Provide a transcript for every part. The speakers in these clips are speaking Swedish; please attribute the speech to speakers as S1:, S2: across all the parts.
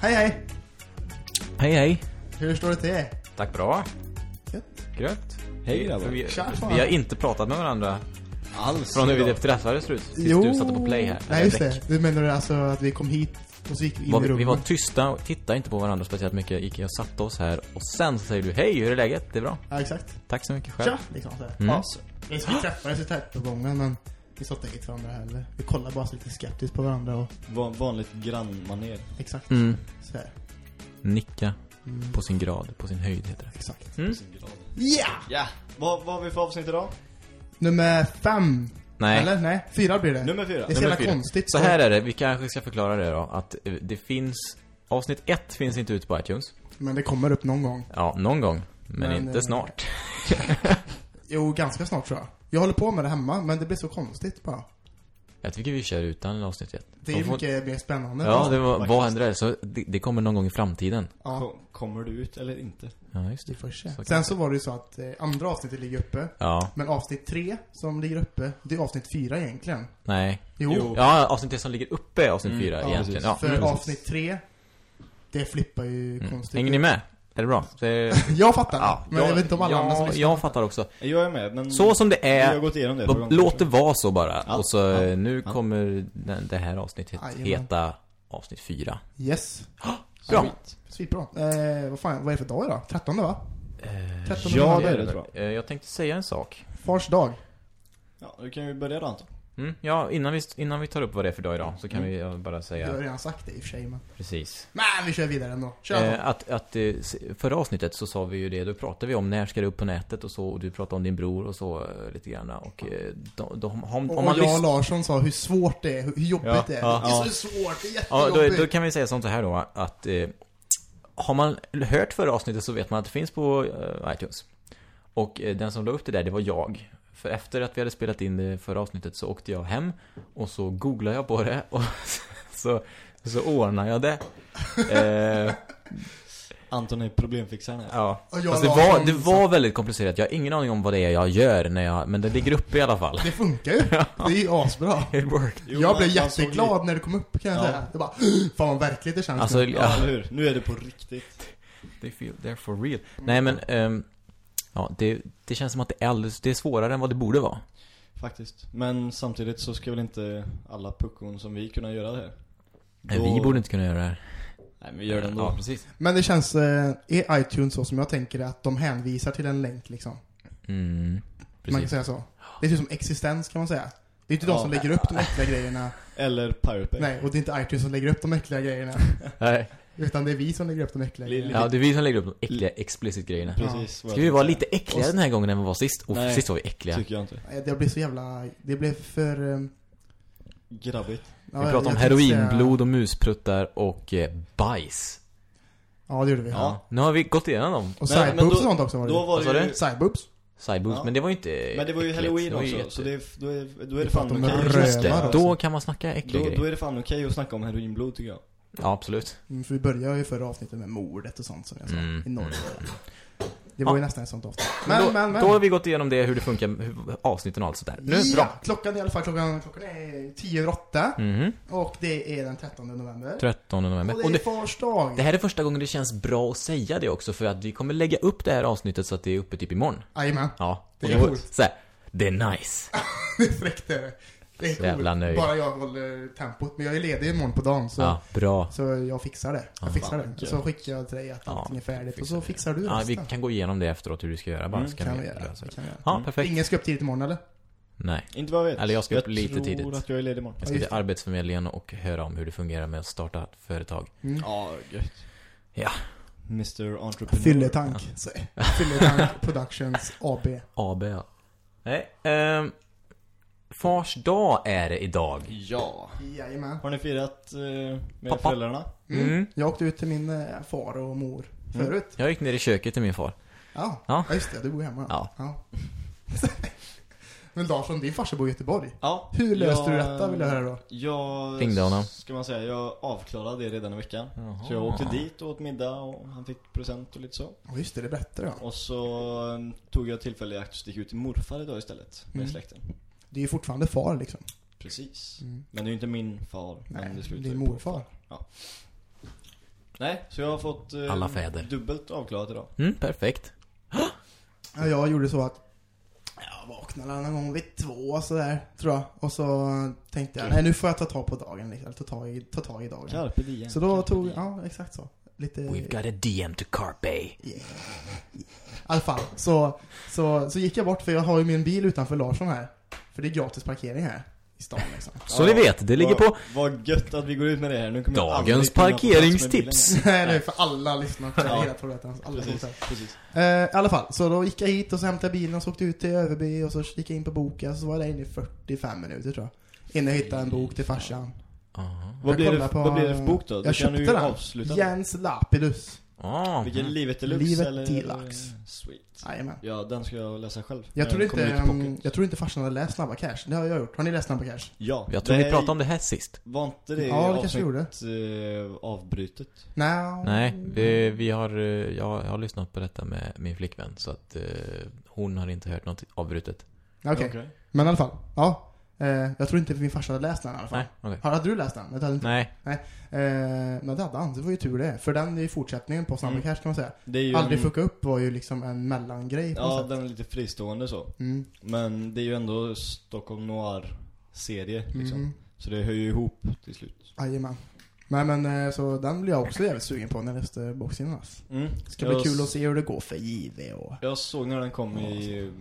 S1: Hej hej!
S2: Hej hej.
S1: Hur står det till?
S2: Tack bra.
S1: Gött.
S2: Grött.
S3: Hej, grabbar.
S2: Vi,
S1: Tja, fan.
S2: vi har inte pratat med varandra
S3: Alls.
S2: från när vi
S3: idag.
S2: träffades förut. Tills du satte på play här.
S1: Nej just det. Du menar alltså att vi kom hit och så gick vi in
S2: Var,
S1: i
S2: vi,
S1: rummet?
S2: vi var tysta och tittade inte på varandra speciellt mycket. Gick och satte oss här. Och sen så säger du hej, hur är läget? Det är bra.
S1: Ja exakt.
S2: Tack så mycket själv.
S1: Tja! Liksom så här.
S2: Mm.
S1: Ja, så. Vi vi träffades i tätgången men vi sa inte hej till varandra heller. Vi kollade bara så lite skeptiskt på varandra och
S3: Van, vanligt grannmanér.
S1: exakt
S2: Mm.
S1: så här.
S2: Nicka
S1: Mm.
S2: på sin grad, på sin höjd heter det.
S1: Exakt.
S2: Mm.
S3: Sin grad.
S1: Ja!
S3: Ja! Vad, vad har vi för avsnitt idag?
S1: Nummer fem.
S2: Nej.
S1: Eller? Nej, fyra blir det.
S3: Nummer fyra.
S1: Det är så
S2: Nummer
S1: jävla
S2: fyra.
S1: konstigt.
S2: Så här är det, vi kanske ska förklara det då. Att eh, det finns... Avsnitt ett finns inte ute på iTunes.
S1: Men det kommer upp någon gång.
S2: Ja, någon gång. Men,
S1: Men,
S2: inte
S1: eh,
S2: snart.
S1: Jo, ganska snart tror jag. Jag håller på med det hemma, men det blir så konstigt bara.
S2: Jag tycker vi kör utan avsnitt ett.
S1: Det är
S2: får-
S1: mycket mer spännande.
S2: Ja, det var, vad händer där? Så det, det kommer någon gång i framtiden.
S1: ja.
S3: Kom, kommer du ut eller inte?
S2: Ja, just
S1: Vi
S2: det.
S1: får se. Sen
S2: det
S1: så var det ju så att eh, andra avsnittet ligger uppe.
S2: Ja,
S1: Men avsnitt tre som ligger uppe, det är avsnitt fyra egentligen.
S2: nej.
S1: Jo.
S3: Jo.
S2: Ja, avsnitt det som ligger uppe är avsnitt
S3: Mm,
S2: fyra
S3: ja,
S2: egentligen. Ja,
S1: För
S2: mm.
S1: avsnitt tre, det flippar ju
S2: Mm.
S1: konstigt.
S2: Hänger ni med? Är det bra? Det,
S1: Jag fattar.
S2: ja,
S1: men jag, vet inte om alla
S2: ja,
S1: andra som lyssnar.
S2: Jag fattar också.
S3: Jag är med, men...
S2: Så som det är,
S3: gått igenom det
S2: lå- låt det vara så bara.
S3: Ja,
S2: Och så
S3: ja,
S2: eh, nu
S3: ja.
S2: kommer det här avsnittet
S1: Jajamän.
S2: heta avsnitt fyra.
S1: Yes.
S2: Bra.
S1: Svinbra. Eh, vad fan, vad är det för dag idag? 13 va?
S2: Eh,
S1: 13
S3: ja, det är det, tror
S2: Eh, Jag tänkte säga en sak.
S1: Fars dag.
S3: Ja, då kan vi börja då Anton.
S2: Mm, ja, innan vi, innan vi tar upp vad det är för dag idag så kan
S3: Mm.
S2: vi eh, bara
S1: Jag har
S2: säga
S1: redan sagt det i och för sig, men...
S2: precis.
S1: Men vi kör vidare ändå. Kör
S2: Eh, att, att eh, förra avsnittet så sa vi ju det, då pratade vi om när ska det upp på nätet och så, och du pratade om din bror och så eh, lite grann. Och eh, de, de, om,
S1: Och,
S2: om
S1: och
S2: man
S1: jag och. Larsson sa hur svårt det är, hur jobbigt
S2: Ja,
S1: det är.
S2: ja,
S1: det är
S3: ja.
S1: så svårt, det är
S2: Ja,
S1: jättejobbigt.
S2: då, då kan vi säga sånt här då, att eh, har man hört förra avsnittet så vet man att det finns på eh, iTunes. Och eh, den som la upp det där, det var jag. För efter att vi hade spelat in det förra avsnittet så åkte jag hem och så googlade jag på det och så, så ordnade jag det. Eh,
S3: Anton är problemfixaren här.
S2: ja. Fast det var, det var väldigt komplicerat. Jag har ingen aning om vad det är jag gör när jag, men det ligger uppe i alla fall.
S1: Det funkar ju. Det är ju asbra.
S2: It worked.
S3: Jo,
S1: jag blev
S3: såg
S1: jätteglad när det kom upp kan jag
S3: Ja.
S1: säga. Det bara, fan vad verkligt det känns
S2: Alltså,
S1: nu.
S3: Ja, eller hur? Nu är det på riktigt.
S2: They feel they're for real. Nej men, ehm, ja, det, det känns som att det är alldeles, det är svårare än vad det borde vara.
S3: Faktiskt. Men samtidigt så ska väl inte alla puckon som vi kunna göra det här.
S2: Nej,
S3: Då-
S2: Vi borde inte kunna göra det här.
S3: Nej, men vi gör det ändå.
S2: Ja, precis.
S1: Men det känns, eh, är iTunes så som jag tänker att de hänvisar till en länk liksom?
S2: Mm,
S1: Man kan
S2: precis.
S1: säga så. Det är typ som existens kan man säga. Det är inte de
S3: Ja.
S1: som lägger upp de äckliga grejerna.
S3: Eller Pirate Bay.
S1: Nej, och det är inte iTunes som lägger upp de äckliga grejerna.
S2: Nej.
S1: Utan det är vi som lägger upp de äckliga
S3: Li-
S1: grejerna.
S2: Ja, det är vi som lägger upp de äckliga explicit grejerna.
S3: Precis.
S2: Ska vi vara lite äckligare den här gången än vi var sist? Och
S3: Nej.
S2: sist var vi äckliga.
S3: Tycker jag inte.
S1: Det blir så jävla, det blev för... eh,
S3: Grabbigt.
S1: ja,
S2: Vi pratade om heroinblod och muspruttar och eh, bajs.
S1: Ja, det gjorde vi.
S3: Ja.
S2: Nu har vi gått igenom dem.
S1: Och
S3: Men- men
S1: sideboobs
S3: då-
S1: och sånt också var det.
S3: Då var
S2: Vad sa
S3: det
S2: du?
S3: ju...
S1: Sideboobs?
S2: Sideboobs,
S3: Ja.
S2: men det var ju inte
S3: Men det var ju
S2: äckligt.
S3: halloween
S2: Det var ju
S3: också,
S2: jätte-
S3: så det är, då, är, då är det fan
S1: pratar om
S3: okej.
S1: rövar
S2: Just det,
S1: alltså.
S2: då kan man snacka äckliga
S3: Då, då
S2: grejer.
S3: är det fan okej att snacka om heroinblod tycker jag.
S2: Ja, absolut.
S1: Mm, för vi började ju förra avsnittet med mordet och sånt som jag sa.
S2: Mm.
S1: I Norge. Det var ju nästan ett sånt avsnitt.
S2: Men,
S1: Men,
S2: då,
S1: men, men.
S2: då har vi gått igenom det, hur det funkar, hur, avsnitten och allt sådär. Nu,
S1: ja,
S2: bra.
S1: klockan i alla fall, klockan, klockan är 10 över 8.
S2: Mhm.
S1: Och det är den 13 november.
S2: 13 november.
S1: Och det
S2: Och
S1: är
S2: det,
S1: fars dag.
S2: det här är första gången det känns bra att säga det också, för att vi kommer lägga upp det här avsnittet så att det är uppe typ imorgon.
S1: Jajamän.
S2: Ja.
S1: Det
S2: Och
S1: är
S2: då-
S1: coolt.
S2: Så här, det är nice.
S1: Det är fräckt är det. Det är
S2: Så jävla nöjd.
S1: Bara jag håller tempot. Men jag är ledig imorgon på dagen så,
S2: Ja, bra.
S1: så jag fixar det. Jag
S2: Ja,
S1: fixar det. Så skickar jag till dig att
S2: Ja,
S1: allting är färdigt. Och så
S2: det.
S1: fixar du
S2: Ja,
S1: resten.
S2: vi kan gå igenom det efteråt hur du ska göra bara,
S3: Mm,
S2: kan, vi
S1: vi göra. Det
S2: det.
S1: kan vi göra.
S2: Ja,
S3: Mm.
S2: perfekt.
S1: Ingen ska upp tidigt imorgon eller?
S2: Nej.
S3: Inte vad jag vet.
S2: Eller jag ska upp lite
S3: tror
S2: tidigt.
S3: att jag är ledig imorgon.
S2: Jag ska till Arbetsförmedlingen och höra om hur det fungerar med att starta ett företag.
S1: Mm.
S3: Ja, gött.
S2: Ja.
S3: Mr Entrepreneur.
S1: Fylletank. Så- Fylletank Productions AB.
S2: AB, ja. Nej, ehm... Fars dag är det idag.
S3: Ja.
S1: Jajamän.
S3: Har ni firat eh, med
S2: Pappa.
S3: föräldrarna?
S1: Mm.
S2: Mm.
S1: Jag åkte ut till min eh, far och mor förut.
S2: Jag gick ner i köket till min far.
S1: Ja.
S2: Ja.
S1: ja, just det. Du bor hemma.
S2: Ja.
S1: Men Larsson, din farsa bor i Göteborg.
S3: Ja.
S1: Hur löste
S3: jag,
S1: du detta vill jag höra då?
S3: Jag...
S2: Ringde honom.
S3: Ska man säga, jag avklarade det redan i veckan.
S2: Jaha.
S3: Så jag åkte dit och åt middag och han fick present och lite så.
S1: Ja, just det. Det är bättre ja.
S3: Och så eh, tog jag tillfälle i akt och stick ut till morfar idag istället. Med
S1: Mm.
S3: släkten.
S1: Det är ju fortfarande far liksom.
S3: Precis.
S1: Mm.
S3: Men det är ju inte min far.
S1: Nej,
S3: men det slutar
S1: din morfar.
S3: far. Ja. Nej, så jag har fått eh,
S2: Alla fäder.
S3: dubbelt avklarat idag.
S2: Mm, perfekt.
S1: Ja, jag gjorde så att jag vaknade någon gång vid två sådär, tror jag. Och så tänkte jag, nej nu får jag ta tag på dagen liksom. Ta tag i, ta tag i dagen.
S3: Carpe diem.
S1: Så då
S3: Carpe
S1: tog,
S3: diem.
S1: ja exakt så. Lite...
S2: We've got a DM to Carpe.
S1: Yeah. I alla fall, så, så, så gick jag bort för jag har ju min bil utanför Larsson här. För det är gratis parkering här i stan liksom.
S2: Så ni vet, det ligger på
S3: Vad gött att vi går ut med det här. Nu kommer jag
S2: dagens
S3: aldrig kunna få plats med
S2: parkeringstips.
S1: Nej, det är för alla lyssnare.
S3: Ja.
S1: Hela toaletten. Alla.
S3: Precis, precis.
S1: Eh, I alla fall, så då gick jag hit och så hämtade jag bilen och så åkte ut till Överby och så gick jag in på boken så var jag där inne i 45 minuter tror jag. Innan jag hittade en bok till farsan.
S3: Vad
S1: Jag
S3: blir, det,
S1: kollar på-
S3: vad blir det för bok då?
S1: Jag
S3: kan
S1: köpte
S3: ju
S1: den.
S3: avsluta.
S1: Jens Lapidus.
S2: Ah.
S3: Vilken Livet Deluxe
S1: Livet
S3: eller?
S1: Deluxe.
S3: Sweet.
S1: Jajamän.
S3: Ja, den ska jag läsa själv.
S1: Jag tror, inte, um,
S3: pocket.
S1: jag tror inte farsan hade läst Snabba Cash. Det har jag gjort. Har ni läst Snabba Cash?
S3: Ja.
S2: Jag tror
S3: det
S2: vi pratade om det här sist.
S3: Var inte det
S1: Ja, det kanske gjorde.
S3: eh, avbrutet?
S1: Nej.
S2: Nej, vi, vi har, eh, jag, jag har lyssnat på detta med min flickvän så att eh, hon har inte hört något avbrutet.
S1: Okej. Men i alla fall. Ja. Eh, jag tror inte min farsa hade läst den i alla fall.
S2: Nej.
S1: Har- Hade du läst den? Jag hade inte.
S2: Nej,
S1: Eh, men det hade han. Det var ju tur det. För den är ju fortsättningen på Snabba
S3: Mm.
S1: Cash kan man säga.
S3: Det är ju
S1: Aldrig
S3: en,
S1: fucka upp var ju liksom en mellangrej på
S3: Ja,
S1: sätt.
S3: den är lite fristående så.
S1: Mm.
S3: Men det är ju ändå Stockholm Noir-serie liksom.
S1: Mm.
S3: Så det hör ju ihop till slut.
S1: Jajamän. Nej men eh, så den blir jag också jävligt sugen på när jag läste boxen innan.
S3: Mm.
S1: Ska
S3: jag,
S1: bli kul att se hur det går för JV och...
S3: Jag såg när den kom i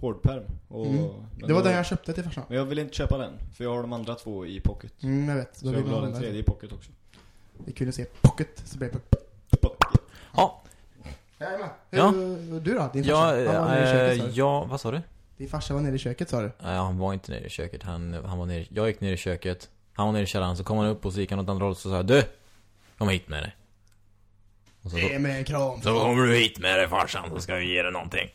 S3: hårdperm. Och,
S1: Mm. Det var
S3: då-
S1: den jag köpte till farsan.
S3: Men jag vill inte köpa den, för jag har de andra två i pocket.
S1: Mm, jag vet.
S3: Så
S1: Då
S3: jag
S1: vill
S3: ha den tredje i pocket också.
S1: Vi kunde se pocket, så blev det...
S2: Ja.
S1: Jajamän.
S2: Ja.
S1: Du då? Din
S2: ja,
S1: farsa? Han var nere i köket, sa
S2: eh,
S1: du.
S2: ja, vad sa du?
S1: Din farsa var nere i köket sa du?
S2: Nej, han var inte nere i köket. Han, han var nere, jag gick ner i köket. Han var nere i källaren, så kom han upp och så gick han åt andra hållet och så sa Du! Kom hit med dig. Och så,
S1: Ge mig en kram.
S2: så kommer du hit med dig farsan, så ska vi ge dig någonting.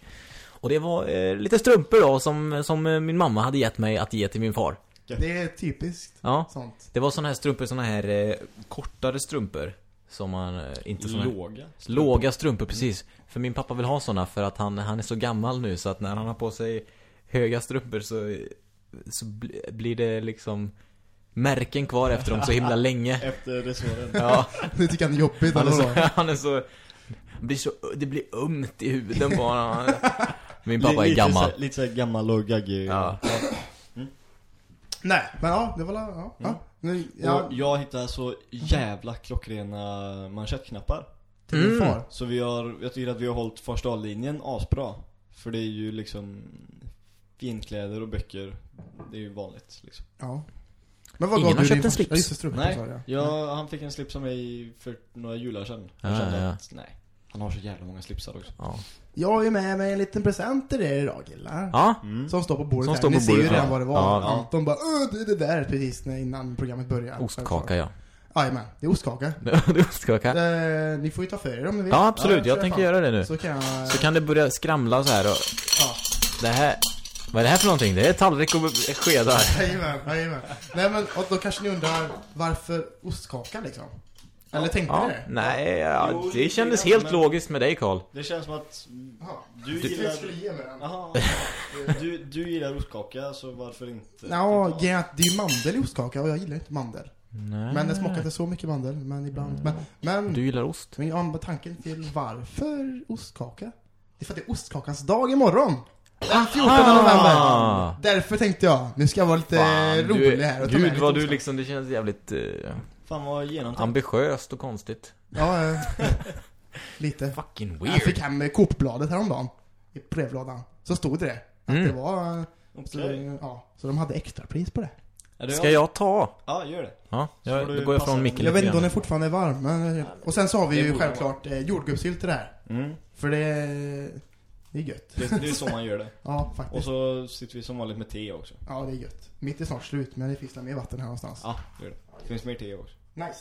S2: Och det var eh, lite strumpor då, som, som eh, min mamma hade gett mig att ge till min far.
S1: Det är typiskt
S2: Ja,
S1: sånt.
S2: det var såna här strumpor, såna här eh, kortare strumpor. Som man, eh, inte såna här,
S3: Låga.
S2: Låga strumpor, precis. För min pappa vill ha såna för att han, han är så gammal nu så att när han har på sig höga strumpor så, så bli, blir det liksom märken kvar efter dem så himla länge.
S3: Efter resåren.
S2: Ja,
S1: Det tycker han är jobbigt
S2: han är
S1: eller
S2: så, han är så, blir så, det blir ömt i huden bara. Min pappa är
S3: lite
S2: gammal.
S3: Så, lite såhär gammal och gaggig.
S2: Ja.
S1: Nej, men ja, det var la- ja.
S3: Mm.
S1: Nu, ja,
S3: jag hittade så jävla klockrena manschettknappar.
S1: till
S2: Mm.
S1: far.
S3: Så vi har, jag tycker att vi har hållit första linjen asbra. För det är ju liksom finkläder och böcker. Det är ju vanligt liksom.
S1: Ja. Men vad
S2: Ingen
S1: gav
S2: har köpt en slips.
S1: Ja,
S3: Nej,
S1: jag.
S3: Ja, han fick en slips av mig för några jular sedan. Jag
S2: Ja,
S3: kände
S2: ja.
S3: att, nej. Han har så jävla många slipsar också.
S2: Ja.
S1: Jag har ju med mig en liten present till er idag killar.
S2: ja.
S3: Mm.
S1: Som står på bordet
S2: Som
S1: här.
S2: står
S1: Ni
S2: på
S1: ser ju
S2: bordet,
S1: redan
S2: ja.
S1: vad det var.
S2: Ja.
S1: Anton bara Åh, det är det där precis när- innan programmet börjar.
S2: Ostkaka ja.
S1: Jajamän, det är ostkaka.
S2: Det är ostkaka.
S1: Eh, ni får ju ta för er om ni vill.
S2: Ja absolut, jag
S1: kör
S2: tänker
S1: fan.
S2: göra det nu.
S1: Så kan jag...
S2: Så kan det börja skramla så här och
S1: Ja.
S2: Det här Vad är det här för någonting? Det är tallrik och skedar
S1: Jajamän, jajamän. Nej men, och då kanske ni undrar varför ostkaka liksom? Eller tänkte
S2: Ja,
S1: ni det?
S2: nej, ja,
S3: Jo,
S2: det kändes helt
S3: men-
S2: logiskt med dig Karl
S3: Det känns som att du
S1: Du
S3: gillar...
S1: skulle ge mig den.
S3: Jaha. Du, du gillar ostkaka, så varför inte?
S1: Ja, det är ju mandel i ostkaka och jag gillar inte mandel.
S2: Nej.
S1: Men det smakar inte så mycket mandel, men ibland. Men, men,
S2: Du gillar ost?
S1: men ja, tanken till varför ostkaka? Det är för att det är ostkakans dag imorgon! Den 14 november! Därför tänkte jag, nu ska jag vara lite
S2: Fan, du,
S1: rolig här och ta med
S2: Gud vad du liksom, det känns jävligt eh,
S3: Fan vad genomtänkt.
S2: ambitiöst och konstigt
S1: Ja, eh, lite.
S2: Fucking
S1: Jag
S2: weird
S1: fick hem Coop-bladet häromdagen. I brevlådan. Så stod det att
S2: Mm.
S1: det var... eh, Så, ja, så de hade extrapris på det.
S3: Är det
S2: Ska jag ta?
S3: Ja, gör det.
S2: Ja, jag,
S3: får
S2: då går jag
S3: passa
S2: från
S3: den.
S2: micken
S1: Jag vet
S2: lite
S1: inte om
S2: grann.
S1: den fortfarande är varm, men... Och sen så har vi
S3: Det
S1: ju
S3: borde
S1: självklart eh, jordgubbssylt till det här.
S3: Mm.
S1: För det... Det är gött.
S3: Det, det är så man gör det.
S1: Ja,
S3: Och
S1: faktiskt.
S3: så sitter vi som vanligt med te också.
S1: Ja, det är gött. Mitt är snart slut, men det finns där mer vatten här någonstans.
S3: Ja, gör det. Det finns mer te också.
S1: Nice.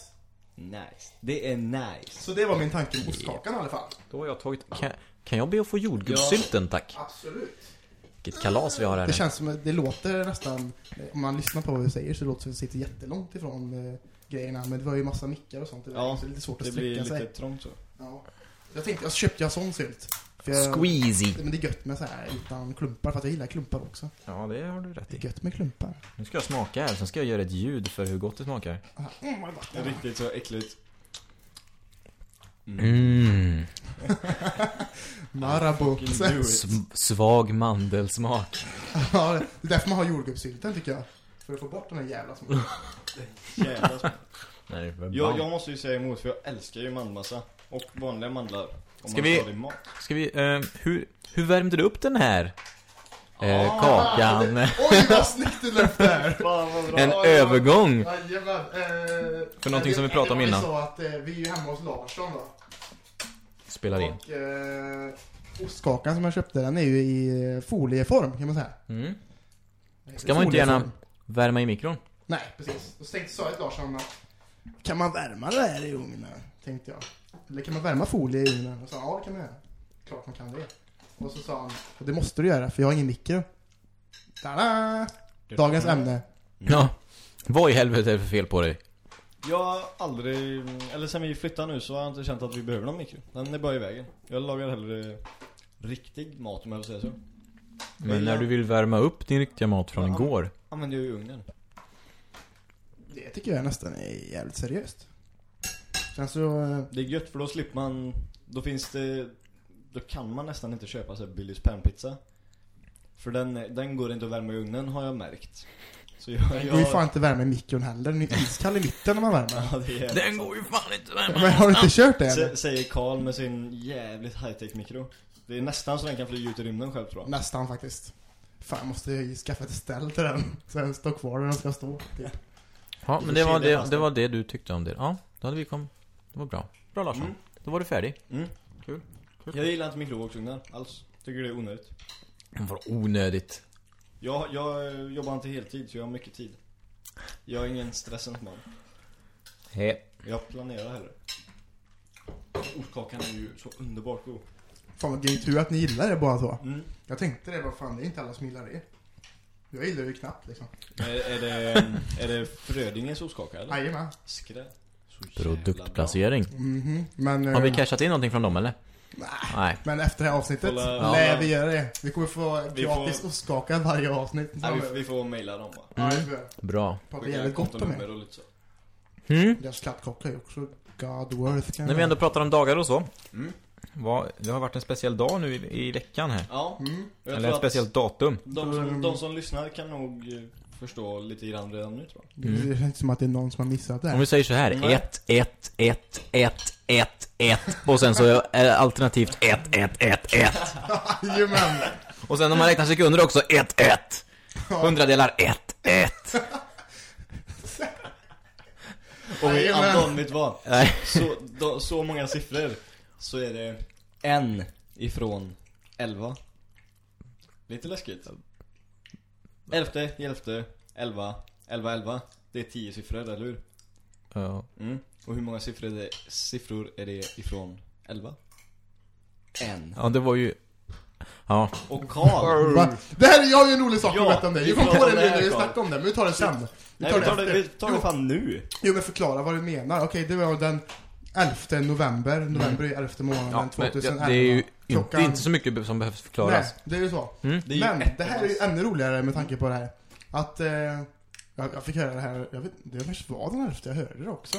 S3: Nice. Det är nice.
S1: Så det var min tanke med ostkakan i alla fall.
S2: Då har jag tagit, kan, kan jag be att få jordgubbssylten tack?
S1: Absolut.
S2: Vilket kalas vi har här
S1: Det
S2: nu.
S1: känns som att det låter nästan, om man lyssnar på vad vi säger så låter det som att vi sitter jättelångt ifrån eh, grejerna. Men det var ju massa mickar och sånt. Det,
S3: Ja,
S1: så det är lite svårt att
S3: Det blir
S1: sträcka
S3: lite
S1: sig.
S3: trångt så.
S1: Ja. Jag tänkte, jag köpte jag sån sylt. Jag,
S2: Squeezy
S1: Men det är gött med så här utan klumpar, för att jag gillar klumpar också.
S2: Ja, det har du rätt
S1: Det
S2: i
S1: är gött med klumpar.
S2: Nu ska jag smaka här, sen ska jag göra ett ljud för hur gott det smakar
S1: Mm, vad gott det är.
S3: Riktigt så äckligt.
S2: Mm.
S1: Marabou.
S3: Fucking do it.
S2: Sv- svag mandelsmak.
S1: Ja, det är därför man har jordgubbssylten tycker jag. För att få bort den här jävla smaken.
S3: Jävla smak.
S2: Nej, det
S3: jag, jag måste ju säga emot för jag älskar ju mandelmassa. Och vanliga mandlar.
S2: Ska vi-. Ska vi, eh, hur, hur värmde du upp den här eh,
S1: Ah,
S2: kakan?
S1: det- Oj vad snyggt du det här!
S3: Fan.
S2: En
S1: Ja, ja.
S2: övergång.
S1: Jajamän. Eh,
S2: För någonting som vi pratade om
S1: det var
S2: innan.
S1: så att eh, vi är ju hemma hos Larsson då.
S2: Spelar in.
S1: Och eh, ostkakan som jag köpte den är ju i eh, folieform kan man säga.
S2: Mm. Ska man inte gärna-. Värma i mikron.
S1: Nej, precis. Då tänkte, sa jag till Larsson att kan man värma det här i ugnen? Tänkte jag. Eller kan man värma folie i ugnen? Och sa ja det kan man göra. Klart man kan det. Och så sa han, och det måste du göra för jag har ingen mikro. Tada! Dagens ämne.
S2: Ja. Vad i helvete är det för fel på dig?
S3: Jag har aldrig, eller sen vi flyttade nu så har jag inte känt att vi behöver någon mikro. Den är bara i vägen. Jag lagar hellre riktig mat om jag vill säga så.
S2: Men när du vill värma upp din riktiga mat från
S3: Ja.
S2: igår.
S3: Använder jag i ugnen.
S1: Det tycker jag nästan är jävligt seriöst. Sen så, eh,
S3: Det är gött för då slipper man, då finns det, då kan man nästan inte köpa så här Billys panpizza. För den, den går inte att värma i ugnen har jag märkt. Så jag,
S1: det går ju fan inte värma i mikron heller. Den är iskall i mitten när man värmer.
S3: Ja, det är
S2: Den går ju fan inte att värma.
S1: Men har du inte kört det eller?
S3: Sä- Säger Karl med sin jävligt high-tech mikro. Det är nästan så den kan flyga ut i rymden själv tror jag.
S1: Nästan faktiskt. Fan, jag måste ju skaffa ett ställ till den. Så den står kvar där den ska stå.
S2: Ja,
S3: Du
S2: men det var
S3: det
S2: det, var det du tyckte om det. Ja, då hade vi kom. Det var bra. Bra Larsson.
S3: Mm.
S2: Då var du färdig.
S3: Mm.
S2: Kul.
S3: Jag gillar inte mikrovågsugnar alls. Tycker det är onödigt.
S2: Vad onödigt.
S3: Jag, jag jobbar inte heltid så jag har mycket tid. Jag är ingen stressens man.
S2: He.
S3: Jag planerar hellre. Ostkakan är ju så underbart god.
S1: Fan vad grymt tur att ni gillar det bara så.
S3: Mm.
S1: Jag tänkte det, vad fan, det är inte alla som gillar det. Jag gillar det ju knappt liksom.
S3: Är, är det, är det Frödingens ostkaka eller?
S1: Jajamän.
S3: Skräp.
S2: Produktplacering.
S1: Mhm. Men,
S2: Har vi
S1: eh,
S2: cashat in någonting från dem eller?
S1: Nej.
S2: Nej.
S1: men efter det här avsnittet
S3: Kolla-
S1: lär
S3: Ja,
S1: vi göra det. Vi kommer få
S3: Vi
S1: gratis
S3: får-
S1: ostkaka varje avsnitt.
S3: Nej, vi, vi får mejla dem bara.
S1: Det får jag.
S2: Bra.
S1: Pratar jävligt gott om det.
S2: Mm.
S1: Deras kladdkaka är också God worth kan
S2: När vi ändå pratar om dagar och så.
S3: Mm.
S2: Vad, det har varit en speciell dag nu i, i veckan här.
S3: Ja,
S1: Mm.
S2: Eller ett speciellt datum.
S3: de som, de som lyssnar kan nog eh, förstå lite grann redan nu tror jag.
S1: Det känns inte som att det är någon som har missat det
S2: Om vi säger så här.
S3: Nej.
S2: 1, 1, 1, 1, 1, 1. Och sen så är det alternativt 1, 1, 1, 1.
S1: Jajamän!
S2: Och sen om man räknar sekunder också 1, 1. Hundradelar 1, 1.
S3: Och
S1: Jajamän.
S3: Anton, vet du vad?
S2: Nej.
S3: Så, då, så många siffror så är det en ifrån 11. Lite läskigt. Elfte, elfte, 11, 11, 11. Det är 10 siffror, eller hur?
S2: Ja.
S3: Mm. Och hur många siffror är det, siffror är det ifrån 11? En.
S2: Ja, det var ju... Ja.
S3: Och Karl.
S1: Va? Det här är jag har ju en rolig sak att
S3: Ja,
S1: berätta om det.
S3: vi
S1: Vi kom
S3: pratar om
S1: det
S3: det
S1: nu
S3: här,
S1: när vi
S3: Carl.
S1: snackade om det, men vi tar det sen. Vi
S3: Nej,
S1: tar
S3: vi
S1: det
S3: tar det, vi tar det fan nu.
S1: Jo men förklara vad du menar. Okej, det var den 11 november. November är ju 11 månaden
S2: ja men
S1: 2011.
S2: det, är ju inte,
S1: Klockan-
S2: inte så mycket som behövs förklaras.
S1: Nej, det är ju så.
S2: Mm.
S3: Det är ju
S1: Men
S3: ett
S1: det här är ju ännu roligare med tanke på det här. Att, eh, jag, jag fick höra det här, jag vet, det kanske var den 11 jag hörde det också.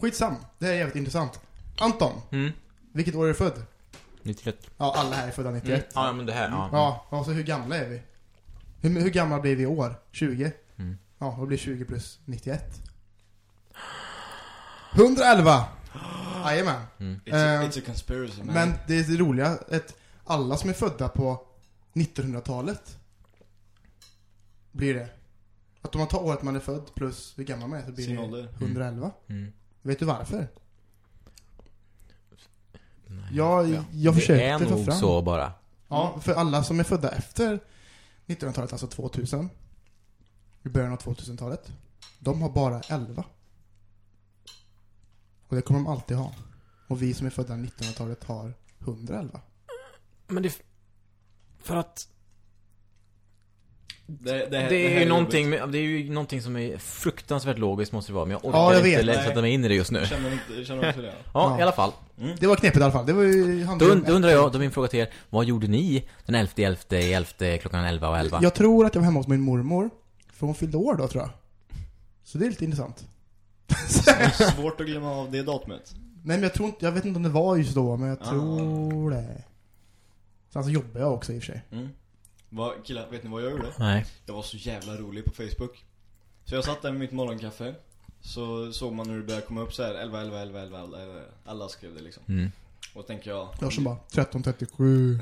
S1: Skitsam, det här är jävligt intressant. Anton,
S2: Mm.
S1: vilket år är du född?
S2: 91.
S1: Ja, alla här är födda 91.
S2: Ja, men det här, ja.
S1: Ja, och så hur gamla är vi? Hur, hur gamla blir vi i år? 20?
S2: Mm.
S1: Ja, vad blir 20 plus 91? 111! Jajamän.
S2: Mm.
S3: It's a,
S1: Eh,
S3: it's a conspiracy man.
S1: Men det är det roliga, att alla som är födda på 1900-talet blir det. Att om man tar året man är född plus hur gammal man är så blir
S3: Sin
S1: det
S3: ålder.
S1: 111.
S2: Mm.
S1: Vet du varför?
S2: Nej.
S1: Jag,
S2: Ja.
S1: jag
S2: det
S1: försökte
S2: är
S1: få
S2: nog
S1: fram.
S2: så bara.
S1: Ja, för alla som är födda efter 1900-talet, alltså 2000, i början av 2000-talet, de har bara 11. Och det kommer de alltid ha. Och vi som är födda 1900-talet har 111.
S2: Men det... För att...
S3: Det, det,
S2: Det,
S3: här-
S2: är ju någonting, med, det är ju någonting som är fruktansvärt logiskt måste det vara, men jag orkar
S1: Ja, jag
S2: inte
S1: vet.
S3: Nej.
S2: mig in i det just nu.
S3: Känner inte, känner inte det?
S2: Ja,
S1: Ja.
S2: i alla fall.
S3: Mm.
S1: Det var knepigt i alla fall. Det var ju...
S2: Då, då undrar jag, då min fråga till er, vad gjorde ni den 11 11 11 klockan 11 och 11?
S1: Jag tror att jag var hemma hos min mormor. För hon fyllde år då, tror jag. Så det är lite intressant.
S3: Svårt att glömma av det datumet.
S1: Nej men jag tror inte, jag vet inte om det var just då, men jag
S3: Ah.
S1: tror det. Sen så jobbar jag också i och för sig.
S3: Mm. Vad, killar, vet ni vad jag gjorde?
S2: Nej.
S3: Jag var så jävla rolig på Facebook. Så jag satt där med mitt morgonkaffe. Så såg man hur det började komma upp så här 11, 11, 11, 11, 11, 11. Alla skrev det liksom.
S2: Mm.
S3: Och då tänker jag,
S1: Jag som bara 1337.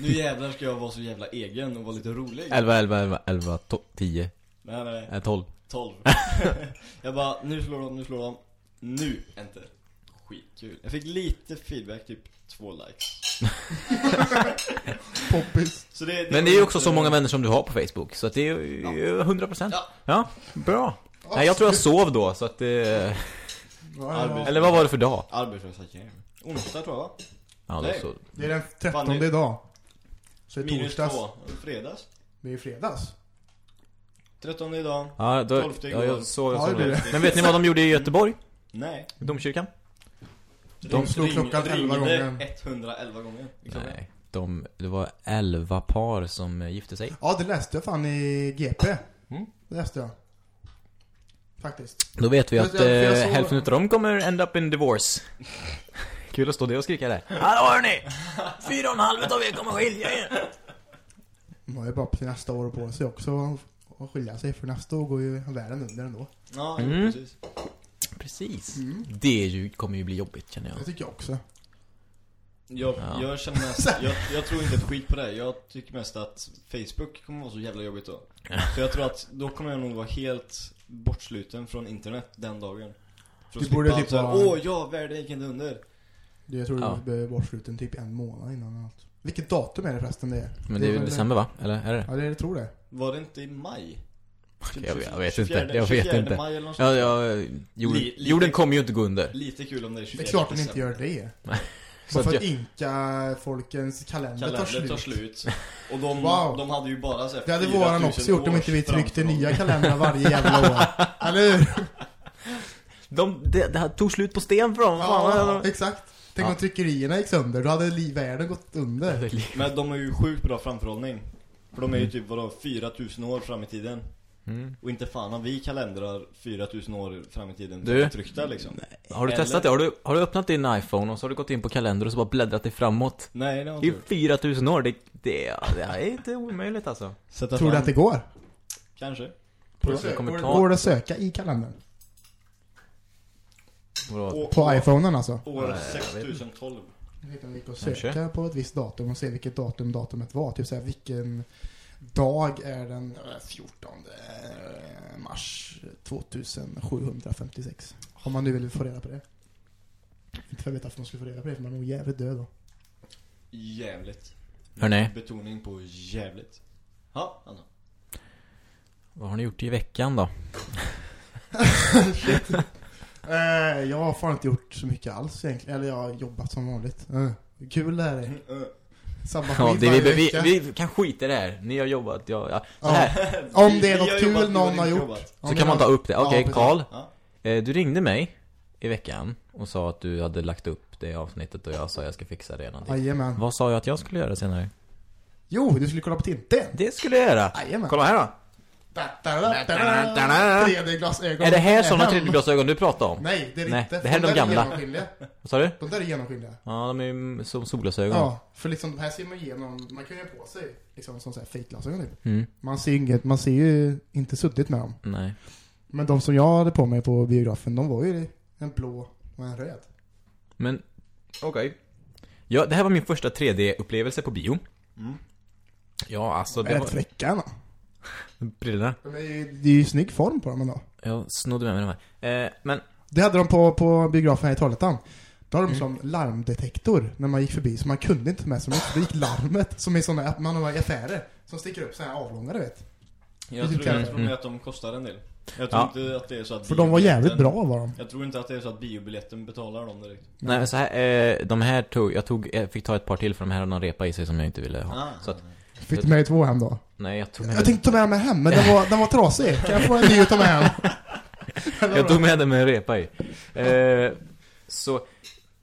S3: nu jävlar ska jag vara så jävla egen och vara lite rolig.
S2: 11, 11, 11, 11, to- 10,
S3: Nej, nej,
S2: eh, 12.
S3: 12. jag bara, nu slår de, nu slår de. Nu, enter. Skitkul. Jag fick lite feedback, typ två likes.
S1: Poppis.
S3: Så det,
S2: Men det är ju också så många vänner som du har på Facebook, så att det är ju 100%.
S3: Ja.
S2: Ja, bra. Nej, jag tror jag sov då, så att det...
S3: Arbets-
S2: Eller vad var det för dag?
S3: Arbetslösa jävel. Onsdag tror jag va?
S2: Ja,
S3: Nej.
S2: så.
S1: Det är den 13
S3: Fan, det-
S1: idag. Så det är
S3: Minus
S1: torsdags.
S3: två. Fredags.
S1: Det är fredags.
S3: 13 idag.
S2: Ja, då,
S3: Tolfte
S2: ja,
S3: igår.
S2: jag sov, jag
S1: Ja,
S2: sov
S1: det.
S2: Men vet ni vad de gjorde i Göteborg?
S3: Nej.
S2: I domkyrkan?
S1: De slog klockan 11
S3: ringde
S1: gånger.
S3: 111 gånger.
S2: Nej, de, det var 11 par som eh, gifte sig.
S1: Ja, det läste jag fan i GP.
S2: Mm.
S1: Det läste jag. Faktiskt.
S2: Då vet vi att
S1: jag- jag
S2: eh,
S1: såg-
S2: hälften utav dem kommer end up in divorce. Kul att stå det och skrika där. Hallå hörni! Fyra och en halv utav er kommer skilja er.
S1: De har ju bara till nästa år på sig också att skilja sig. För nästa år går ju världen under ändå.
S3: Ja,
S2: Mm.
S3: precis.
S2: Precis.
S1: Mm.
S2: Det ju, kommer ju bli jobbigt känner jag.
S1: Det tycker jag också.
S3: Jag,
S2: Ja.
S3: jag känner mest, jag, jag tror inte ett skit på det. Jag tycker mest att Facebook kommer vara så jävla jobbigt då. För jag tror att då kommer jag nog vara helt bortsluten från internet den dagen. För att
S1: Du borde typ vara-
S3: åh ja, världen gick inte under.
S1: Det jag tror
S2: Ja.
S1: du behöver bortsluten typ en månad innan allt. Vilket datum är det förresten det är?
S2: Men det är väl- december va? Eller är det
S1: Ja, det jag tror det.
S3: Var det inte i maj? Typ
S2: Jag, jag vet
S3: 24
S2: inte, jag vet
S3: 24
S2: inte.
S3: maj eller
S2: Ja,
S3: sånt.
S2: ja, jorden,
S3: lite-
S2: jorden kommer ju inte gå under.
S3: Lite kul om det är 24
S1: Det är klart den inte gör det.
S2: Så
S1: Bara för
S2: jag,
S1: att inka-folkens kalender, tar
S3: Kalendern
S1: slut.
S3: tar slut. Och de,
S1: Wow.
S3: de hade ju bara så här
S1: Det hade
S3: 4000
S1: våran också gjort om inte vi tryckte nya kalendrar varje jävla år. Eller hur?
S2: de, det, det tog slut på sten för dem.
S1: Ja,
S2: vad-
S1: exakt. Tänk
S2: Ja.
S1: om tryckerierna gick sönder, då hade världen gått under.
S3: Men de har ju sjukt bra framförhållning. För de är ju typ vadå, 4000 år fram i tiden.
S2: Mm.
S3: Och inte fan har vi kalendrar 4000 år fram i tiden
S2: Du?
S3: tryckta liksom.
S2: Har du
S3: Eller-
S2: testat det? Har du, har du öppnat din iPhone och så har du gått in på kalender och så bara bläddrat dig framåt?
S3: Nej, det har inte
S2: är
S3: gjort.
S2: 4000 år, det, det, det är inte omöjligt alltså.
S3: Sätta
S1: Tror du
S3: fram-
S1: att det går?
S3: Kanske.
S2: Tror
S1: Går
S2: du att det kommer
S1: det-
S2: ta-
S1: Går det att söka i kalendern? På iPhonen alltså?
S3: År
S2: Nej, jag vet
S3: 6012.
S1: Det gick att
S2: Kanske.
S1: söka på ett visst datum och se vilket datum datumet var. Typ såhär, vilken dag är den eh, 14 mars 2756? Om man nu vill få reda på det. Inte för att veta att man skulle få reda på det, för man är nog jävligt död då.
S3: Jävligt.
S2: Hörni.
S3: Betoning på jävligt. Ja, Anna.
S2: Vad har ni gjort i veckan då?
S1: Eh, jag har fan inte gjort så mycket alls egentligen. Eller jag har jobbat som vanligt. Eh, kul det här är. Samma skit
S2: Ja, det,
S1: varje
S2: vi, vi,
S1: vecka.
S2: vi kan skita i det här. Ni har jobbat, ja, ja. Så,
S1: Ja.
S2: här,
S1: Om det är
S3: Vi
S1: något
S3: har
S1: kul
S3: jobbat, vi
S1: någon har gjort.
S3: jobbat.
S2: Så kan man ta upp det.
S1: Ja,
S2: Okej,
S1: precis.
S2: Karl.
S3: Ja.
S2: Eh, du ringde mig i veckan och sa att du hade lagt upp det avsnittet och jag sa att jag ska fixa det någonting.
S1: Jajamän.
S2: Vad sa jag att jag skulle göra senare?
S1: Jo, du skulle kolla på Tintin.
S2: Det skulle jag göra.
S1: Jajamän.
S2: Kolla här då.
S1: 3D-glasögon.
S2: Är det här sådana 3D-glasögon du pratar om?
S1: Nej, det är det
S2: Nej,
S1: inte.
S2: det här är de
S1: de
S2: gamla. Vad sa du?
S1: De där är genomskinliga.
S2: Ja, de är ju som solglasögon.
S1: Ja, för liksom de här ser man igenom, man kan ju ha på sig liksom som så fake-glasögon typ.
S2: Mm,
S1: Man ser ju inget, man ser ju inte suddigt med dem.
S2: nej.
S1: Men de som jag hade på mig på biografen, de var ju en blå och en röd.
S2: Men, okej. Okay. Ja, det här var min första 3D-upplevelse på bio.
S3: Mm.
S2: Ja, alltså
S1: Det Rätt
S2: var...
S1: rätt fräcka
S2: Brillorna.
S1: De är ju, det är ju snygg form på dem ändå.
S2: Jag snodde med mig de här. Eh, men,
S1: Det hade de på, på biografen här i Trollhättan. Då hade de
S2: Mm.
S1: som larmdetektor när man gick förbi, så man kunde inte ta med sig något. Då gick larmet, som i sådana, man har affärer, som sticker upp så här avlånga du vet.
S3: Jag
S1: Det
S3: tror, jag tror
S2: Mm.
S3: att de kostar en del. Jag tror
S2: Ja.
S3: inte att det är så att
S1: För de var jävligt bra var de.
S3: Jag tror inte att det är så att biobiljetten betalar dem direkt.
S2: nej men så här, eh, de här tog, jag tog, jag fick ta ett par till för de här hade någon repa i sig som jag inte ville ha.
S3: Ah.
S2: Så att,
S1: Fick du med dig två hem då?
S2: nej jag tog med
S1: Jag tänkte ta med mig hem, men den var, den var trasig. Kan jag få en ny och ta med hem?
S2: Jag tog med den med en repa i. Eh, så,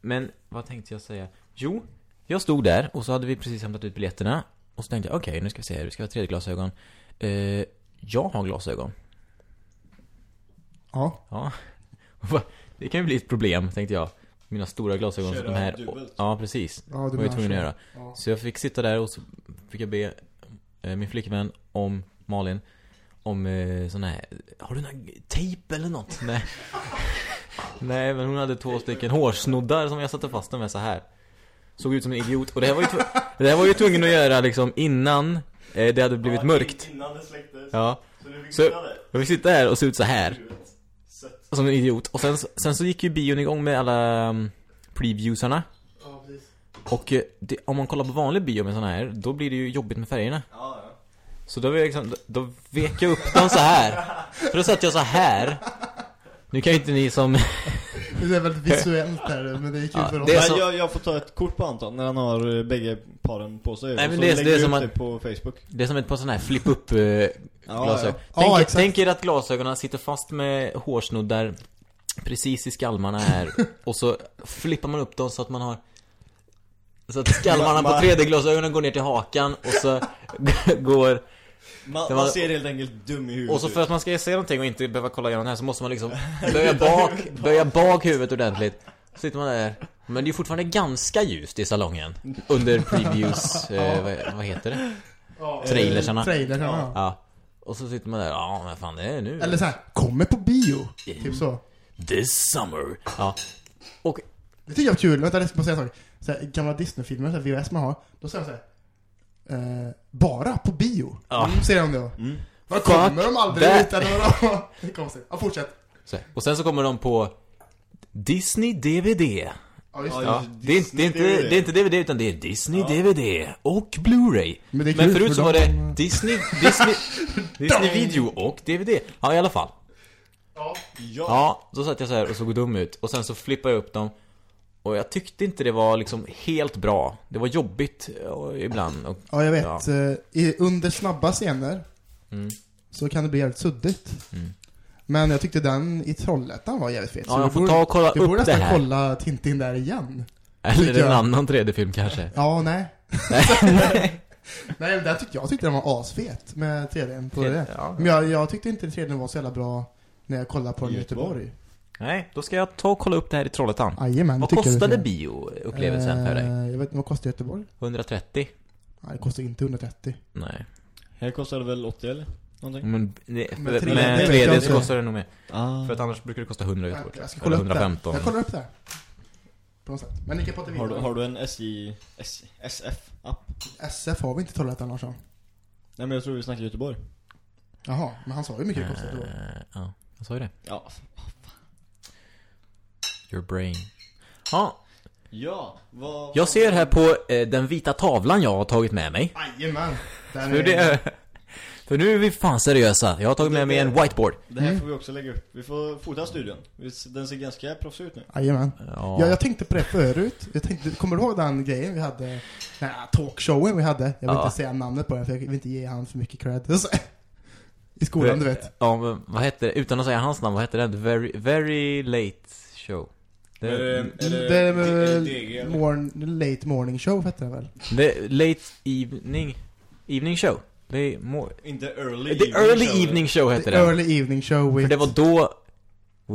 S2: men vad tänkte jag säga? Jo, jag stod där och så hade vi precis hämtat ut biljetterna. Och så tänkte jag, okej nu ska vi se här, vi ska ha 3D-glasögon. Eh, jag har glasögon.
S1: Ja.
S2: Ja. Det kan ju bli ett problem, tänkte jag. Mina stora glasögon.
S3: Köra
S2: de här,
S3: dubbelt.
S2: ja, precis.
S1: Ja,
S2: var jag tvungen att
S1: så.
S2: göra.
S1: Ja.
S2: Så jag fick sitta där och så fick jag be eh, min flickvän om Malin om eh, sån här Har du någon tejp eller något? Nej Nej men hon hade två stycken hårsnoddar som jag satte fast dem med så här Såg ut som en idiot och det här var ju, tv- det här var ju tvungen att göra liksom innan eh, det hade blivit mörkt
S3: Innan det släcktes.
S2: Ja
S3: Så du fick
S2: Så-
S3: sitta där.
S2: Jag fick sitta här och se ut så här. Som en idiot Och sen, sen så gick ju bion igång med alla um, previewsarna
S1: Ja, precis.
S2: Och eh, det, om man kollar på vanlig bio med såna här Då blir det ju jobbigt med färgerna
S3: Ja, ja.
S2: Så då, liksom, då, då vek jag upp dem så här. Så då satt jag så här. Nu kan ju inte ni som...
S1: Det är väldigt visuellt här, men det är kul
S2: Ja,
S1: för oss.
S2: det så-
S3: jag, jag får ta ett kort på Anton när han har eh, bägge paren på sig.
S2: Nej, men
S3: så
S2: det är-
S3: lägger
S2: det är som att-
S3: det på Facebook.
S2: Det är som ett par sådana här flip-up eh,
S3: Ja,
S2: glasögon.
S1: ja.
S2: Tänk,
S1: Ja,
S2: tänk er att glasögonen sitter fast med hårsnoddar precis i skalmarna här. Och så flippar man upp dem så att man har... Så att skalmarna på
S3: Ma-
S2: 3D-glasögonen går ner till hakan och så går...
S3: Man,
S2: var-
S3: man ser helt enkelt dum i huvudet
S2: Och så för att man ska se någonting och inte behöva kolla igenom här så måste man liksom böja bak, böja bak huvudet ordentligt. Så sitter man där. Men det är fortfarande ganska ljust i salongen. Under previews, eh, vad, vad heter det? Trailersarna.
S1: Trailersarna, ja.
S2: Och så sitter man där, ja men fan det är nu.
S1: Eller så här, kommer på bio. Typ så.
S2: This summer. Ja. Och,
S1: Det tycker jag var kul, vänta jag ska bara säga en sak. Så här, gamla Disney-filmer, så här, VHS man har, då säger de så här. Eh, bara på bio.
S2: Ja.
S1: Mm, säger de då.
S3: Mm.
S1: Vad kommer de aldrig
S2: that.
S1: ut eller vadå? Det är konstigt. Ja, fortsätt.
S2: så, och sen så kommer de på Disney DVD.
S1: Ja, just det.
S2: Ja, det är, inte, det, är inte,
S3: Disney
S2: det är inte DVD utan det är Disney. DVD och Blu-ray.
S1: Men det är
S2: Men förut
S1: för
S2: så var
S1: de-
S2: det Disney, Disney, Disney video och DVD. Ja, i alla fall.
S1: Ja.
S3: Ja.
S2: Ja, så satt jag så här och såg dum ut. Och sen så flippade jag upp dem. Och jag tyckte inte det var liksom helt bra. Det var jobbigt eh, ibland. Och,
S1: Ja, jag vet.
S2: Ja.
S1: Eh, I, under snabba scener
S2: mm,
S1: så kan det bli jävligt suddigt. Men jag tyckte den i Trollettan var jävligt fet.
S2: Ja,
S1: vi
S2: jag får
S1: borde-
S2: ta och kolla
S1: borde
S2: upp det
S1: nästan
S2: här.
S1: kolla Tintin där igen.
S2: Eller en
S1: jag.
S2: annan 3D-film kanske.
S1: Ja, nej.
S2: Nej.
S1: Men där tyckte jag tyckte den var asfet med 3D på det.
S2: Ja.
S1: Men jag, jag tyckte inte 3D var så jävla bra när jag kollade på den i
S3: Göteborg.
S2: Nej, då ska jag ta och kolla upp det här i Trollhättan.
S1: Jajamän,
S2: Vad kostade bioupplevelsen för dig?
S1: Eh, Jag vet inte, vad kostar Göteborg?
S2: 130?
S1: Nej, det kostar inte 130.
S2: Nej.
S3: Här kostar det väl 80 eller? Någonting?
S2: Men det,
S1: Men
S2: med
S1: 3D
S2: 3D,
S1: vet jag
S2: så kostar det nog mer.
S3: Ah.
S2: För att annars brukar det kosta 100 i Göteborg.
S1: Jag ska
S2: Eller
S1: kolla upp det.
S2: 115.
S1: Jag kollar upp det. På något sätt. Men ni kan prata
S3: Har
S1: vidare.
S3: du, har du en SJ, SJ SF-app?
S1: SF har vi inte Trollhättan Larsson.
S3: Nej men jag tror vi snackar Göteborg.
S1: Jaha, men han sa ju mycket det kostade då.
S2: Eh, Ja, jag sa ju det.
S3: Ja.
S2: Your brain. Ja,
S3: Ja, vad...
S2: jag ser här på eh, den vita tavlan jag har tagit med mig.
S1: Jajamän.
S2: För, det, för nu är vi fan seriösa. Jag har tagit med mig en whiteboard.
S3: Det här
S1: Mm.
S3: får vi också lägga upp. Vi får fota studion. Den ser ganska proffsig ut nu.
S1: Jajamän.
S2: Ja.
S1: Ja, jag tänkte på det förut. Jag tänkte, kommer du ihåg den grejen vi hade? Den här talkshowen vi hade. Jag vill
S2: Ja.
S1: inte säga namnet på den för jag vill inte ge han för mycket cred. Så- I skolan, du vet.
S2: Ja, men vad heter det? Utan att säga hans namn, vad heter den? Very, very late show. Det,
S3: Är det, är det,
S1: Det är
S3: D-
S1: väl
S3: DG eller?
S1: morn, Late Morning Show hette den väl?
S2: det, late evening, evening show. Det är more,
S3: Inte early
S2: The early
S3: show.
S2: evening show
S1: The
S2: hette den.
S1: Early Evening Show with...
S2: För det var då,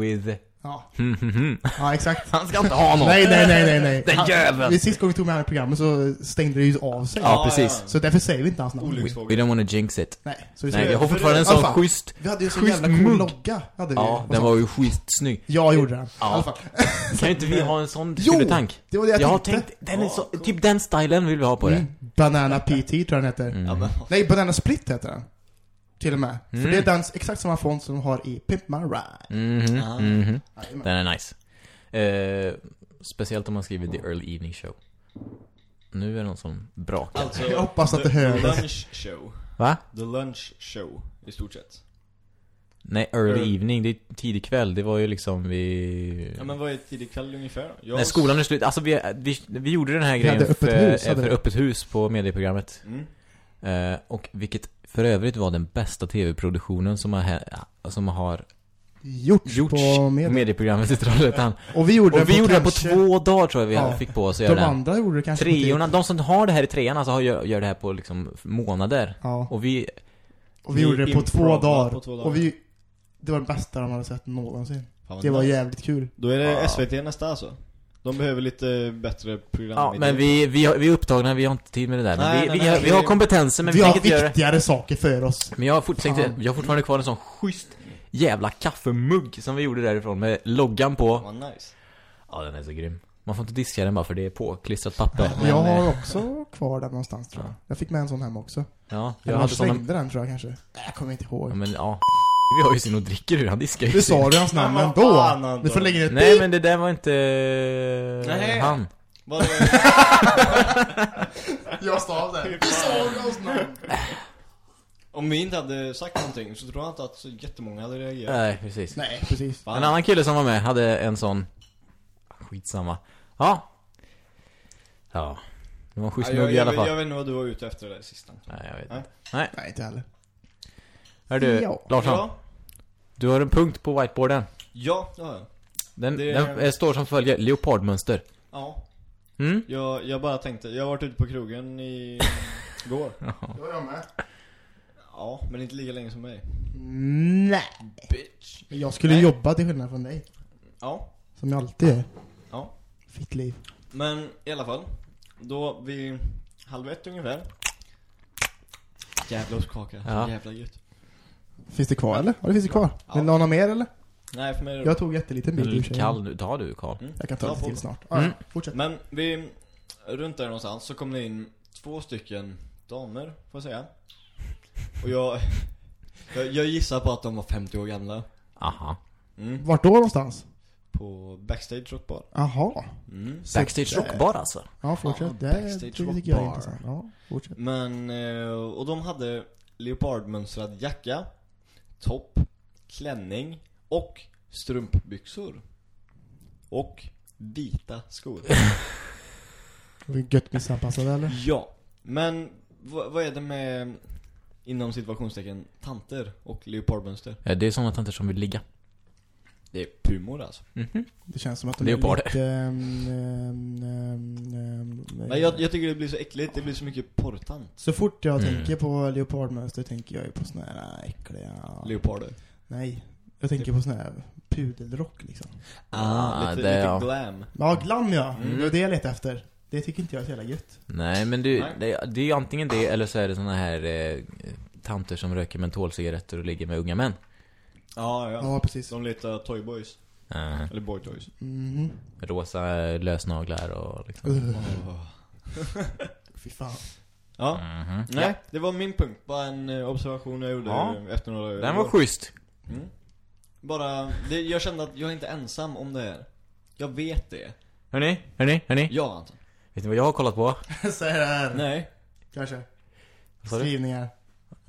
S2: with,
S1: Ja,
S2: hmm, hmm, hmm.
S1: ja exakt.
S2: Han ska inte ha något.
S1: nej, nej, nej, nej, nej.
S2: Den jäveln.
S1: Vi sist gången vi tog med honom i programmet så stängde det ju av sig.
S2: Ja, precis.
S1: Så därför säger vi inte hans namn.
S2: We don't wanna jinx it.
S1: Nej, så vi
S2: Nej,
S1: säger-
S2: jag har
S3: för
S2: fortfarande en sån schysst,
S1: Vi hade ju så
S2: schysst
S1: jävla cool logga. Hade vi.
S2: ja, den var ju skitsnygg.
S1: Jag gjorde den.
S2: Ja. Kan inte vi ha en sån
S1: Jo!
S2: fylletank?
S1: Det var det jag,
S2: Jag har
S1: tänkte.
S2: tänkt, den är så, typ den stilen vill vi ha på det.
S1: Mm. Banana PT tror jag den heter.
S2: Mm.
S1: Nej, Banana Split heter den. Till och med.
S2: Mm.
S1: För det är den exakt samma font som de har i Pimp My Ride.
S2: Mhm,
S3: Ah.
S2: mhm.
S1: Jajamän.
S2: Den är nice. Eh, speciellt om man skriver The Early Evening Show. Nu är det någon som brakar.
S3: alltså,
S1: Jag hoppas att det hör.
S3: The lunch show.
S2: Va?
S3: The lunch show, i stort sett.
S2: Nej, Early
S3: Early-
S2: Evening, det är tidig kväll. Det var ju liksom vi...
S3: Ja men vad är tidig kväll ungefär då? Jag-
S2: När skolan är slut. Alltså vi, vi, vi gjorde den här
S1: Vi
S2: grejen
S1: öppet
S2: för,
S1: hus,
S2: för öppet hus på medieprogrammet.
S3: Mm.
S2: Eh, och vilket för övrigt var den bästa tv-produktionen som har, som har
S1: Gjorts,
S2: gjorts
S1: på
S2: på
S1: med.
S2: medieprogrammet i Trollhättan.
S1: Och vi gjorde
S2: Och
S1: det
S2: vi
S1: på
S2: gjorde det på
S1: kanske,
S2: två dagar tror jag vi
S1: Ja.
S2: fick på oss att
S1: De
S2: göra den.
S1: andra gjorde det kanske på
S2: Treorna,
S1: typ-
S2: de som har det här i trean alltså har, gör, gör det här på liksom månader.
S1: Ja.
S2: Och vi,
S1: Och vi
S3: Ni
S1: gjorde det på två dagar.
S3: på två dagar.
S1: Och vi... Det var det bästa de hade sett någonsin.
S3: Fan,
S1: Det var
S3: nice.
S1: jävligt kul.
S3: Då är det
S2: Ja.
S3: SVT nästa alltså? De behöver lite bättre program.
S2: Ja, men vi, vi, har, vi är upptagna, vi har inte tid med det där. Men
S3: Nej,
S2: vi,
S3: nej,
S2: vi,
S3: nej,
S2: har, vi
S3: vi-
S2: har kompetensen, men vi,
S1: Vi har
S2: göra det.
S1: viktigare saker för oss.
S2: Men jag har, fort, tänkte,
S1: Fan.
S2: jag har fortfarande kvar en sån schysst jävla kaffemugg som vi gjorde därifrån med loggan på.
S3: Vad nice.
S2: Ja, den är så grym. Man får inte diska den bara för det är påklistrat papper.
S1: Men jag har
S2: eh,
S1: också kvar den någonstans tror jag. Jag fick med en sån hem också.
S2: Ja, jag
S1: jag
S2: hade
S1: slängde den tror jag kanske. Jag kommer inte
S2: Ja,
S1: ihåg.
S2: men ja. Vi har ju sin och dricker ur, han diskar ju sin.
S1: sa du hans namn
S3: Men
S1: ändå.
S3: vad fan, Anton?
S1: Du får lägga ett
S2: Nej, men det där var inte
S3: Nej.
S2: han.
S3: Vad
S1: Jag stav det. Du sa du hans namn.
S3: Om vi inte hade sagt någonting så tror jag inte att så jättemånga hade reagerat.
S2: Nej, precis.
S1: Nej, precis.
S3: Fan.
S2: En annan kille som var med hade en sån... Skitsamma. Ja. Ja. Det var en schysst
S3: Ja, jag,
S2: mugg i alla
S3: jag,
S2: fall.
S3: jag vet inte vad du var ute efter det sista.
S2: Nej, jag vet
S3: Nej.
S2: inte.
S1: Nej, inte heller.
S2: Hör du,
S1: Ja.
S2: Larsson.
S3: Ja,
S2: Du har en punkt på whiteboarden.
S3: ja det har jag.
S2: Den,
S3: Det-
S2: den eh, står som följer, leopardmönster.
S3: Ja,
S2: Mm?
S3: jag, jag bara tänkte, jag har varit ute på krogen i går.
S1: Det var jag med.
S3: Ja, men inte lika länge som mig.
S1: Nej.
S3: Bitch.
S1: Men jag skulle
S3: Nej.
S1: jobba till skillnad från dig.
S3: Ja,
S1: Som jag alltid gör.
S3: ja.
S1: Fitt liv.
S3: Men i alla fall, då vid halv ett ungefär. Jävla ostkaka,
S2: Ja.
S3: jävla gött.
S1: Finns det kvar eller? Ja, det finns det kvar.
S3: Ja.
S1: Vill någon ha mer eller?
S3: Nej, för mig är det
S1: Jag tog jätteliten
S2: är
S1: i och
S2: lite
S1: för sig.
S2: kall nu. Ta du, Karl.
S3: Mm.
S1: Jag kan ta lite
S3: på.
S1: till snart. Ja,
S2: Mm.
S1: ja, fortsätt.
S3: Men vi, runt där någonstans så kom det in två stycken damer, får jag säga. Och jag, jag, jag gissar på att de var 50 år gamla.
S2: Aha.
S3: Mm.
S1: Vart då någonstans?
S3: På Backstage Rockbar.
S1: Jaha.
S3: Mm.
S2: Backstage rockbar alltså.
S1: Ja, fortsätt.
S3: Ja,
S1: det
S3: Backstage
S1: tycker jag är intressant. Ja, fortsätt.
S3: Men, eh, och de hade leopardmönstrad jacka, topp, klänning och strumpbyxor. Och vita skor.
S1: Gött missanpassade eller?
S3: Ja, men vad, vad är det med inom situationstecken tanter och leopardmönster?
S2: Ja, det är sådana tanter som vill ligga.
S3: Det är pumor alltså.
S2: Mhm.
S1: Det känns som att de
S2: Leoparder.
S1: är lite... Um, um, um, um,
S3: Men jag, jag tycker det blir så äckligt, det blir så mycket porrtant.
S1: Så fort jag
S2: Mm.
S1: tänker på leopardmönster tänker jag ju på såna här äckliga...
S3: Leoparder.
S1: Nej. Jag tänker på såna här pudelrock liksom.
S2: Ah,
S3: lite,
S2: det,
S3: lite
S2: ja.
S3: glam.
S1: Ja, glam ja.
S3: Mm.
S1: Det var det jag letade efter. Det tycker inte jag är så jävla gött.
S2: Nej, men du,
S3: Nej.
S2: det, det är ju antingen det eller så är det såna här eh, tanter som röker mentolcigaretter och ligger med unga män.
S3: Ja, ja.
S1: Ja, precis.
S3: De letar toyboys.
S2: Uh,
S3: Eller boytoys.
S1: Mhm.
S2: rosa eh, lösnaglar och liksom.
S1: Uh, fy fan.
S3: Ja.
S2: Mhm.
S3: Nej, det var min punkt. Bara en eh, observation jag gjorde
S2: Ja.
S3: efter några
S2: Den var schysst.
S3: Mm. Bara, det, jag kände att jag är inte ensam om det här. Jag vet det.
S2: Hörni, hörni, hörni.
S3: Ja, Anton.
S2: Vet ni vad jag har kollat på?
S1: Så här.
S3: Nej.
S1: Kanske. Skrivningar.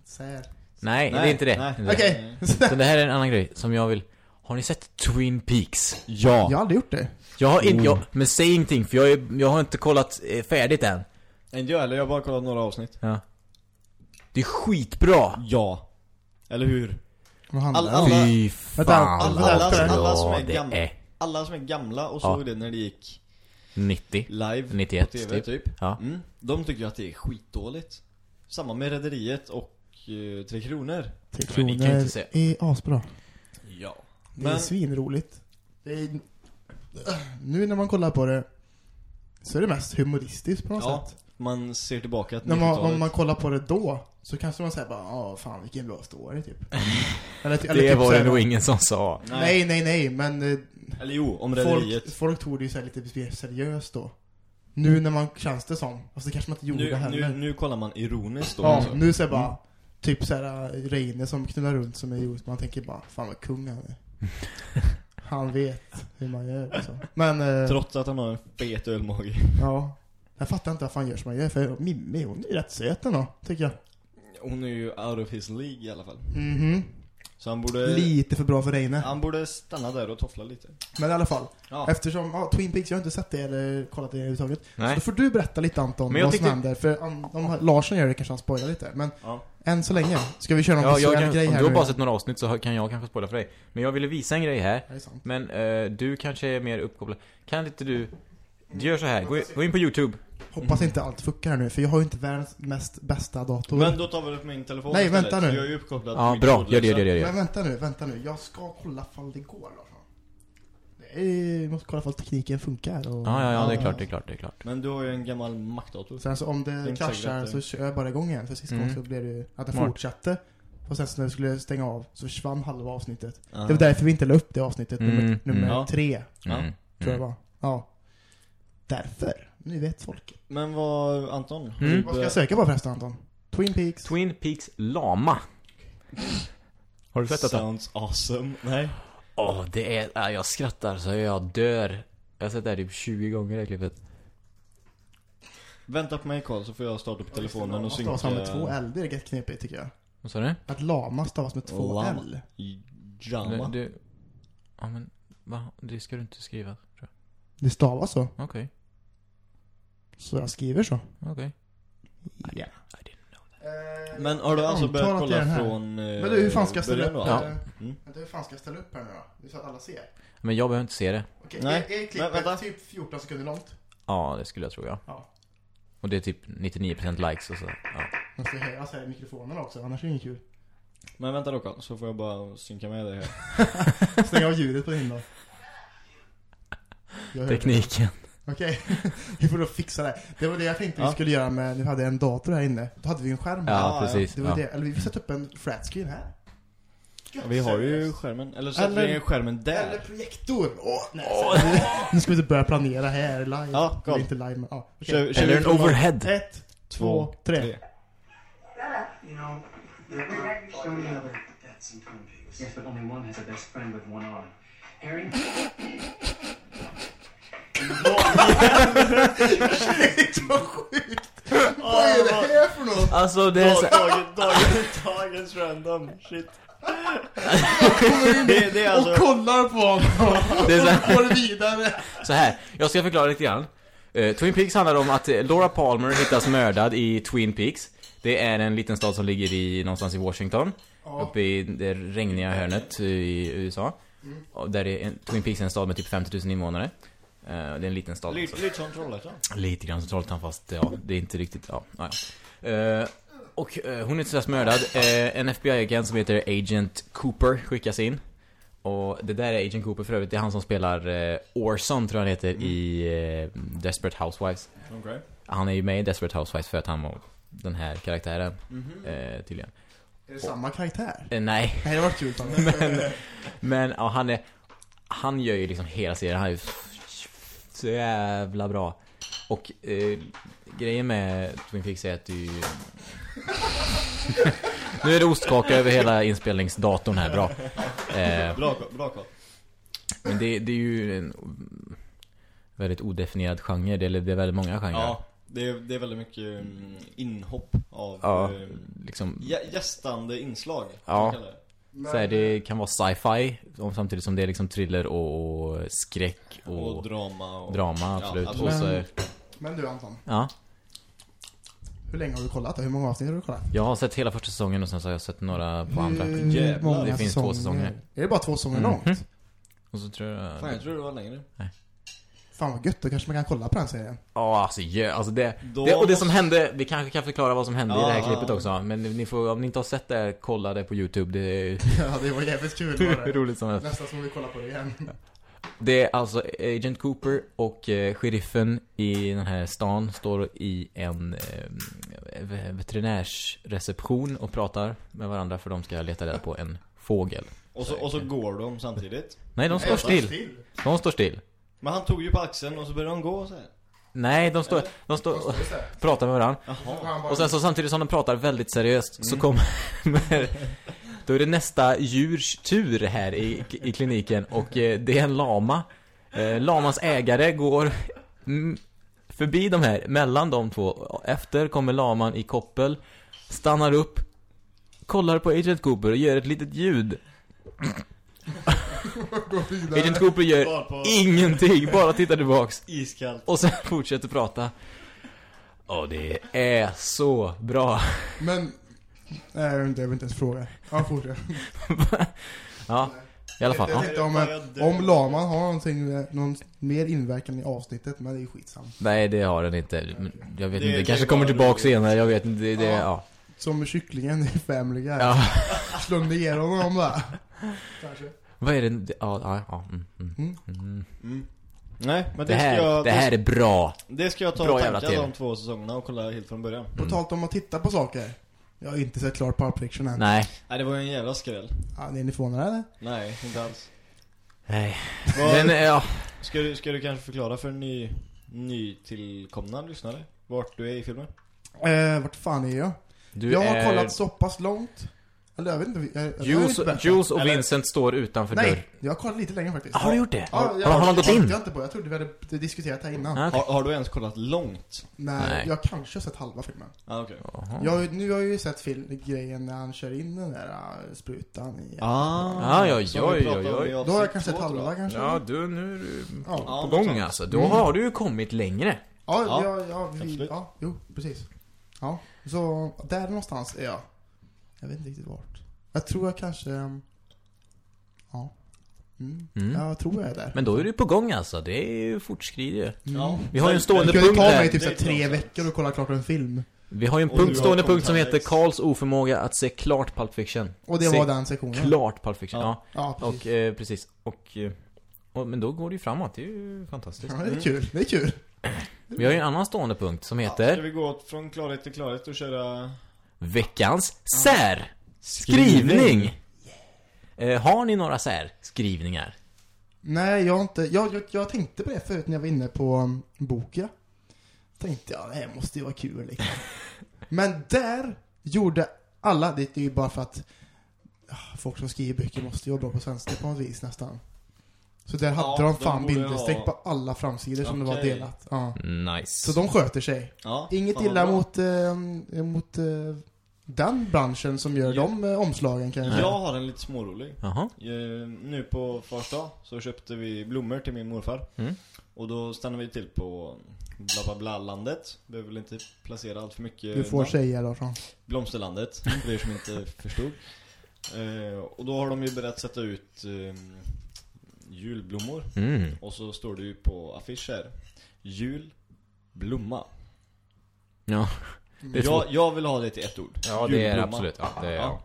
S1: Så här.
S2: Nej, det är inte det.
S3: Nej.
S1: Okej.
S2: Så det här är en annan grej som jag vill... Har ni sett Twin Peaks?
S3: Ja.
S1: Jag har aldrig gjort det.
S2: Jag har inte...
S3: Oh.
S2: Jag, men säg ingenting för jag, är, jag har inte kollat eh, färdigt än.
S3: Inte jag heller, jag har bara kollat några avsnitt.
S2: Ja. Det är skitbra!
S3: Ja. Eller hur?
S1: Vad handlar
S3: All-
S1: det om?
S3: alla-
S2: Fy fan
S3: alla- alla- alla som är gamla.
S2: är.
S3: Alla som är gamla och
S2: Ja.
S3: såg det när det gick
S2: 90.
S3: live
S2: 91
S3: på TV
S2: typ.
S3: typ.
S2: Ja.
S3: Mm. De tycker ju att det är skitdåligt. Samma med Rederiet och eh, Tre Kronor.
S1: Tre
S2: Men ni kan ju
S1: kronor
S2: inte se.
S1: är asbra.
S3: Ja.
S1: Det är
S3: Men,
S1: svinroligt. Det är... Nu när man kollar på det så är det mest humoristiskt på något
S3: Ja,
S1: sätt.
S3: man ser tillbaka till
S1: När man,
S3: 90-talet.
S1: om man kollar på det då så kanske man säger bara ja fan vilken bra story typ. eller, ty-
S2: Det
S1: eller typ
S2: var
S1: så
S2: det
S1: här,
S2: nog ingen som sa.
S1: Nej, nej, nej, men eh,
S3: Eller jo, om Rederiet.
S1: folk, folk tog det ju så här lite mer seriöst då. Nu när man känns det som, alltså det kanske man inte gjorde
S3: Nu,
S1: heller.
S3: nu, nu kollar man ironiskt då
S1: ja,
S3: alltså.
S1: nu jag bara typ såhär Reine som knullar runt som är gjort, man tänker bara fan vad kung han är. han vet hur man gör liksom. Men, eh,
S3: Trots att han har en fet ölmage.
S1: ja. Jag fattar inte vad fan gör som man gör, för Mimmi hon är ju rätt söt ändå, tycker jag.
S3: Hon är ju out of his League i alla fall.
S1: Mhm.
S3: Så han borde...
S1: Lite för bra för Reine.
S3: Han borde stanna där och toffla lite.
S1: Men i alla fall,
S3: Ja.
S1: eftersom, ja, Twin Peaks, jag har inte sett det eller kollat det överhuvudtaget. Så
S2: Nej.
S1: då får du berätta lite Anton,
S2: Men jag
S1: vad som
S2: tyckte-
S1: händer. För om, om Larsson gör det kanske han spoilar lite. Men
S3: Ja.
S1: än så länge, ska vi köra någon
S2: Ja, kan,
S1: grej
S2: om
S1: här
S2: du har bara sett några avsnitt så kan jag kanske spoila för dig. Men jag ville visa en grej här. Men eh, du kanske är mer uppkopplad. Kan inte du... Du gör så här. Gå, gå in på YouTube.
S1: Hoppas inte allt fuckar här nu, för jag har ju inte världens mest bästa dator.
S3: Men då tar vi upp min telefon
S1: Nej,
S3: istället,
S1: vänta nu.
S3: för Jag är ju uppkopplad
S2: Ja,
S3: min
S2: bra. Gör det, gör det, gör det.
S1: Men vänta nu, vänta nu. Jag ska kolla fall det går Larsson. Det Vi måste kolla ifall tekniken funkar. Och,
S2: Ja, ja, ja, det är klart, det är klart, det är klart.
S3: Men du har ju en gammal Mac-dator.
S1: Sen så om
S3: Det är
S1: det
S3: inte säkert
S1: kraschar
S3: att det-
S1: så kör jag bara igång igen. För sist
S2: Mm.
S1: gång så blev det ju att det
S2: Smart.
S1: fortsatte. Och sen så när vi skulle stänga av så försvann halva avsnittet.
S3: Ja.
S1: Det var därför vi inte la upp det avsnittet,
S2: Mm,
S1: nummer, nummer
S2: mm.
S3: Ja.
S1: tre.
S3: Ja.
S2: Mm.
S1: Tror jag
S2: Mm.
S1: var. Ja. Därför. Nu vet folk.
S3: Men vad, Anton?
S2: Mm.
S3: du
S1: Vad ska jag söka på förresten Anton? Twin Peaks.
S2: Twin Peaks Lama. Har du sett detta?
S3: Sounds awesome. Nej.
S2: Åh, det är... Äh, jag skrattar så jag dör. Jag har sett det här typ 20 gånger det här klippet.
S3: Vänta på mig Karl så får jag starta upp telefonen och synka...
S1: Stavas med två L, det är rätt knepigt tycker jag.
S2: Vad sa du?
S1: Att lama stavas med två
S3: Lama.
S1: L.
S3: Jama.
S2: Du, du... Ja men, va? Det ska du inte skriva, tror
S1: Det stavas så.
S2: jag. Okej,
S1: Så jag skriver så.
S2: okej.
S1: Ja.
S2: Didn't know that.
S3: Men har du alltså börjat kolla
S1: här.
S3: från... eh,
S1: Men du, hur fan ska jag ställa upp?
S2: Ja.
S1: eh,
S3: Mm.
S1: Hur fan ska jag ställa upp här nu då? Det är så att alla ser.
S2: Men jag behöver inte se det.
S1: Okej,
S3: Nej,
S1: är, är klippet typ 14 sekunder långt?
S2: Ja, det skulle jag tro, ja.
S1: Ja.
S2: Och det är typ 99% likes och så. Ja.
S1: Måste höras här i mikrofonen också, annars är det inget kul.
S3: Men vänta då Karl, så får jag bara synka med dig här.
S1: Stäng av ljudet på din då.
S2: Tekniken.
S1: Okej, vi får då fixa det. Det var det jag tänkte vi skulle göra med, vi hade en dator här inne. Då hade vi en skärm här.
S2: Ja,
S3: ja.
S2: precis.
S1: Det var
S2: Ja.
S1: det, eller vi sätta upp en flat screen här.
S3: Ja, vi har ju skärmen, eller så sätter
S1: Eller-
S3: vi skärmen
S1: Eller
S3: där.
S1: projektor! Åh, nej, nu, nu ska vi inte börja planera här live.
S3: Ja,
S1: Eller
S3: kom.
S1: inte live men, ja. okej.
S3: Kör, kör
S2: Eller en overhead.
S1: Ett, två, tre.
S4: You know, there are so many other deaths in Twin Peaks. Yes, but only one has a best friend with one arm. Harry?
S1: Shit vad sjukt! Vad är det här för något?
S2: Alltså det är så...
S3: Dagen, dagen, dagens random, shit. det, det är alltså...
S1: Och kollar på honom
S2: Det är så här-
S1: och går vidare.
S2: Så här, jag ska förklara lite grann. Eh, Twin Peaks handlar om att eh, Laura Palmer hittas mördad i Twin Peaks. Det är en liten stad som ligger i, någonstans i Washington.
S1: Ja.
S2: Uppe i det regniga hörnet i USA. Och där är en, Twin Peaks är en stad med typ 50 000 invånare. Eh, det är en liten stad.
S3: Lite, lite som Trollhättan.
S2: Lite grann som Trollhättan fast ja, det är inte riktigt, ja, ja. Eh, och eh, hon är tyvärr mördad. Eh, en FBI-agent som heter Agent Cooper skickas in. Och det där är Agent Cooper för övrigt, det är han som spelar Orson tror jag han heter i eh, Desperate Housewives.
S3: Okej.
S2: Han är ju med i Desperate Housewives för att han var den här karaktären,
S3: Mhm.
S2: eh, tydligen.
S1: Är det samma karaktär?
S2: Nej,
S1: Nej, det var kul. fan.
S2: men ja, han är Han gör ju liksom hela serien, han är så jävla bra Och eh, grejen med Twin Peaks är att det är ju Nu är det ostkaka över hela inspelningsdatorn här, bra eh,
S3: Bra bra.
S2: Men det, det är ju en väldigt odefinierad genre, det är, det är väldigt många genrer
S3: Ja, det är, det är väldigt mycket mm, inhopp av
S2: Ja,
S3: eh,
S2: liksom
S3: gä- gästande inslag.
S2: Ja.
S1: Men,
S2: så här, det kan vara sci-fi och samtidigt som det är liksom thriller och skräck och,
S3: Och drama och...
S2: drama absolut.
S3: Ja,
S2: och så,
S1: Men- men du Anton,
S2: ja,
S1: hur länge har du kollat då? Hur många avsnitt har du kollat?
S2: jag har sett hela första säsongen och sen så har jag sett några på andra.
S3: Jävlar.
S2: Det finns två säsonger.
S1: Är det bara två säsonger
S2: Mhm.
S1: långt?
S2: Och så tror jag...
S3: Fan, jag tror det var längre.
S1: Fan vad gött, då kanske man kan kolla på den serien.
S2: Ja, alltså, ja, alltså det,
S3: Då
S2: det... Och det som hände, vi kanske kan förklara vad som hände i det här
S3: Ja.
S2: klippet också. Men ni får, om ni inte har sett det, kolla det på YouTube. Det
S1: Ja, det var jävligt kul var det.
S2: roligt som helst.
S1: Nästan som vi kollar på det igen.
S2: Det är alltså Agent Cooper och eh, sheriffen i den här stan står i en eh, veterinärsreception och pratar med varandra för de ska leta reda på en fågel.
S3: Och så, och så går de samtidigt.
S2: Nej, de står still. De står still.
S3: Men han tog ju på axeln och så började de gå så här.
S2: Nej, de står, de står och pratar med varandra.
S3: Jaha.
S2: Och sen så samtidigt som de pratar väldigt seriöst så kommer Då är det nästa djurs tur här i, i kliniken och eh, det är en lama eh, Lamans ägare går mm, förbi de här, mellan de två Efter kommer laman i koppel Stannar upp Kollar på Agent Cooper och gör ett litet ljud Agent Cooper gör ingenting, bara tittar tillbaks
S3: iskallt.
S2: och sen fortsätter prata Och det är så bra
S1: Men, nej jag vill inte ens fråga. Ja, fortsätt.
S2: Ja, i alla fall.
S1: Jag
S2: Ja.
S1: tänkte om, om laman har någonting, någon mer inverkan i avsnittet, men det är skitsam.
S2: Nej, det har den inte. Jag vet
S3: Det-
S2: inte, det
S3: det
S2: kanske kommer tillbaka senare, jag vet inte. Det, det,
S1: Ja.
S2: ja.
S1: Som kycklingen i Family Guy.
S2: ja.
S1: Slå ner honom bara. Kanske.
S2: Vad är det? Ja, ja, ja. Mm, mm,
S1: Mm.
S2: mm.
S3: Mm. Nej, men det,
S2: Det
S3: ska
S2: här,
S3: jag...
S2: det här är bra.
S3: det ska jag ta
S2: bra
S3: och
S2: jävla
S3: tanka
S2: TV.
S3: de två säsongerna och kolla helt från början.
S1: På tal om att titta på saker. Jag har inte sett klart Pulp Fiction än.
S2: Nej.
S3: Nej, det var ju en jävla skräll.
S1: Ja, är ni förvånade eller?
S3: Nej, inte alls.
S2: Nej.
S3: Vad-
S2: Men, eh, ja.
S3: Ska, du, ska du kanske förklara för ny, nytillkomna lyssnare vart du är i filmen?
S1: Eh, vart fan är jag?
S2: Du
S1: jag har
S2: är...
S1: kollat så pass långt. Eller jag vet inte. Jag, jag,
S2: Jules,
S1: inte berätta.
S2: Jules och
S3: Eller-
S2: Vincent står utanför dörr.
S1: Nej, jag har kollat lite längre faktiskt.
S2: Ah, har du gjort det?
S1: Ja,
S2: har,
S1: jag,
S2: har han gått
S1: tänkte
S2: in?
S1: Jag inte på. Jag trodde vi hade diskuterat det här innan.
S2: Ah, okej.
S3: Har, har du ens kollat långt?
S1: Nej,
S2: Nej.
S1: jag kanske har sett halva filmen.
S3: Ah, okej.
S1: Jag, nu har jag ju sett film, grejen när han kör in den där äh, sprutan i...
S3: Ah,
S2: Ja, ja,
S3: som
S2: ja,
S3: vi
S2: ja,
S3: pratade om
S2: ja.
S3: i
S1: Då har
S3: avsnitt
S1: jag kanske
S3: två,
S1: sett
S3: tror jag.
S1: halva kanske.
S2: Ja, du, nu är du
S1: Ja.
S2: på
S3: Ja,
S2: gång
S3: något
S2: alltså. Då
S1: Mm.
S2: har du ju kommit längre.
S1: Ja,
S3: Ja,
S1: ja, ja, vi,
S3: absolut.
S1: ja, jo, precis. Ja, så där någonstans är jag. Jag vet inte riktigt vart. Jag tror jag kanske... um, Ja. Mm.
S2: Mm.
S1: Jag tror jag är där.
S2: Men då är du på gång alltså. Det är ju fortskridet.
S1: Mm.
S3: Ja.
S2: Vi har ju en stående
S1: Det kan ju
S2: punkt
S1: ta
S2: där.
S1: mig typ
S3: Det
S1: så
S3: är
S1: här tre veckor att kolla klart en film.
S2: Vi har ju en
S3: Och du
S2: punkt,
S3: har
S2: stående punkt som heter Karls oförmåga att se klart Pulp Fiction.
S1: Och det
S2: Se
S1: var den sektionen.
S2: Klart Pulp Fiction, ja.
S3: Ja.
S1: Ja, precis.
S2: Och, eh, precis. Och, eh, och, men då går det ju framåt. Det är ju fantastiskt.
S1: Ja, det är kul. Det är kul.
S2: Vi har ju en annan stående punkt som
S3: Ska
S2: heter
S3: vi gå från klarhet till klarhet och köra...
S2: Veckans särskrivning. Eh, har ni några särskrivningar?
S1: Nej, jag har inte... Jag, jag, jag tänkte på det förut när jag var inne på um, Bokia. Tänkte jag, det här måste ju vara kul liksom. Men där gjorde alla, det är ju bara för att folk som skriver böcker måste ju vara bra på svenska på något vis nästan. Så där hade
S3: Ja,
S1: de fan bindestreck
S3: ha-
S1: på alla framsidor som det var delat. Ja.
S2: Nice.
S1: Så de sköter sig.
S3: Ja,
S1: Inget illa
S3: bra.
S1: mot, eh, mot eh, den branschen som gör
S3: Ja.
S1: de eh, omslagen kan jag
S3: har en lite smårolig.
S2: Jaha.
S3: Eh, Nu på fars dag så köpte vi blommor till min morfar.
S2: Mm.
S3: Och då stannade vi till på bla bla bla landet. Behöver väl inte placera allt för mycket.
S1: Du får
S3: namn.
S1: säga Larsson.
S3: Blomsterlandet, för er som inte förstod. Eh, och då har de ju börjat sätta ut julblommor.
S2: Mm.
S3: Och så står det ju på affischer. Jul, blomma.
S2: Ja, det är
S3: Jag, jag vill ha det till ett ord.
S2: Ja, det är
S3: Julblomma.
S2: absolut. Ja, det är,
S3: Ja.
S2: ja.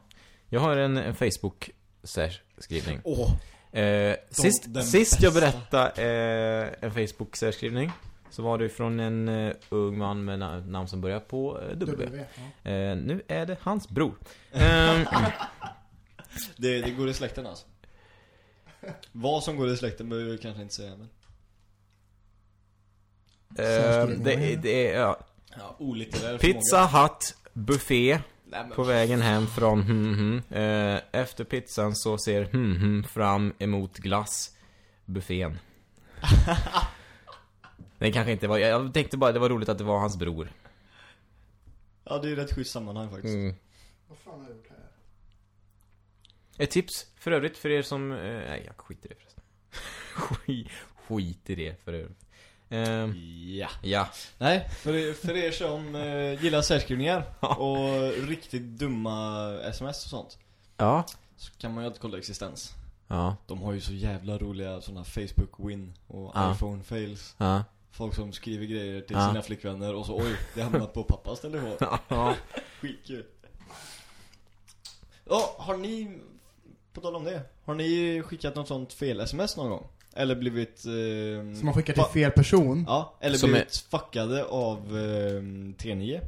S2: Jag har en, en Facebook-särskrivning.
S3: Åh,
S2: Eh, sist
S3: den
S2: sist jag
S3: bästa.
S2: berättade eh, en Facebook-särskrivning så var det från en eh, ung man med na- namn som börjar på eh, W.
S1: W. Ja.
S2: Eh, nu är det hans bror. Ehm,
S3: det, det går i släkten alltså. Vad som går i släkten behöver vi kanske inte säga men.
S2: eh, det, det är ja,
S3: Ja, olitterär
S2: Pizza Hut Buffé
S3: Nej, men,
S2: på vägen hem från hmm, hmm. Eh, Efter pizzan så ser hmm, hmm fram emot glass buffén. Det kanske inte var, jag tänkte bara det var roligt att det var hans bror.
S3: Ja, det är ju rätt schysst sammanhang faktiskt.
S2: Mm.
S1: Vad fan har jag gjort här?
S2: Ett tips för övrigt för er som... Eh, nej, jag skiter i det förresten. skit, skit i det för övrigt. Ehm,
S3: Ja.
S2: ja.
S3: Nej, för, er- för er som eh, gillar särskrivningar och riktigt dumma sms och sånt.
S2: Ja.
S3: Så kan man ju alltid kolla existens.
S2: Ja.
S3: De har ju så jävla roliga sådana Facebook win och
S2: Ja.
S3: iPhone fails.
S2: Ja.
S3: Folk som skriver grejer till sina flickvänner och så oj, det hamnat på pappas telefon.
S2: ja.
S3: Skitkul. Ja, har ni, på tal om det, har ni skickat något sånt fel-sms någon gång? Eller blivit... Eh,
S1: Som man skickar till fel person.
S3: Ja, eller
S2: Som
S3: blivit fuckade av eh, T9.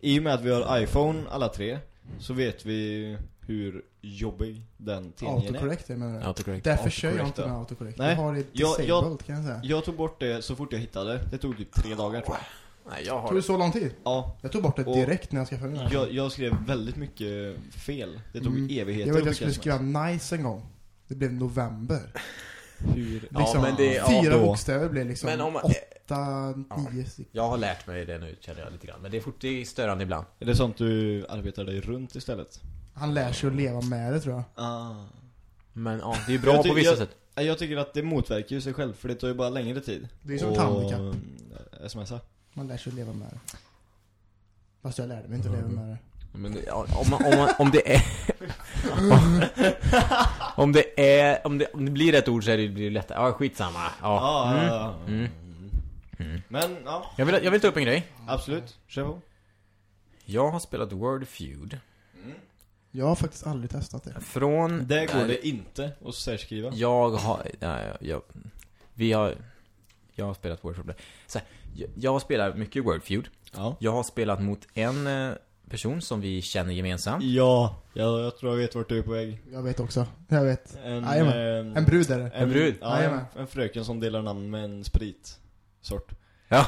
S3: I och med att vi har iPhone alla tre, så vet vi hur jobbig den T9 är.
S1: Autocorrect jag menar du?
S2: Autocorrect.
S1: Därför kör jag inte med autocorrect.
S3: Nej.
S1: Jag har det
S3: Jag-
S1: disabled
S3: jag-
S1: kan jag säga.
S3: Jag tog bort det så fort jag hittade. Det tog typ tre dagar tror jag.
S2: Nej, jag
S1: Tog det så lång tid?
S3: Ja,
S1: Jag tog bort det
S3: Och-
S1: direkt när jag skaffade den.
S3: jag, jag skrev väldigt mycket fel. Det tog
S1: Mm.
S3: evigheter
S1: Jag vet att jag
S3: att
S1: skulle skriva nice en gång. Det blev november.
S3: Hur?
S2: Ja,
S1: Liksom,
S2: men det-
S1: fyra
S3: då.
S1: bokstäver blev liksom
S2: Men om man-
S1: åtta, nio stycken.
S2: Jag har lärt mig det nu känner jag lite grann. Men det är fort det är störande ibland.
S3: Är det sånt du arbetar dig runt istället?
S1: Han lär sig att leva med det tror jag.
S3: Ah.
S2: Men ja, det är bra på vissa
S3: jag-
S2: sätt.
S3: Jag tycker att det motverkar ju sig själv, för det tar ju bara längre tid.
S1: Det är som ett handikapp.
S3: eh, Smsa.
S1: Man lär sig att leva med det. Fast jag lärde mig inte att leva med det.
S2: Men det- om, om, om det är... om det är... Om det, om det blir ett ord så är det, blir det lättare. Ja, skitsamma. Ja.
S3: Ja,
S2: Mm.
S3: ja, ja.
S2: Mm.
S3: Mm. Men, ja,
S2: Jag, vill, jag vill ta upp en grej.
S3: absolut. Kör på.
S2: Jag har spelat Word Feud.
S3: Mm.
S1: Jag har faktiskt aldrig testat det.
S2: Från...
S3: Där går
S2: Nej,
S3: det inte att särskriva.
S2: Jag har... Ja, jag, vi har... Jag har spelat Wordfeud. Så här, jag, jag spelar mycket Wordfeud.
S3: Ja.
S2: Jag har spelat mot en eh, person som vi känner gemensamt.
S3: Ja, jag, jag tror jag vet vart du är på väg.
S1: Jag vet också. Jag vet.
S3: En,
S1: Jajamän.
S3: eh,
S1: En brud är det.
S2: En brud?
S3: Ja, en, en fröken som delar namn med en sprit. Sort.
S2: Ja.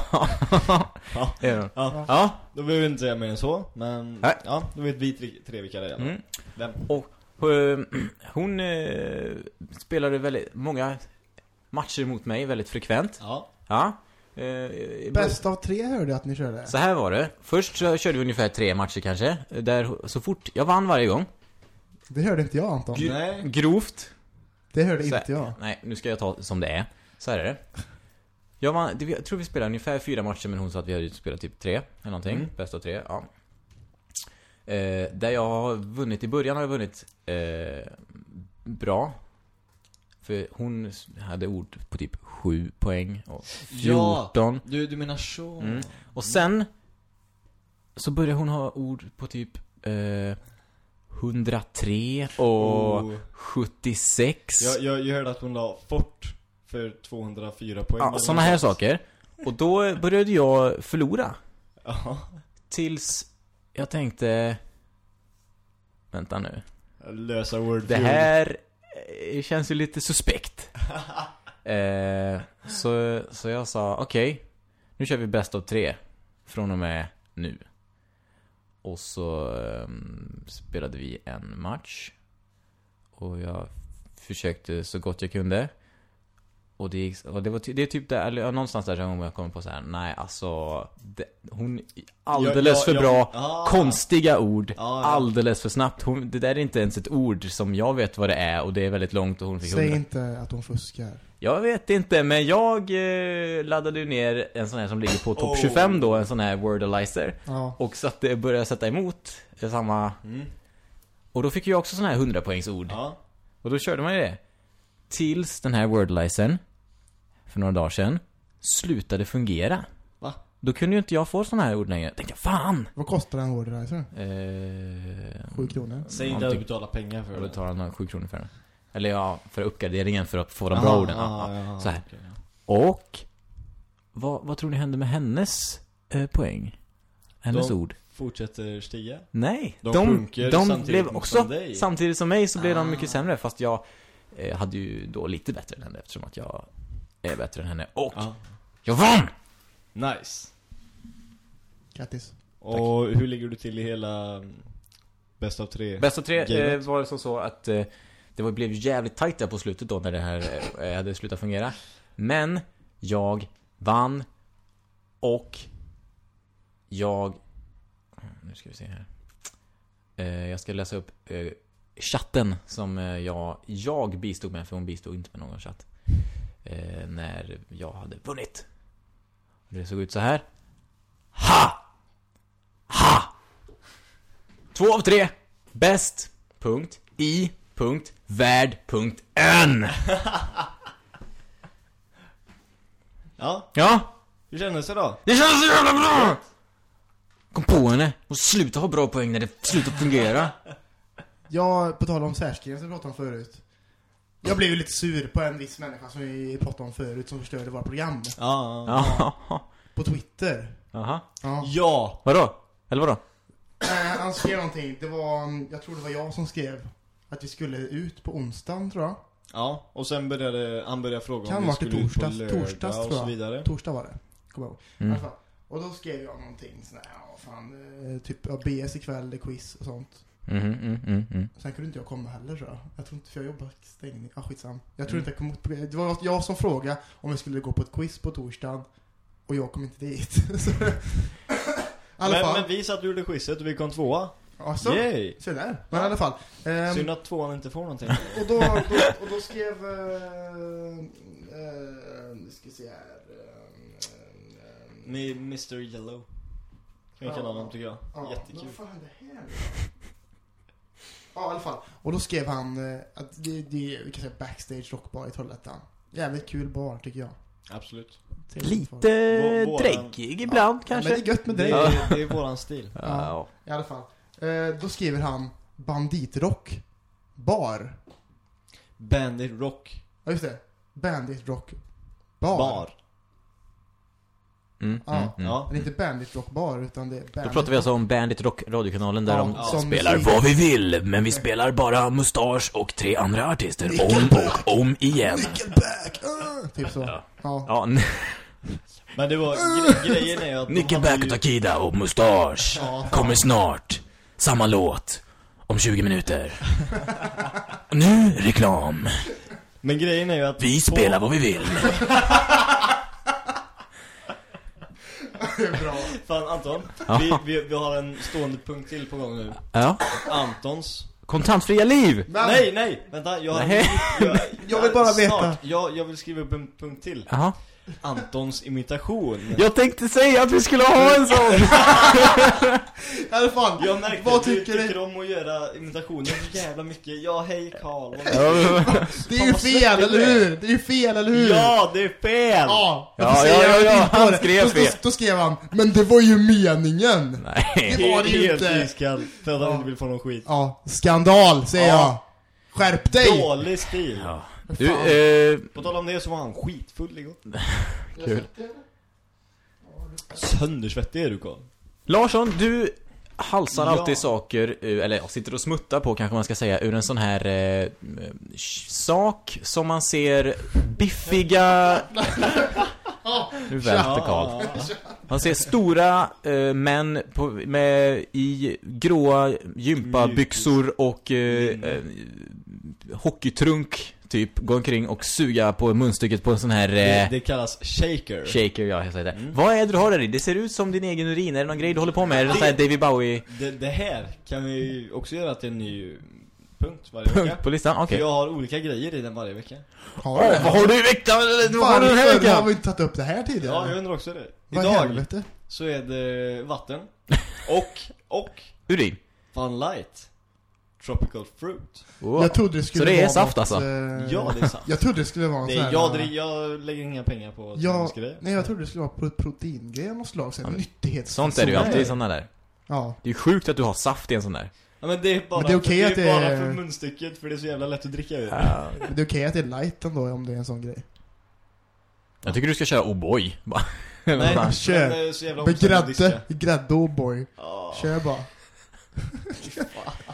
S3: Ja.
S2: det är det.
S3: Ja.
S2: Ja.
S3: Då behöver vi inte säga mer än så, men
S2: Nej.
S3: ja, då vet vi tre, tre vilka det är.
S2: Mm.
S3: Vem?
S2: Eh, Hon eh, spelade väldigt många matcher mot mig väldigt frekvent.
S3: Ja.
S2: Ja. Eh, bör-
S1: Bäst av tre hörde jag att ni körde.
S2: Så här var det. Först så körde vi ungefär tre matcher kanske. Där så fort, jag vann varje gång.
S1: Det hörde inte jag Anton.
S3: Nej.
S2: Grovt.
S1: Det hörde
S2: Så-
S1: inte jag.
S2: Nej, nu ska jag ta som det är. Så här är det. Jag, vann, det- jag tror vi spelade ungefär fyra matcher, men hon sa att vi hade spelat typ tre, eller någonting.
S3: Mm.
S2: Bäst av tre, ja. Eh, där jag har vunnit, i början har jag vunnit eh, bra. För hon hade ord på typ 7 poäng och 14.
S3: Du, du menar så?
S2: Mm. Och sen så började hon ha ord på typ eh, 103 och
S3: Oh.
S2: 76.
S3: Jag, jag, jag hörde att hon la fort för 204 poäng.
S2: Ja,
S3: något
S2: här saker. Och då började jag förlora.
S3: Ja.
S2: Tills jag tänkte... Vänta nu.
S3: Lösa word
S2: Det här eh, känns ju lite suspekt. eh, så, så jag sa, okej. nu kör vi bäst av tre. Från och med nu. Och så ehm, spelade vi en match. Och jag försökte så gott jag kunde. Och det, och det var det är typ där, eller någonstans där som jag kommer på så här, nej alltså. Det, hon, alldeles
S3: Ja,
S2: för
S3: ja,
S2: bra.
S3: ja. Ah.
S2: Konstiga ord.
S3: Ja.
S2: Alldeles för snabbt. Hon, det där är inte ens ett ord som jag vet vad det är och det är väldigt långt och hon fick
S1: Säg
S2: hundra.
S1: inte att hon fuskar.
S2: Jag vet inte, men jag eh, laddade ju ner en sån här som ligger på topp
S3: Oh.
S2: 25 då, en sån här wordalizer.
S1: Ja.
S2: Och satte, började sätta emot samma...
S3: Mm.
S2: Och då fick jag också sån här 100 poängsord.
S3: Ja.
S2: Och då körde man ju det. Tills den här wordalizern, för några dagar sedan, slutade fungera.
S3: Va?
S2: Då kunde ju inte jag få såna här ord längre. Jag tänkte, fan!
S1: Vad kostar en Worderizer?
S2: Eh,
S1: Sju kronor.
S3: Säg inte att du betalar pengar för
S2: Jag
S3: det.
S2: betalar några 7 kronor för den. Eller ja, för uppgraderingen för att få de bra orden.
S3: aha,
S2: Ja, ja. Så här.
S3: okej, ja.
S2: Och vad, vad tror ni hände med hennes eh, poäng? Hennes
S3: De-
S2: ord?
S3: Fortsätter stiga?
S2: Nej,
S3: De
S2: de,
S3: sjunker
S2: de
S3: samtidigt
S2: blev
S3: som
S2: också,
S3: dig.
S2: samtidigt som mig så blev
S3: Ah.
S2: de mycket sämre fast jag eh, hade ju då lite bättre än henne eftersom att jag är bättre än henne. Och
S3: Ja.
S2: jag vann!
S3: Nice.
S1: Grattis.
S3: Och hur ligger du till i hela mm, bäst av tre?
S2: Bäst av tre eh,
S3: Gamet.
S2: var det som så att eh, det var, blev jävligt tajt där på slutet då när det här eh, hade slutat fungera. Men jag vann och jag... Nu ska vi se här. Eh, jag ska läsa upp eh, chatten som eh, jag, jag bistod med, för hon bistod inte med någon chatt. Eh, när jag hade vunnit. Det såg ut så här. Ha! Ha! Två av tre. Bäst. Punkt. I. Punkt. Värd. Punkt. Ön.
S3: Ja,
S2: Ja.
S3: hur kändes det då?
S2: Det känns så jävla bra! Kom på henne och sluta ha bra poäng när det slutar fungera.
S1: Jag, på tal om särskriven som vi pratade om förut. Jag blev ju lite sur på en viss människa som vi pratade om förut som förstörde våra program.
S3: Ja. ja.
S1: På Twitter.
S2: Jaha.
S1: Ja.
S3: Ja!
S2: Vadå? Eller vadå?
S1: Eh, han skrev någonting. Det var, mm, jag tror det var jag som skrev att vi skulle ut på onsdagen tror jag.
S3: Ja, och sen började han började fråga
S1: Kan
S3: om vi skulle ut på
S1: torsdags-
S3: lördag
S1: torsdags,
S3: och så vidare.
S1: Torsdag var det. Kommer jag ihåg. I
S2: Mm.
S1: alla fall. Och då skrev jag någonting sån här, ja fan, eh, typ ja, BS ikväll, det är quiz och sånt.
S2: Mhm, mm, mm, mm.
S1: Sen kunde inte jag komma heller tror jag. Jag tror inte, för jag jobbar stängning. Ah skitsam. Jag tror
S3: Mm.
S1: inte jag kom upp, det var jag som frågade om vi skulle gå på ett quiz på torsdagen. Och jag kom inte dit. Så, alla
S3: Men,
S1: fall.
S3: men vi satt och gjorde quizet och vi kom tvåa.
S1: ja, så.
S3: Yay!
S1: Så där. Men i alla fall. Ehm,
S3: Synd att tvåan inte får någonting.
S1: och, då, då, och då skrev... Uh, uh, ska se här. ehm,
S3: Med Mr Yellow. Kan vi kalla honom tycker jag.
S1: Ja,
S3: Jättekul.
S1: Vad fan hände här nu då? Ja, i alla fall. Och då skrev han eh, att det, det är, vi kan säga backstage rockbar i Trollhättan. Jävligt kul bar tycker jag.
S3: Absolut.
S2: Lite
S3: Vå- våran-
S2: dräckig ibland
S1: Ja,
S2: kanske.
S1: men det är gött med
S3: Det
S1: dig.
S3: är, det är våran stil.
S2: Ja.
S1: I alla fall. Eh, då skriver han Banditrock bar.
S3: Bandit Rock
S1: Ja, just det. Bandit Rock bar.
S3: Bar.
S2: Mm,
S1: Ja.
S2: mm, mm.
S3: Ja.
S1: Det är inte Bandit Rock bar, utan det är Bandit
S2: Då pratar vi alltså om Bandit Rock, radiokanalen där
S1: Ja,
S2: de
S1: som
S2: spelar
S1: musik.
S2: vad vi vill, men vi spelar bara Mustasch och tre andra artister om
S1: Nickelback.
S2: och om igen.
S1: Nickelback! Uh, typ så.
S2: Ja.
S1: Ja.
S2: Ja,
S3: Men det var, gre grejen är ju att
S2: Nickelback
S3: hade
S2: och
S3: ju-
S2: Takida och Mustasch
S1: Ja,
S2: kommer snart. Samma låt. Om 20 minuter. Nu reklam.
S3: Men grejen är ju att
S2: Vi
S3: på-
S2: spelar vad vi vill.
S1: Det är bra.
S3: Fan Anton,
S2: Ja.
S3: vi, vi, vi har en stående punkt till på gång nu
S2: Ja.
S3: Antons
S2: Kontantfria liv.
S1: Men,
S3: Nej, nej, vänta, jag
S2: Nej.
S3: jag,
S1: Jag vill bara veta.
S3: Snart, jag, jag vill skriva upp en punkt till
S2: Jaha.
S3: Antons imitation
S2: Jag tänkte säga att vi skulle ha en sån.
S1: alla fall.
S3: Jag märkte
S1: vad
S3: att du
S1: tycker
S3: tycker
S1: du?
S3: om att göra imitationer så jävla mycket Ja, hej Karl
S1: Det är ju fel, eller hur? Det är ju fel, eller hur?
S3: Ja, det är fel!
S1: Ja,
S2: Ja, ja, ja, ja, han skrev fel.
S1: Då, då skrev han, men det var ju meningen.
S2: Nej.
S1: Det var det ju
S3: Helt
S1: inte.
S3: iskall, för att han inte vill få någon skit
S1: Ja, skandal, säger
S3: Ja.
S1: jag. Skärp dig!
S3: Dålig stil
S2: Ja. Du, eh,
S3: På tal om det så var han skitfull igår.
S2: Kul.
S3: Söndersvettig är du Karl.
S2: Larsson, du halsar
S3: Ja.
S2: alltid saker, ur- eller sitter och smuttar på kanske man ska säga, ur en sån här eh, sak som man ser biffiga... Nu välter Karl. Man ser stora eh, män på, med, i gråa gympabyxor och eh, eh, hockeytrunk typ, gå omkring och suga på munstycket på en sån här
S3: det,
S2: eh,
S3: det kallas shaker
S2: shaker, ja jag säger det.
S3: Mm.
S2: Vad är det du har där i? Det ser ut som din egen urin, är det någon grej du håller på med? Är det sån här David Bowie
S3: det, det här kan vi ju också göra till en ny punkt varje vecka
S2: punkt på listan? Okej.
S3: För jag har olika grejer i den varje vecka
S1: Har du det?
S2: vad har du i veckan? Vad har du den här
S1: Varför har vi inte tagit upp det här tidigare?
S3: Ja, jag undrar också det
S1: Vad i
S3: Idag
S1: helvete?
S3: så är det vatten Och, och
S2: Urin?
S3: Fun Light Tropical Fruit
S2: Wow.
S1: Jag trodde det skulle
S2: Så det är
S1: vara
S2: saft
S1: något,
S2: alltså?
S1: eh,
S3: Ja, det är sant
S1: Jag trodde det skulle vara en
S3: det
S1: sån
S3: är,
S1: här...
S3: jag, jag lägger inga pengar på
S1: Ja,
S3: träningsgrejer
S1: nej jag trodde det skulle vara pro proteingrej av något slag, såhär
S2: Ja,
S1: nyttighets...
S2: Sånt är det ju
S1: sån
S2: alltid i såna där.
S1: Ja.
S2: Det är ju sjukt att du har saft i en sån där.
S3: Ja men det är bara,
S1: Men det är okej
S3: för,
S1: att
S3: det är
S1: det
S3: bara
S1: är-
S3: för munstycket för det är så jävla lätt att dricka ur
S1: Men det är okej att det är light ändå om det är en sån grej.
S2: Jag tycker du ska köra O'boy. bara.
S3: Nej,
S1: fan, kör.
S3: men det är så jävla
S1: Med grädde, grädde och boy.
S3: Ja.
S1: Kör bara.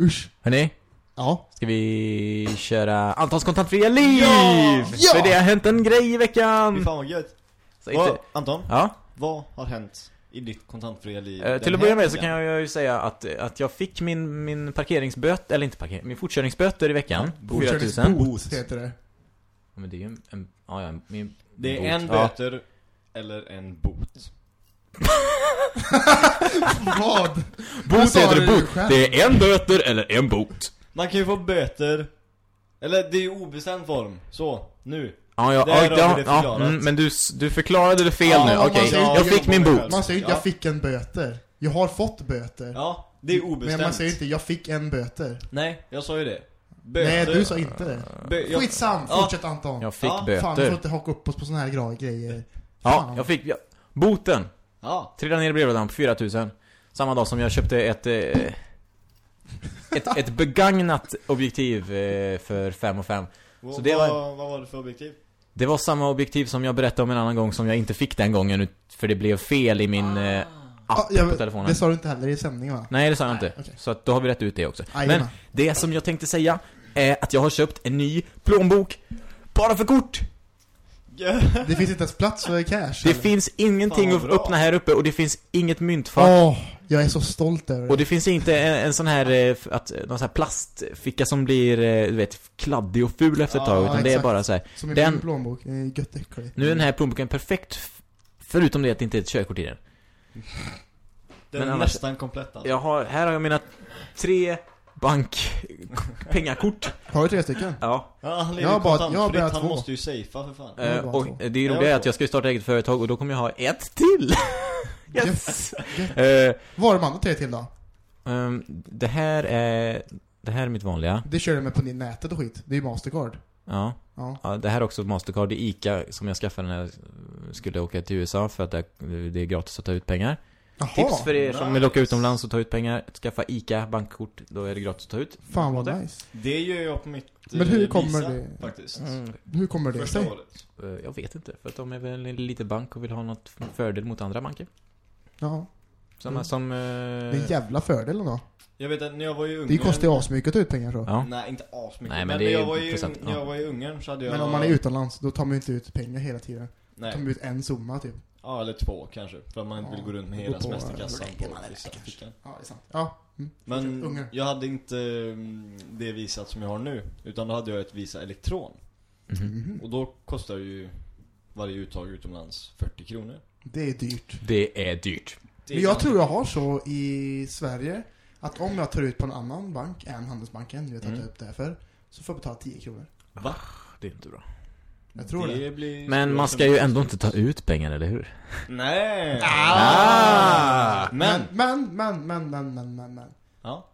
S1: Usch.
S2: Hörni,
S1: Ja.
S2: ska vi köra Antons kontantfria liv?
S3: Ja!
S1: Ja!
S2: För det har hänt en grej i
S3: Fy
S2: veckan.
S3: fan vad gött
S2: Så inte...
S3: Vad- Anton,
S2: Ja,
S3: vad har hänt i ditt kontantfria liv
S2: eh, till att börja med så kan jag ju säga att, att jag fick min, min parkeringsböt, eller inte parkering, min fortkörningsböter i veckan. på 4000.
S1: Bot heter det.
S2: Men det är ju en, en ja, ja, min
S3: Det är
S2: bot.
S3: en
S2: Ja.
S3: böter eller en bot
S1: Vad?
S2: Bot heter
S1: du
S2: det bot. Det är en böter eller en bot.
S3: Man kan ju få böter Eller det är ju obestämd form, så, nu
S2: Ja, ja,
S3: Där
S2: ja,
S3: har vi
S2: ja,
S3: det
S2: ja mm, men du, du förklarade det fel
S3: Ja,
S2: nu. Okej,
S1: säger-
S2: jag fick min bot.
S1: Man säger inte
S3: Ja.
S1: jag fick en böter. Jag har fått böter.
S3: Ja, det är
S1: Men
S3: obestämt
S1: man säger inte jag fick en böter.
S3: Nej, jag sa ju det Böter
S1: Nej, du sa inte det.
S3: Bö- jag-
S1: Skitsam,
S3: Ja.
S1: fortsätt Anton.
S2: Jag fick
S3: Ja,
S1: Fan, vi får
S2: böter.
S1: inte haka upp oss på såna här grejer.
S2: Ja,
S1: Fan.
S2: jag fick, ja, boten.
S3: Ja,
S2: Trillade ner i brevlådan på 4000. Samma dag som jag köpte ett, eh, ett, ett begagnat objektiv eh, för 5 och 5.
S3: vad,
S2: Så det var-
S3: vad, vad var det för objektiv?
S2: Det var samma objektiv som jag berättade om en annan gång som jag inte fick den gången för det blev fel i min eh, app
S1: Ja, jag-
S2: på telefonen.
S1: Det sa du inte heller i sändningen va?
S2: Nej, det sa jag inte.
S1: okej.
S2: Så att då har vi rätt ut det också. Men
S1: Jajamän.
S2: det som jag tänkte säga är att jag har köpt en ny plånbok bara för kort.
S1: Det finns inte ens plats för cash.
S2: Det
S1: eller?
S2: finns ingenting att öppna här uppe och det finns inget myntfack.
S1: Åh, jag är så stolt över
S2: Och
S1: det.
S2: det finns inte en, en sån här, eh, att, någon sån här plastficka som blir, eh, du vet, kladdig och ful efter ett tag. Utan det är
S1: exakt.
S2: bara så här.
S1: Som i
S2: den-
S1: plånbok. Det gött äcklig.
S2: Nu är den här plånboken perfekt, förutom det att det inte är ett körkort i den.
S3: Den
S2: Men
S3: är
S2: annars-
S3: nästan komplett alltså.
S2: Jag har, här har jag mina tre bank pengakort.
S1: Har du tre stycken?
S2: Ja.
S3: Ja, han lever
S1: bara- jag bara
S3: han
S1: två.
S3: måste ju safea för fan
S2: Eh, och det roliga är att jag ska ju starta eget företag och då kommer jag ha ett till! yes!
S1: Gött.
S2: Eh,
S1: Vad har de andra tre till då?
S2: ehm, det här är, det här är mitt vanliga.
S1: Det kör du med på din nätet och skit. Det är ju Mastercard.
S2: Ja.
S1: Ja.
S2: ja. Det här är också Mastercard, det är Ica som jag skaffade när jag skulle åka till USA för att det, det är gratis att ta ut pengar.
S1: Jaha.
S2: Tips för er som vill
S3: nice.
S2: åka utomlands och ta ut pengar. Skaffa ICA bankkort, då är det gratis att ta ut.
S1: Fan vad
S2: Det.
S1: nice.
S3: Det gör jag på mitt
S1: Men hur
S3: eh,
S1: kommer
S3: Visa,
S1: det-
S3: faktiskt.
S2: Mm.
S1: Hur kommer det
S3: Första
S1: sig?
S3: året.
S2: Eh, Jag vet inte, för att de är väl en liten bank och vill ha något fördel mot andra banker.
S1: Ja.
S2: Samma
S1: Mm.
S2: som...
S1: Det är en
S2: Eh,
S1: jävla fördel ändå.
S3: Jag vet att när jag var i Ungern...
S1: Det kostar ju asmycket att ta ut pengar så.
S2: ja.
S3: Nej, inte asmycket.
S2: Nej,
S3: men
S2: men det
S3: när
S2: är
S3: jag, var i, när jag
S2: ja.
S3: var i Ungern så hade jag...
S1: Men om man är utomlands, då tar man ju inte ut pengar hela tiden. Då tar
S3: Nej.
S1: man ut en summa typ.
S3: Ja, eller två kanske. För att man inte
S1: Ja,
S3: vill gå runt med hela semesterkassan på vissa fickan.
S1: Ja, det är sant. Ja. Mm.
S3: Men
S1: Ungern.
S3: jag hade inte mm, det visat som jag har nu. Utan då hade jag ett Visa Elektron.
S2: Mhm.
S3: Och då kostar ju varje uttag utomlands 40 kronor.
S1: Det är dyrt.
S2: Det är dyrt.
S1: Men jag tror jag har så i Sverige att om jag tar ut på en annan bank än Handelsbanken, jag tar
S3: Mm.
S1: upp det här för, så får jag betala 10 kronor.
S3: Va?
S2: Det är inte bra.
S1: Jag tror det.
S3: Blir
S2: Men man ska ju ändå inte ta ut pengar, eller hur?
S3: Nej!
S2: Ah!
S3: Men!
S1: Men, men, men, men, men, men, men.
S3: Ja.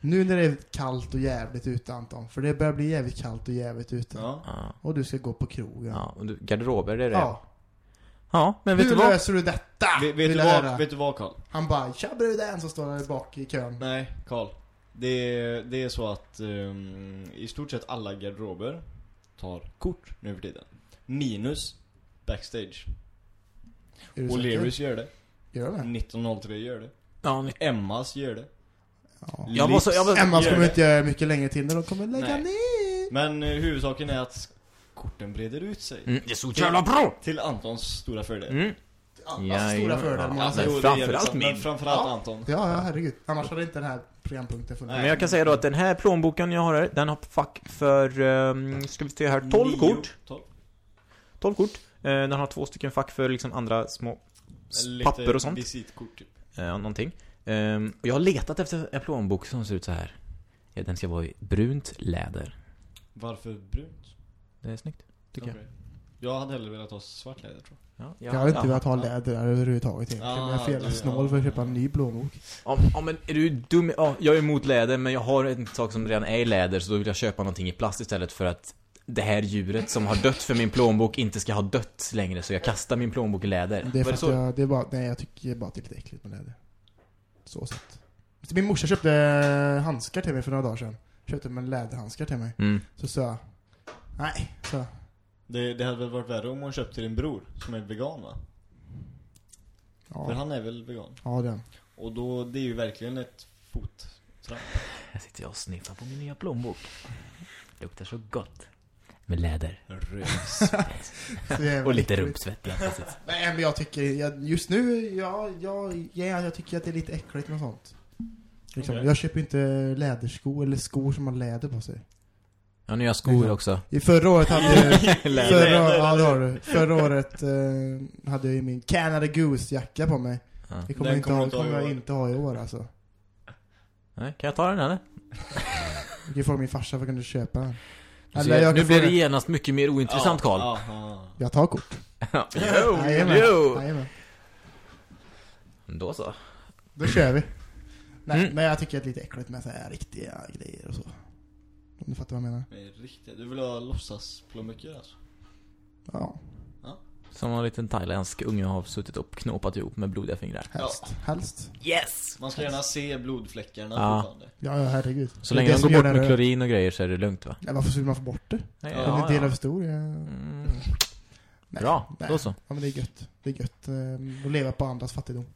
S1: Nu när det är kallt och jävligt ute Anton, för det börjar bli jävligt kallt och jävligt ute.
S3: Ja.
S1: Och du ska gå på krogen.
S2: Ja, och du, garderober, det är det.
S1: Ja.
S2: Ja, men vet
S1: Hur
S2: du vad?
S1: löser du detta?
S3: Vet, vet, du vad, vet du vad Karl?
S1: Han bara, tja bruden som står där bak i kön.
S3: Nej, Karl. Det är, det är så att ehm, i stort sett alla garderober tar kort nu för tiden. Minus backstage. O'Learys gör det.
S1: Gör det?
S3: 1903 gör det.
S2: Ja, ni...
S3: Emmas gör det.
S1: Ja.
S2: Jag så- jag var-
S1: Emmas
S3: gör
S1: kommer
S3: det.
S1: inte göra mycket längre till när de kommer lägga
S3: Nej.
S1: ner.
S3: Men eh, huvudsaken är att korten breder ut sig.
S2: Mm, det är så jävla bra!
S3: Till Antons stora fördel.
S2: Mm.
S1: Allas
S2: Ja,
S1: stora
S2: ja.
S1: fördel.
S2: Ja,
S1: man
S2: alltså,
S3: det
S2: framförallt min.
S3: Men framförallt
S1: Ja.
S3: Anton.
S1: Ja, ja, herregud. Annars hade inte den här programpunkten funnits.
S3: Nej.
S2: Men jag kan säga då att den här plånboken jag har här, den har fack för, um, ska vi se här, 12
S3: Nio-
S2: kort.
S3: 12.
S2: 12 kort. Eh, den har två stycken fack för liksom andra små
S3: Lite
S2: papper och sånt.
S3: Visitkort typ.
S2: Eh, någonting. Ehm, och jag har letat efter en plånbok som ser ut så här. Ja, den ska vara i brunt läder.
S3: Varför brunt?
S2: Det är snyggt, tycker
S3: Okej. Jag hade hellre velat ha svart läder tror
S2: jag. Ja,
S1: Jag hade inte velat ha läder där överhuvudtaget egentligen.
S3: Ah,
S1: men jag är
S3: du-
S1: snål för att köpa en ny plånbok.
S2: Ja, ja, men är du dum? Ja, jag är emot läder, men jag har en sak som redan är i läder, så då vill jag köpa någonting i plast istället för att det här djuret som har dött för min plånbok inte ska ha dött längre, så jag kastar min plånbok i läder.
S1: Det är för att
S2: så?
S1: jag, det är bara, nej jag tycker bara att det är lite äckligt med läder. Så sett. Min morsa köpte handskar till mig för några dagar sedan. Köpte med läderhandskar till mig.
S2: Mm.
S1: Så sa jag, nej, så.
S3: Det, det hade väl varit värre om hon köpt till din bror som är vegan va? För
S1: Ja,
S3: han är väl vegan?
S1: ja den.
S3: Och då, det är ju verkligen ett fottramp.
S2: Här sitter jag och sniffar på min nya plånbok. Luktar så gott. Med läder.
S1: Jävla
S2: Och lite rumpsvett ja, precis.
S1: Nej men jag tycker, jag, just nu, ja, jag, ja, jag tycker att det är lite äckligt med sånt. Liksom,
S3: Okej.
S1: Jag köper inte läderskor eller skor som har läder på sig.
S2: Ja, nya skor också.
S1: I förra året hade jag, förra, ja, det har du. Förra året eh, hade jag ju min Canada Goose-jacka på mig.
S2: Ja.
S1: Det kommer,
S3: Den
S1: inte
S3: kommer
S1: ha,
S3: du
S1: kommer jag inte ha i år alltså.
S2: Nej, kan jag ta den eller?
S1: Du kan få min farsa för att kunna köpa den.
S2: Du
S1: Eller jag
S2: nu
S1: kan
S2: blir det genast mycket mer ointressant Karl.
S3: Ja, ja,
S1: Jag tar kort.
S2: Jo,
S1: Jajamän.
S2: jo.
S1: Jajamän.
S2: Då så.
S1: Då kör vi. Nej,
S2: Mm.
S1: men jag tycker att det är lite äckligt med så här riktiga grejer och så. Om du fattar vad jag menar.
S3: ja. Är riktigt. Du vill ha låtsasplånböcker alltså?
S1: Ja,
S2: Som en liten thailändsk unge har suttit och knåpat ihop med blodiga fingrar.
S1: helst. Helst.
S2: Yes!
S3: Man ska gärna se blodfläckarna
S2: Ja.
S3: fortfarande.
S1: Ja, ja herregud.
S2: Så länge de går bort med klorin och grejer så är det lugnt va?
S1: Nej, varför vill man få bort det?
S2: Ja,
S1: det är en del av historien.
S2: Mm.
S1: Nej,
S2: Bra,
S1: nej.
S2: då så.
S1: Ja, men det är gött. Det är gött eh, att leva på andras fattigdom.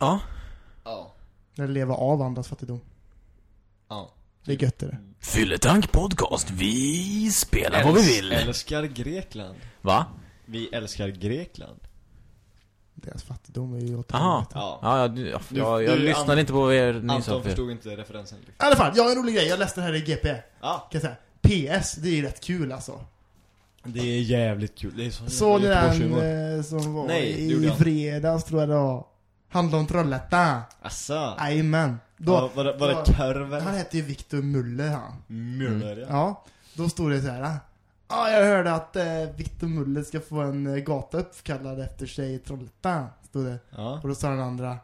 S2: Ja.
S3: Ja.
S1: Eller leva av andras fattigdom.
S3: Ja.
S1: Det är gött är det.
S2: Fylletank podcast, vi spelar vad vi vill.
S3: Älskar Grekland.
S2: Va?
S3: Vi älskar Grekland.
S1: Deras fattigdom är ju åt
S2: Aha.
S3: Ja.
S2: Ja, ja, du, ja,
S3: Du-
S2: jag, jag
S3: du-
S2: lyssnade
S3: Ant-
S2: inte på er ni sa
S3: Anton
S2: för.
S3: förstod inte referensen.
S1: I alla fall, jag har en rolig grej. Jag läste det här i GP. Kan
S3: Ja.
S1: jag säga. PS, det är rätt kul alltså.
S3: Det är jävligt kul. Det är så
S1: Såg ni den eh, som var
S3: Nej,
S1: i
S3: jag.
S1: fredags tror jag det var? Handlade om Trollhättan.
S3: Asså?
S1: Jajamän. Då,
S3: Ja, var, det, var det Körver?
S1: Han hette ju Victor Muller han.
S3: Muller ja.
S1: Ja, då stod det så här. Ja, ah, jag hörde att eh, Victor Muller ska få en eh, gata uppkallad efter sig i Trollhättan. Stod det.
S3: Ja.
S1: Och då sa den andra.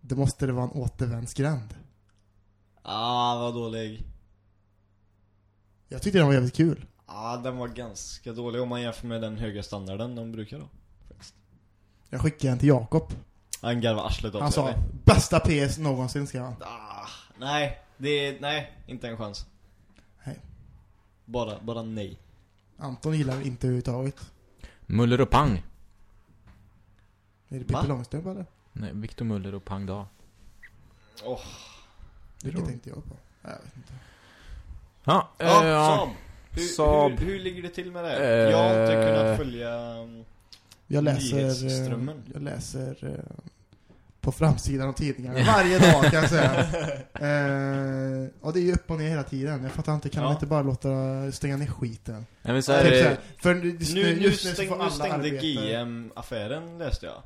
S1: Det måste det vara en återvändsgränd.
S3: Ah, vad dålig.
S1: Jag tyckte den var jävligt kul.
S3: Ja, den var ganska dålig om man jämför med den höga standarden de brukar ha.
S1: Jag skickade en till Jakob.
S3: Han garvar arslet av
S1: Han sa,
S3: eller?
S1: bästa PS någonsin ska han.
S3: ah, Nej, det är, nej, inte en chans.
S1: Nej.
S3: Bara, bara nej.
S1: Anton gillar det inte överhuvudtaget.
S2: Muller och Pang.
S1: Är det? Pippi Långstrump eller?
S2: Nej, Victor Muller och Pang Da.
S3: Åh.
S1: Vilket tänkte jag på? Jag vet inte.
S2: Ja,
S3: Ja,
S2: eh, ja.
S3: Saab. Hur,
S2: Saab.
S3: Hur, hur ligger det till med det?
S2: Eh.
S3: Jag har inte kunnat följa... um,
S1: Jag läser, eh,
S3: Nyhetsströmmen.
S1: jag läser eh, på framsidan av tidningarna varje dag kan jag säga. Eh, och det är ju upp och ner hela tiden. Jag fattar inte, kan
S3: Ja.
S1: de inte bara låta stänga ner skiten?
S2: Nej, men så
S1: Typ så här, för just
S3: Nu, nu,
S1: just så
S3: stäng, nu
S1: alla
S3: stängde. GM-affären läste jag.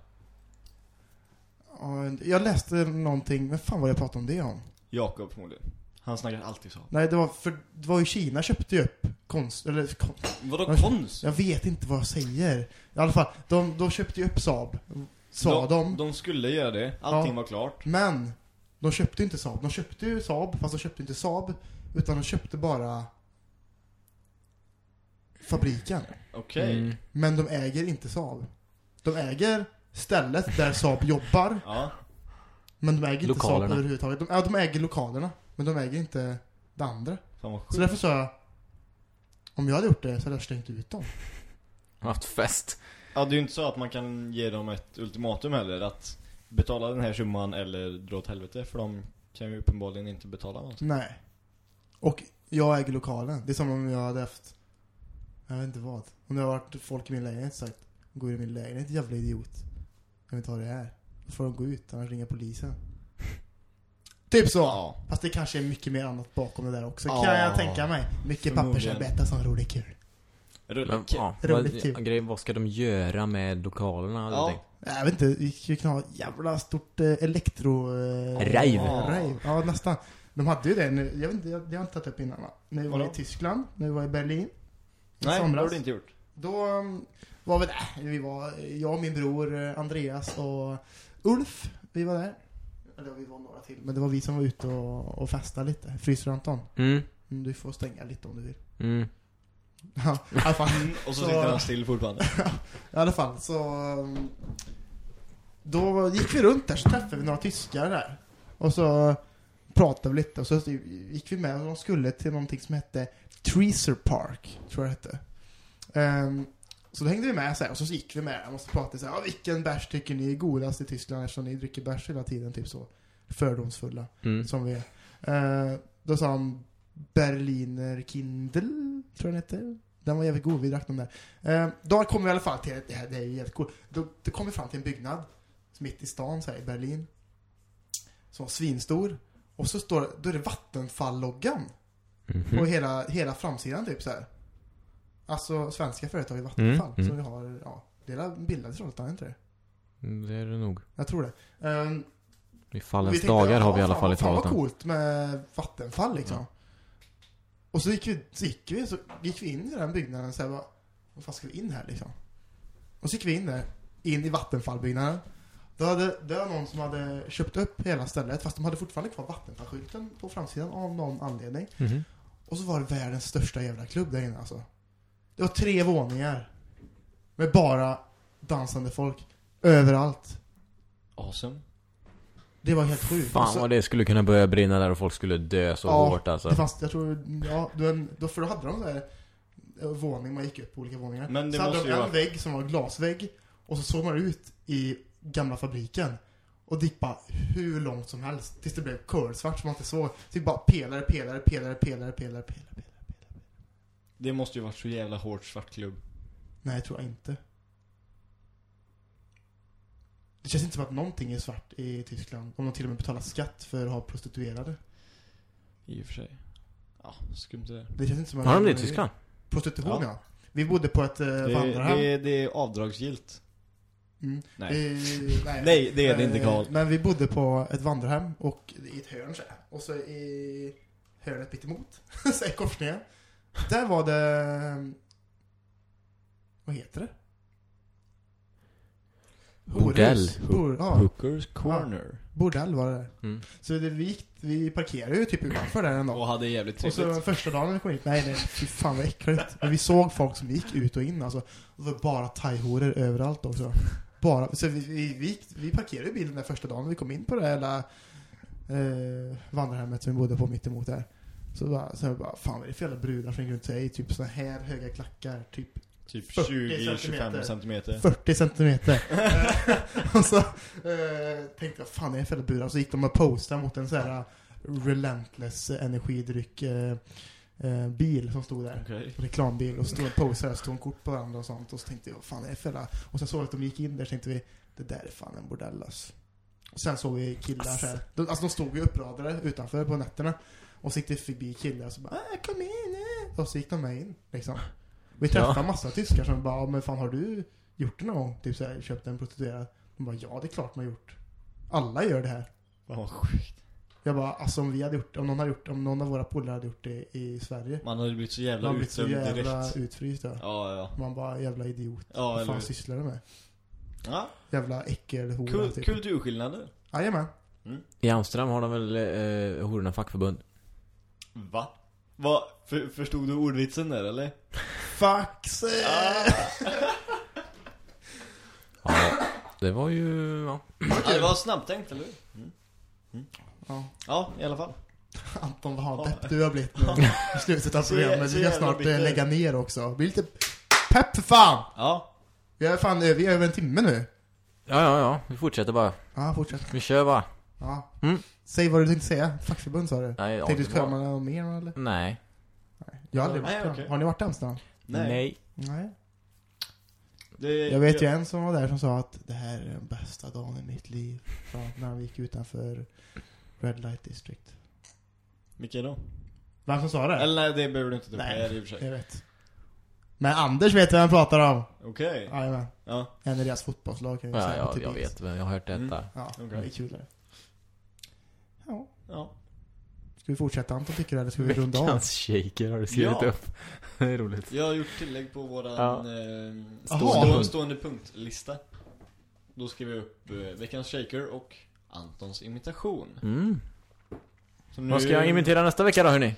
S1: Ja, Jag läste någonting, men fan vad jag pratade om det om?
S3: Jakob förmodligen. Han snackar alltid så.
S1: Nej, det var för, det var ju Kina köpte ju upp konst, eller konst,
S3: Vadå konst?
S1: jag vet inte vad jag säger. I alla fall, de, de köpte ju upp Saab, sa de.
S3: de, de skulle göra det, allting
S1: Ja.
S3: var klart.
S1: Men, de köpte inte Saab. De köpte ju Saab, fast de köpte inte Saab. Utan de köpte bara fabriken.
S3: Okej.
S2: mm,
S1: Men de äger inte Saab. De äger stället där Saab jobbar,
S3: Ja.
S1: men de äger inte
S2: Lokalerna.
S1: Saab överhuvudtaget. De, ja, de äger lokalerna, men de äger inte det andra. Så därför sa jag, om jag hade gjort det så hade jag stängt ut dem.
S2: haft fest.
S3: Ja, det är ju inte så att man kan ge dem ett ultimatum heller. Att betala den här summan eller dra åt helvete. För de kan ju uppenbarligen inte betala något.
S1: Nej. Och jag äger lokalen. Det är som om jag hade haft, jag vet inte vad. Om det har varit folk i min lägenhet sagt, gå ur min lägenhet jävla idiot. Jag vill inte ha det här. Då får de gå ut, annars ringer polisen. Typ så.
S3: Ja.
S1: Fast det kanske är mycket mer annat bakom det där också.
S3: Ja.
S1: Kan jag tänka mig. Mycket pappersarbete som roligt kul.
S3: Rulle.
S2: ja,
S1: Roligt kul.
S2: grejen, vad ska de göra med lokalerna?
S3: Ja.
S1: Jag vet inte, vi skulle kunna ha ett jävla stort eh, elektro... Eh,
S2: Rave.
S1: rave. Ja, nästan. De hade ju det nu, jag vet inte, jag- det har jag inte tagit upp innan va? När vi var
S3: Vadå?
S1: i Tyskland, när vi var i Berlin. I
S3: Nej, det
S1: somras.
S3: har du inte gjort.
S1: Då um, var vi där. Vi var, jag och min bror eh, Andreas och Ulf, vi var där. Eller vi var några till, men det var vi som var ute och, och festade lite. Fryser Anton?
S2: Mm,
S1: Mm, Du får stänga lite om du vill.
S2: mm.
S1: Ja, i alla fall.
S3: Och så,
S1: Så-
S3: sitter han still fortfarande.
S1: I alla fall, så... um, Då gick vi runt där, så träffade vi några tyskar där. Och så pratade vi lite, och så gick vi med och de skulle till någonting som hette Treaser Park, tror jag det hette. Ehm, så då hängde vi med så här, och så gick vi med och så pratade så här, "Ja, vilken bärs tycker ni är godast i Tyskland eftersom ni dricker bärs hela tiden, typ så. Fördomsfulla,
S2: Mm.
S1: som vi är. Ehm, då sa han Berliner Kindle, tror jag den hette. Den var jävligt god, vi drack den där. Eh, då kom vi i alla fall till, det här det är ju jävligt coolt. Då, då kom vi fram till en byggnad, mitt i stan så här, i Berlin. Som var svinstor. Och så står då är det Vattenfall-loggan
S2: Mhm.
S1: på hela, hela framsidan typ så här. Alltså svenska företag i Vattenfall
S2: Mm,
S1: som vi har, ja, det är bildade i Trollhättan, inte det?
S2: Mm, Det är det nog.
S1: Jag tror det. Ehm,
S2: I fallens dagar har
S1: ja,
S2: vi i alla fall i
S1: Fan vad
S2: Trollhättan.
S1: coolt med Vattenfall liksom. Och så gick vi, så gick vi, så gick vi in i den byggnaden och så här, bara, vad fan ska vi in här liksom? Och så gick vi in där, in i Vattenfallbyggnaden. Då hade, det var någon som hade köpt upp hela stället, fast de hade fortfarande kvar Vattenfallskylten på framsidan av någon anledning.
S2: Mhm.
S1: Och så var det världens största jävla klubb där inne alltså. Det var tre våningar. Med bara dansande folk. Överallt.
S3: Awesome.
S1: Det var helt sjukt.
S2: Fan
S1: så-
S2: vad det skulle kunna börja brinna där och folk skulle dö så
S1: Ja,
S2: hårt alltså.
S1: Det fanns, jag tror, ja, då, för då hade de där eh, våning, man gick upp på olika våningar.
S3: Men det
S1: så hade
S3: måste
S1: de
S3: ju
S1: en
S3: vara-
S1: vägg som var glasvägg, och så såg man ut i gamla fabriken. Och det gick bara hur långt som helst, tills det blev kolsvart så man inte såg. Så det bara pelare, pelare, pelare, pelare, pelare, pelare, pelare.
S3: Det måste ju varit så jävla hårt svartklubb.
S1: Nej, jag tror jag inte. Det känns inte som att någonting är svart i Tyskland. Om de till och med betalar skatt för att ha prostituerade.
S3: I och för sig. Ja, skumt det där.
S1: Det känns inte som att
S2: Har de det i Tyskland?
S1: Prostitution, ja.
S3: Ja.
S1: Vi bodde på ett eh,
S3: Det,
S1: vandrarhem.
S3: det, det är avdragsgillt.
S1: Mm.
S3: Nej.
S1: Eh, nej.
S3: Nej, det är det inte,
S1: Eh,
S3: Karl.
S1: Men vi bodde på ett vandrarhem och i ett hörn så här. Och så i hörnet mitt emot, så i korsningen. Där var det... Vad heter det?
S2: Bordell.
S1: Bor, ja,
S3: Hookers corner.
S1: bordell var det där.
S2: Mm.
S1: Så det, vi, gick, vi parkerade ju typ utanför där en dag.
S3: Och hade jävligt
S1: Och så
S3: trevligt.
S1: första dagen när vi kom hit, nej nej, fy fan vad äckligt. Men vi såg folk som gick ut och in alltså. Och det var bara thaihoror överallt också. bara, så vi, vi, vi, vi parkerade ju bilen där första dagen vi kom in på det här jävla eh, vandrarhemmet som vi bodde på mitt emot där. Så bara, så jag bara, fan vad är det för jävla brudar som gick runt sig i typ så här höga klackar, typ
S3: Typ
S1: 40
S3: 20-25
S1: centimeter.
S3: centimeter.
S1: 40 centimeter. Eh, och så eh, tänkte jag, fan är det jävla brudar? Så gick de och postade mot en så här relentless energidryck eh, eh, bil som stod där.
S3: Okej.
S1: reklambil och så stod och och stod en kort på varandra och sånt och så tänkte jag, fan är det jävla-" Och sen såg jag att de gick in där så tänkte vi, det där är fan en bordell alltså. Och sen såg vi killar så här. De, alltså de stod ju uppradade utanför på nätterna. Och så gick det förbi killar och så bara, äh, kom in. Och så gick de med in liksom. Vi träffade
S2: Ja.
S1: massa tyskar som bara, men fan har du gjort det någon gång? Typ såhär, köpt en prostituerad? De bara, ja det är klart man har gjort. Alla gör det här.
S3: Fan vad sjukt.
S1: Jag bara, alltså om vi hade gjort, om någon hade gjort, om någon av våra polare hade gjort det i Sverige.
S3: Man hade blivit så jävla
S1: Man blivit så jävla
S3: direkt.
S1: utfryst ja.
S3: Ja, ja.
S1: Man bara, jävla idiot.
S3: Ja,
S1: Vad
S3: eller
S1: fan
S3: hur?
S1: sysslar du med?
S3: Ja,
S1: Jävla äckelhora
S3: kul,
S1: typ.
S3: kulturskillnader.
S1: Jajamän.
S2: I Amsterdam har de väl eh, hororna fackförbund?
S3: Va? Va? För, förstod du ordvitsen där eller?
S1: Fax!
S3: Ah.
S2: Ja, det var ju... Ja.
S3: Ja, det var snabbtänkt, eller hur? Mm.
S1: Ja.
S3: Ja, i alla fall.
S1: Anton, vad har
S3: Ja.
S1: depp du har blivit nu i slutet av programmet. Vi ska snart
S3: bitter.
S1: eh, lägga ner också. Bli lite pepp för fan!
S3: Ja.
S1: Vi är fan vi är över en timme nu.
S2: ja, ja, ja. Vi fortsätter bara.
S1: Ja, fortsätt.
S2: Vi kör bara.
S1: Ja.
S2: Mm.
S1: Säg vad du tänkte säga. Fackförbund sa du.
S2: Nej, ja,
S1: tänkte du med något mer eller?
S2: Nej.
S1: Jag har aldrig
S3: Nej,
S1: varit där.
S3: okej.
S1: Har ni varit i Amsterdam?
S3: Nej.
S2: Nej.
S1: Nej.
S3: Det,
S1: Jag vet ju en som var där som sa att det här är den bästa dagen i mitt liv. När han gick utanför Red Light District.
S3: Vilka då?
S1: Vem som sa det?
S3: Eller nej, det behöver du inte ta upp
S1: Nej.
S3: i och för sig.
S1: Jag vet. Men Anders vet vem jag pratar om.
S3: Okej.
S1: Jajamän.
S3: Ja.
S1: En i deras fotbollslag kan jag
S2: Ja,
S1: säga.
S2: ja,
S1: till
S2: jag vet. Jag har hört detta.
S3: Mm.
S1: Ja,
S3: Okej.
S1: det är kul. Ja.
S3: Ja.
S1: Ska vi fortsätta Anton tycker du eller ska vi runda av?
S2: Veckans shaker har du skrivit
S3: Ja.
S2: upp. Det är roligt.
S3: Jag har gjort tillägg på våran
S2: Ja.
S3: eh, stående, stående punktlista. Då skrev jag upp eh, veckans shaker och Antons imitation.
S2: Mm.
S3: Så nu,
S2: Vad ska jag imitera nästa vecka då hörni?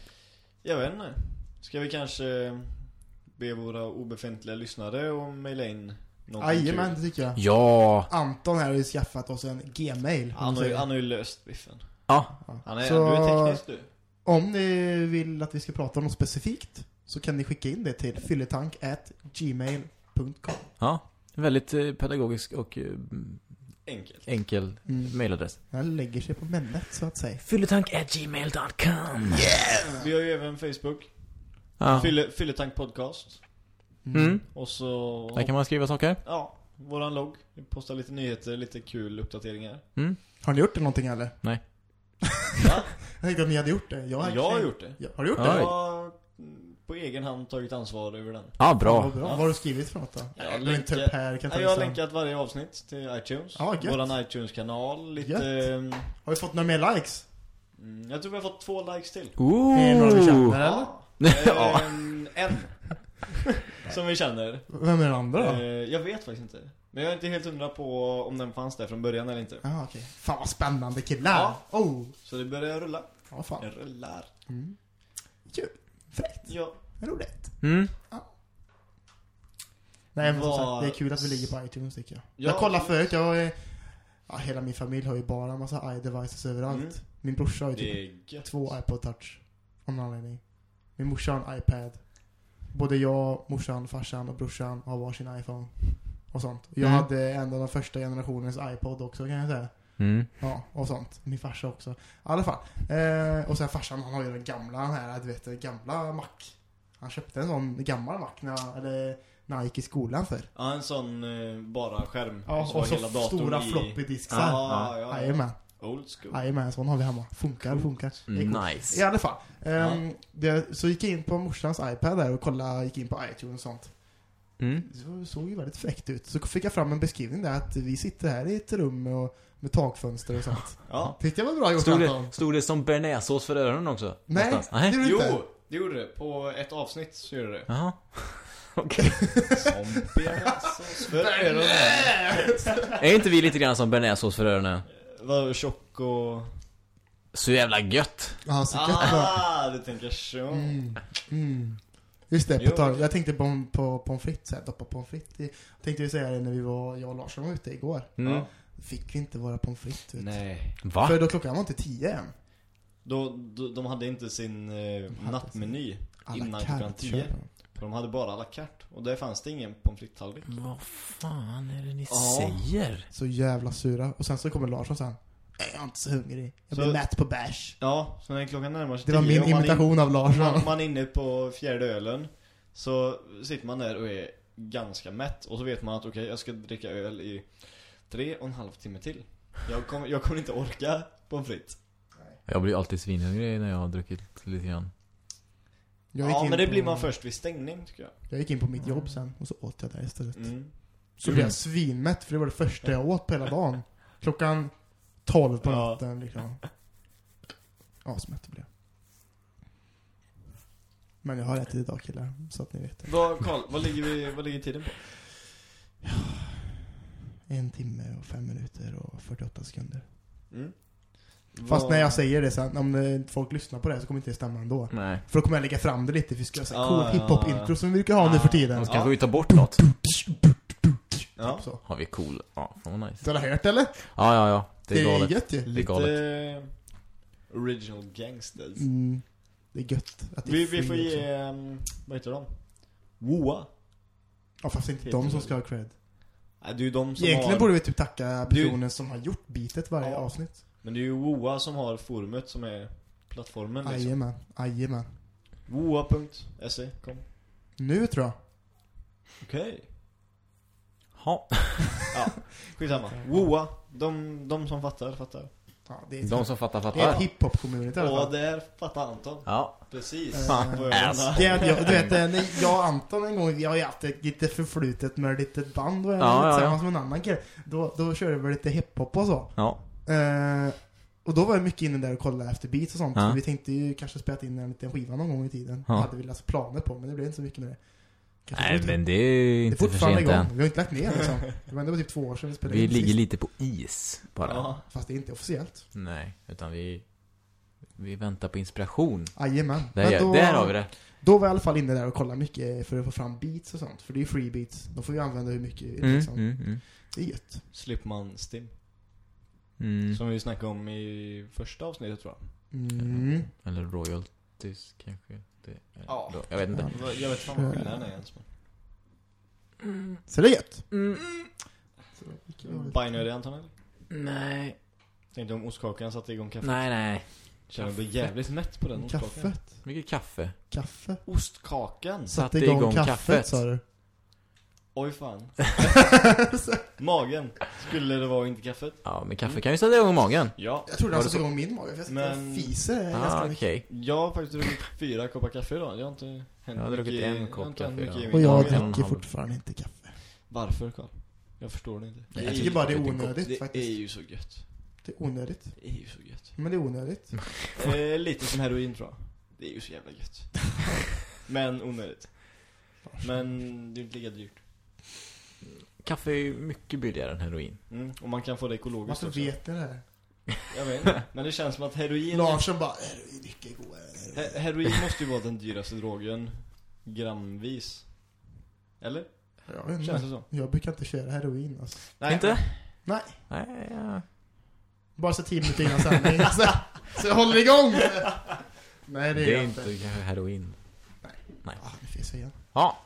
S3: Jag vet inte. Ska vi kanske be våra obefintliga lyssnare och mejla in någonting
S1: Jajamän,
S3: kul?
S1: det tycker jag.
S2: Ja.
S1: Anton här har ju skaffat oss en gmail.
S3: Han har, ju, han har ju löst biffen.
S2: Ja.
S3: Han är,
S1: Så
S3: Du är teknisk du.
S1: om ni vill att vi ska prata om något specifikt så kan ni skicka in det till fylletank@gmail.com.
S2: Ja. Väldigt eh, pedagogisk och eh,
S3: Enkelt.
S2: enkel
S1: Mm.
S2: mailadress.
S1: Den lägger sig på minnet så att säga.
S2: Fylletank.gmail.com
S3: Vi har ju även Facebook.
S2: Ja.
S3: Fylle, Fylletank podcast.
S2: Mm.
S3: Och så...
S2: Där kan man skriva saker.
S3: Ja, våran logg. Vi postar lite nyheter, lite kul uppdateringar.
S2: Mm.
S1: Har ni gjort det någonting eller?
S2: Nej.
S3: Va?
S1: Jag tänkte att ni hade gjort det. Jag,
S3: Jag har gjort det.
S1: Ja, har du gjort
S2: Ja.
S1: det?
S3: Jag har på egen hand tagit ansvar över den.
S2: Ja,
S1: Ja,
S2: bra.
S1: vad bra. Vad har du skrivit för något då?
S3: Jag
S1: Jag
S3: länkar-
S1: inte upp här, kan ta
S3: Ja, jag har
S1: sen.
S3: länkat varje avsnitt till iTunes.
S1: Ja, gött.
S3: Våran iTunes-kanal, lite...
S1: Gött.
S3: ehm,
S1: Har vi fått några mer likes?
S3: mm, Jag tror vi har fått två likes till.
S2: Ooh.
S1: Är det några vi känner eller?
S3: Ja. Ehm, en. Som vi känner.
S1: Vem är den andra
S3: Eh,
S1: då?
S3: jag vet faktiskt inte. Men jag är inte helt hundra på om den fanns där från början eller inte.
S1: Ja, okej. Fan vad spännande killar.
S3: Ja.
S1: Oh.
S3: Så det börjar rulla.
S1: Ja, fan.
S3: Det rullar.
S1: Mm. Kul. Fräckt.
S3: Ja.
S1: Roligt.
S2: Mm.
S1: Nej men som
S3: Vad-
S1: sagt, det är kul att vi ligger på iTunes tycker jag.
S3: Ja.
S1: Jag kollade förut, jag är... Ja, hela min familj har ju bara massa iDevices överallt.
S3: Mm.
S1: Min brorsa har ju typ två iPod touch. Av någon anledning. Min morsa har en iPad. Både jag, morsan, farsan och brorsan har varsin iPhone. Och sånt. Jag
S2: Mm.
S1: hade en av de första generationens iPod också kan jag säga.
S2: Mm.
S1: Ja, och sånt. Min farsa också. I alla fall. Eh, och sen farsan, han har ju den gamla den här, du vet, den gamla Mac. Han köpte en sån gammal Mac när, eller, när han gick i skolan för.
S3: Ja, en sån eh, bara skärm.
S1: Ja,
S3: var
S1: och så stora
S3: i-
S1: floppy diskar.
S3: Ja, ja, ja.
S1: Jajamän.
S3: Old school.
S1: Jajamän, sån har vi hemma. Funkar, funkar. Det är coolt. I
S2: Nice.
S1: alla fall. ehm, det, så gick jag in på morsans iPad där och kollade, gick in på iTunes och sånt.
S2: Mm.
S1: Det såg ju väldigt fräckt ut. Så fick jag fram en beskrivning där att vi sitter här i ett rum och, med takfönster och sånt.
S3: Ja.
S1: Tyckte jag var bra gjort
S2: Stod det, stod det som bearnaisesås för öronen också?
S1: Nej,
S2: Någonstans?
S1: det gjorde det
S3: Jo, det gjorde det. På ett avsnitt så gjorde det.
S2: Jaha. Okej.
S3: Som bearnaisesås för öronen.
S2: Är inte vi lite grann som bearnaisesås för öronen?
S3: Var tjock och...
S2: Så jävla gött.
S1: Ja, så gött?
S3: Ah, du tänker så.
S1: Mm. Mm. Just det, på tal, jag tänkte på, på pommes frites, så här, doppa pommes frites i. Tänkte ju säga det när vi var, jag och Larsson var ute igår.
S2: Mm.
S3: Ja.
S1: Fick vi inte våra pommes frites ut.
S3: Nej.
S2: Va?
S1: För då klockan var inte tio än.
S3: Då, då, de hade inte sin eh,
S1: hade
S3: nattmeny
S1: Alla
S3: innan klockan
S1: carte
S3: 10.
S1: köper.
S3: För de hade bara à la carte. Och där fanns det ingen pommes frites-tallrik.
S2: Vad fan är det ni
S3: Ja.
S2: säger?
S1: Så jävla sura. Och sen så kommer Larsson sen. "Nej, Jag är inte så hungrig. Jag
S3: Så-
S1: blir mätt på bärs.
S3: Ja, så när klockan närmar sig
S1: Det var
S3: 10
S1: min
S3: man in-
S1: imitation av Larsson.
S3: Man, man är inne på fjärde ölen Så sitter man där och är ganska mätt Och så vet man att okej, jag ska dricka öl i tre och en halv timme till Jag kommer, jag kommer inte orka pommes frites
S2: Jag blir alltid svinhungrig när jag har druckit lite grann.
S3: Ja men det
S1: på-
S3: blir man först vid stängning tycker jag
S1: Jag gick in på mitt jobb sen och så åt jag där istället.
S3: mm.
S1: Så blev jag svinmätt för det var det första jag åt på hela dagen. Klockan 12 på
S3: Ja.
S1: natten liksom. Asmätt blev. Men jag har ätit idag killar, så att ni vet det.
S3: Vad, Carl, vad ligger vi, vad ligger tiden på?
S1: En timme och fem minuter och 48 sekunder.
S3: Mm.
S1: Fast när jag säger det sen, om folk lyssnar på det så kommer inte det stämma ändå.
S2: Nej.
S1: För då kommer jag lägga fram det lite, för vi ska göra
S3: Ah,
S1: cool
S3: ja,
S1: hiphop-intro
S3: ja.
S1: som vi brukar ha nu för tiden.
S2: Och så
S3: Ja.
S2: kanske vi tar bort något.
S3: Ja,
S1: Typ så.
S2: Har vi cool? Ja, fan vad nice.
S1: Du har hört eller?
S2: Ja, ja, ja. Det är galet.
S1: gött ju.
S2: Det är
S3: lite
S2: galet.
S3: original gangsters
S1: Mm, det är gött. Att det är
S3: vi, vi
S1: free
S3: får ge, um, vad heter de? Woa
S1: Ja fast det är inte de som
S3: det.
S1: ska ha cred.
S3: Nej, det är ju de som
S1: Egentligen
S3: har...
S1: borde vi typ tacka
S3: Du-
S1: personen som har gjort bitet varje
S3: Ja.
S1: avsnitt.
S3: Men det är ju Woa som har forumet som är plattformen liksom.
S1: Jajamän, jajamän.
S3: Woa.se, kom.
S1: Nu tror jag.
S3: Okej.
S2: Ha.
S3: Ja, skitsamma. Woa, de, de som fattar, fattar.
S1: Ja, det är,
S2: De som fattar,
S1: det är
S2: fattar.
S1: ett hiphop-community i alla
S3: Och där fattar Anton.
S2: Ja.
S3: Precis.
S1: Eh,
S3: jag
S2: ass.
S1: Det, är- jag, du vet, eh, när jag och Anton en gång, vi har ju haft ett lite förflutet med ett litet band och
S2: Ja, ja, ja.
S1: tillsammans med en annan kille. Då, då körde vi lite hiphop och så.
S2: Ja.
S1: Eh, och då var jag mycket inne där och kollade efter beats och sånt.
S2: Ja.
S1: Så vi tänkte ju kanske spela in en liten skiva någon gång i tiden.
S2: Ja.
S1: hade vi alltså planer på, men det blev inte så mycket med det. Kanske
S2: Nej, men det är
S1: det är
S2: inte för
S1: fortfarande
S2: sent
S1: igång.
S2: än.
S1: Vi har inte lagt ner liksom. Det var ändå typ två år sedan vi spelade
S2: Vi
S1: in
S2: ligger
S1: sist.
S2: lite på is, bara.
S3: Ja.
S1: Fast det är inte officiellt.
S2: Nej, utan vi... Vi väntar på inspiration.
S1: Jajamän.
S2: Där,
S1: Men då-
S2: där har vi det.
S1: Då var jag i alla fall inne där och kollade mycket för att få fram beats och sånt. För det är ju free beats. De får vi använda hur mycket
S2: Mm,
S1: liksom.
S2: mm, mm.
S1: Det är gött.
S3: Slipper man Stim.
S2: Mm.
S3: Som vi snackade om i första avsnittet tror jag.
S1: Mm.
S2: Eller royalties kanske. Det
S3: Ja.
S2: Jag vet inte.
S3: Jag vet fan vad skillnaden är ens. Men.
S1: Så det är gött.
S2: Mm.
S3: Bajnödig Anton eller?
S2: Nej.
S3: Tänkte om ostkakan satte igång kaffet.
S2: Nej, nej.
S3: Känner mig jävligt mätt på den ostkakan.
S1: Kaffet.
S2: Mycket kaffe.
S1: Kaffe.
S3: Ostkakan?
S1: Satte igång, kaffet, sa du.
S3: Oj fan. Magen. Skulle det vara inte kaffet?
S2: Ja, men kaffe kan ju sätta igång magen.
S3: Ja.
S1: Jag trodde han
S2: det
S1: satte igång min mage. För jag
S3: Men-
S1: fiser ganska
S2: Ah,
S1: mycket.
S2: okej.
S3: Jag har faktiskt druckit fyra koppar kaffe idag. Det har inte hänt
S2: Jag har
S3: mycket
S2: druckit
S3: i-
S2: en
S3: det har
S2: kopp
S3: inte hänt
S2: kaffe
S3: mycket i
S2: idag.
S1: Och jag dricker fortfarande inte kaffe.
S3: Varför Carl? Jag förstår det inte.
S1: Jag
S3: är
S1: tycker
S3: ju-
S1: bara det är onödigt
S3: Det
S1: faktiskt.
S3: är ju så gött.
S1: Det är onödigt.
S3: Det är ju så gött.
S1: Men det är onödigt.
S3: Eh, lite som heroin tror jag. Det är ju så jävla gött. Men onödigt. Men det är inte lika dyrt.
S2: Kaffe är ju mycket billigare än heroin.
S3: Mm. Och man kan få det ekologiskt
S1: Varför
S3: också.
S1: vet ni det här?
S3: Jag vet inte. Men det känns som att heroin...
S1: Larsson bara, "Är du mycket godare heroin?"
S3: He- heroin måste ju vara den dyraste drogen gramvis. Eller?
S1: Jag vet
S3: Känns
S1: inte.
S3: det så?
S1: Jag brukar inte köra heroin alltså.
S2: inte?
S1: Nej.
S2: Nej, ja.
S1: Bara så 10 minuter innan sändning. så, så jag håller igång! Nej det är,
S2: Det är inte kanske heroin.
S1: Ah, nu finns jag igen.
S2: Ja.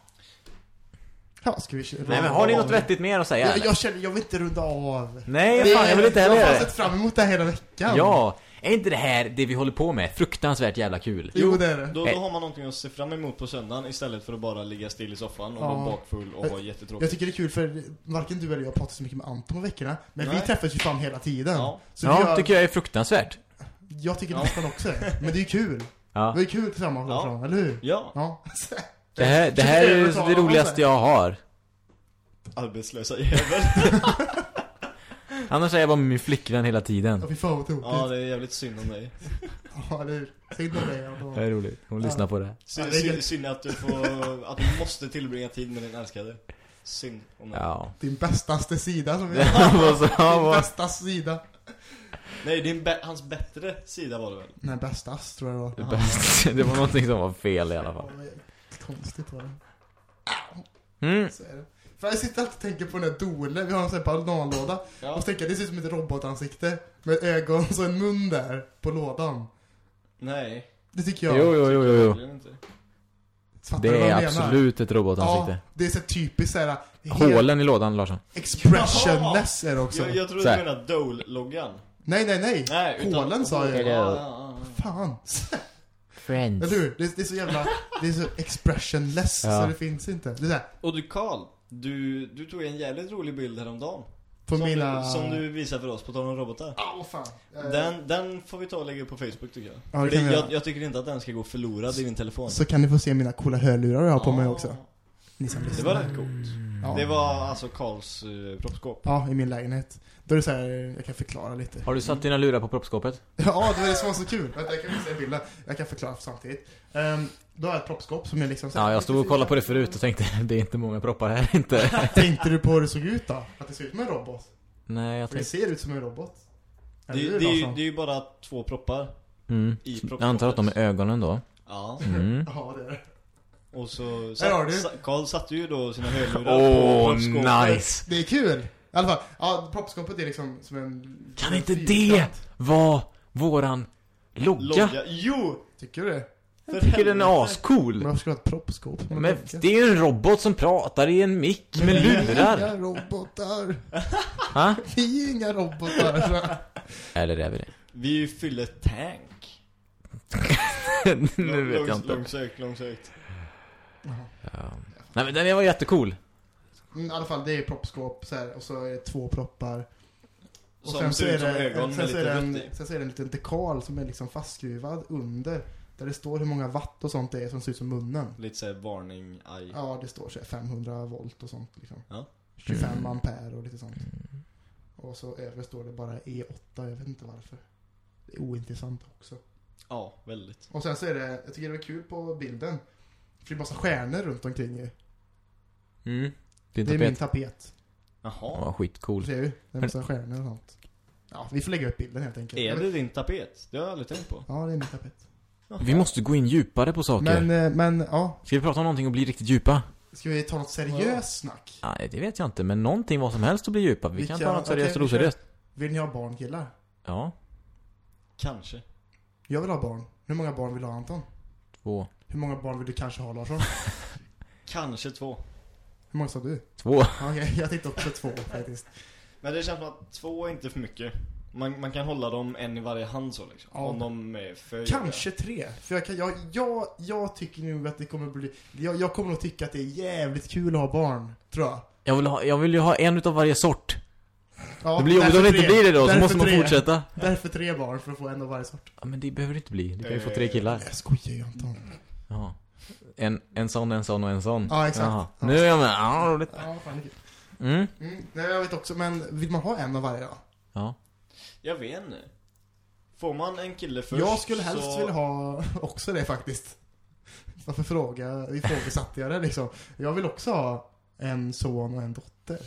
S1: Ja, ska vi köra?
S2: Nej men har ni något vettigt mer att säga?
S1: Jag, jag känner, jag vill inte runda av.
S2: Nej,
S1: Det-
S2: fan jag vill inte heller
S1: Jag har sett fram emot det här hela veckan.
S2: Ja, är inte det här det vi håller på med? Fruktansvärt jävla kul.
S1: Jo, det är det.
S3: Då, då har man någonting att se fram emot på söndagen istället för att bara ligga still i soffan och
S1: Ja.
S3: vara bakfull och vara jättetråkig.
S1: Jag tycker det är kul för varken du eller jag pratar så mycket med Anton på veckorna. Men vi
S3: Nej.
S1: träffas ju fan hela tiden.
S3: Ja.
S1: Så vi
S2: Ja,
S1: gör,
S2: tycker jag är fruktansvärt.
S1: jag tycker det
S3: Ja.
S1: nästan också. Men det är ju kul.
S2: Ja.
S1: Det är kul tillsammans,
S3: Ja.
S1: Eller hur?
S3: Ja,
S1: Ja.
S2: Det här, det här är det roligaste jag har.
S3: arbetslösa jävel.
S2: Annars är jag bara med min flickvän hela tiden.
S1: Ja, fy fan vad tokigt.
S3: Ja, det är jävligt synd om dig.
S1: Ja, eller hur? Synd om dig.
S2: Det
S1: Anton.
S2: är roligt. Hon
S1: Ja.
S2: lyssnar på det.
S3: Synd,
S1: Ja, det är
S3: synd, synd att du får, att du måste tillbringa tid med din älskade. Synd om dig.
S2: Ja.
S1: Din bästaste sida som
S2: sa han?
S1: Din bästa sida.
S3: Nej, din bä- hans bättre sida var det väl?
S1: Nej, bästas tror jag det var.
S2: Det Det var någonting som var fel i alla fall.
S1: Konstigt var det.
S2: Mm.
S1: Så är det. För jag sitter alltid och tänker på den där Dole, vi har en sån här bananlåda.
S3: Ja.
S1: Och så tänker jag, det ser ut som ett robotansikte. Med ögon och en mun där, på lådan.
S3: Nej.
S1: Det tycker jag.
S2: Jo, jo, jo, jo, jo.
S1: Fattar du
S2: Det
S1: jag
S2: är
S1: menar?
S2: absolut ett
S1: Ja,
S2: robotansikte.
S1: det är så typiskt såhär...
S2: Hålen i lådan, Larsson.
S1: Expressionless är det också.
S3: Jag, jag trodde
S2: Så
S3: du
S2: här.
S3: menade Dole-loggan.
S1: Nej, nej, nej.
S3: Nej, utan-
S1: Hålen sa jag.
S3: Ja, ja, ja, ja.
S1: Fan.
S2: Friends.
S1: Eller hur? Det, det är så jävla... Det är så expressionless
S2: Ja.
S1: så det finns inte. Det är
S3: Och du Karl, du, du tog en jävligt rolig bild häromdagen.
S1: på
S3: som,
S1: mina...
S3: du, som du visade för oss på tal om robotar.
S1: Ja, vad fan. Eh,
S3: Den, den får vi ta och lägga upp på Facebook tycker jag.
S1: Ja, det
S3: för
S1: kan
S3: det,
S1: vi
S3: jag,
S1: göra.
S3: jag tycker inte att den ska gå förlorad i din telefon.
S1: Så kan ni få se mina coola hörlurar jag har på mig också. Ni som
S3: Det
S1: lyssnar.
S3: var rätt coolt.
S1: Ja.
S3: Det var alltså Karls uh, proppskåp.
S1: Ja, i min lägenhet. Då är det så här, jag kan förklara lite.
S2: Har du satt dina lurar på proppskåpet?
S1: Ja, det var det som var så kul. Vänta, jag kan visa er bilden. Jag kan förklara samtidigt. Um, då har jag ett proppskåp som är liksom så här-
S2: Ja, jag stod och kollade på det förut och tänkte det är inte många proppar här inte.
S1: Tänkte du på hur det såg ut då? Att det ser ut som en robot?
S2: Nej, jag
S1: För det
S2: tänkte...
S1: ser ut som en robot.
S3: Det,
S1: Eller hur,
S3: det, är det är ju bara två proppar
S2: Mm.
S3: i
S2: Jag antar att de är ögonen då.
S3: Ja.
S2: Mm.
S1: Ja, det är det.
S3: Och så...
S1: Här har du.
S3: sa- Karl satte ju då sina hörlurar
S2: Åh,
S3: på proppskåpet.
S2: nice!
S1: Det är kul! I alla fall, ja, proppskåpet är liksom som en...
S2: Kan
S1: en
S2: inte
S1: fyrkant.
S2: det Var våran logga?
S3: Logga. Jo!
S1: Tycker du det?
S2: Jag tycker den är
S1: Men
S2: ascool.
S1: varför ska ha ett proppskåp?
S2: Men det är ju en robot som pratar i en mick med
S1: Vi är
S2: lurar.
S1: inga robotar.
S2: Ha?
S1: Vi är inga robotar. så.
S2: Eller är vi det?
S3: Vi fyller tank.
S2: nu vet jag inte.
S3: Långsökt, långsökt.
S2: Ja. Nej men den var jättecool.
S1: Mm, I alla fall, det är proppskåp så här, och så är det två proppar. Och
S3: Som
S1: sen så
S3: ser
S1: är det,
S3: ögon
S1: sen så är
S3: lite
S1: det en, sen så är det en liten dekal som är liksom fastskruvad under. Där det står hur många watt och sånt det är som ser ut som munnen.
S3: Lite såhär varning, aj.
S1: Ja, det står så här 500 volt och sånt liksom.
S3: Ja.
S1: 25
S2: Mm.
S1: ampere och lite sånt. Och så över står det bara E8, jag vet inte varför. Det är ointressant också.
S3: Ja, väldigt.
S1: Och sen så är det, jag tycker det är kul på bilden. Det är massa stjärnor runt omkring ju.
S2: Mm. Din
S1: Det är min
S2: tapet.
S1: tapet.
S2: Ja,
S3: Jaha.
S2: skitcool.
S1: Ser du? Det är massa stjärnor och sånt. Ja, vi får lägga upp bilden helt enkelt.
S3: Är det din tapet? Det har jag aldrig tänkt på.
S1: Ja, det är min tapet.
S3: Jaha.
S2: Vi måste gå in djupare på saker.
S1: Men, eh, men ja.
S2: Ska vi prata om någonting och bli riktigt djupa?
S1: Ska vi ta något seriöst snack?
S2: Nej, det vet jag inte. Men någonting vad som helst att bli djupa. Vi,
S1: Vi
S2: kan
S1: kan-
S2: ta något seriöst
S1: okej,
S2: och
S1: vi kör.
S2: oseriöst.
S1: Vill ni ha barn killar?
S2: Ja,
S3: Kanske.
S1: Jag vill ha barn. Hur många barn vill du ha Anton?
S2: två.
S1: Hur många barn vill du kanske ha Larsson?
S3: Kanske två.
S1: Hur många sa du?
S2: Två.
S1: Okej, jag tänkte också två faktiskt.
S3: Men det känns som att två är inte för mycket. Man, man kan hålla dem en i varje hand så liksom.
S1: Ja.
S3: Om de är för
S1: Kanske tre. För jag, kan, jag, jag, jag tycker nog att det kommer bli... Jag, jag kommer nog tycka att det är jävligt kul att ha barn. Tror jag.
S2: Jag vill, ha, jag vill ju ha en utav varje sort.
S1: Ja,
S2: det blir jobbigt om det inte blir det då, så
S1: Därför
S2: måste man
S1: tre.
S2: fortsätta.
S1: Därför tre barn, för att få en av varje sort.
S2: Ja, men det behöver det inte bli. Du kan ju få tre
S3: Eh,
S2: killar.
S1: Jag skojar ju Anton.
S2: Ja. En, en sån, en sån och en sån.
S1: Ja, exakt.
S2: Jaha.
S1: Ja.
S2: Nu är jag med. Ja, roligt.
S1: Ja, fan.
S2: Mm.
S1: Mm, nej, jag vet också, men vill man ha en av varje då?
S2: Ja.
S3: Jag vet inte. Får man en kille först
S1: jag skulle helst
S3: så...
S1: vilja ha också det faktiskt. Varför fråga, ifrågasatte jag det liksom? Jag vill också ha en son och en dotter.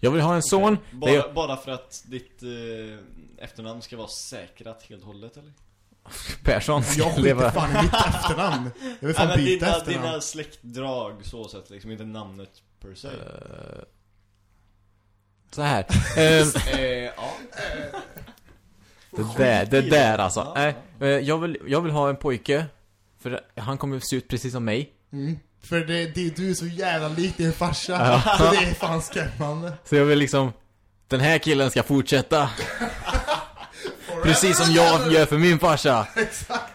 S2: Jag vill ha en son.
S3: Bara,
S2: Det är-
S3: bara för att ditt eh, efternamn ska vara säkrat helt och hållet eller?
S2: Persson.
S1: Jag skiter fan i mitt efternamn. Jag vill fan
S3: Nej,
S1: byta
S3: dina,
S1: efternamn.
S3: dina släktdrag så sett liksom, inte namnet per se.
S2: Eh, Så här.
S3: Ja.
S2: det där, det där alltså.
S3: Ja,
S2: Nej, eh, jag vill, jag vill ha en pojke. För han kommer se ut precis som mig.
S1: Mm. För det, det, du är så jävla lik din farsa.
S2: Ja.
S1: Så det är fan skrämmande.
S2: Så jag vill liksom Den här killen ska fortsätta Precis som jag gör för min farsa
S1: Exakt.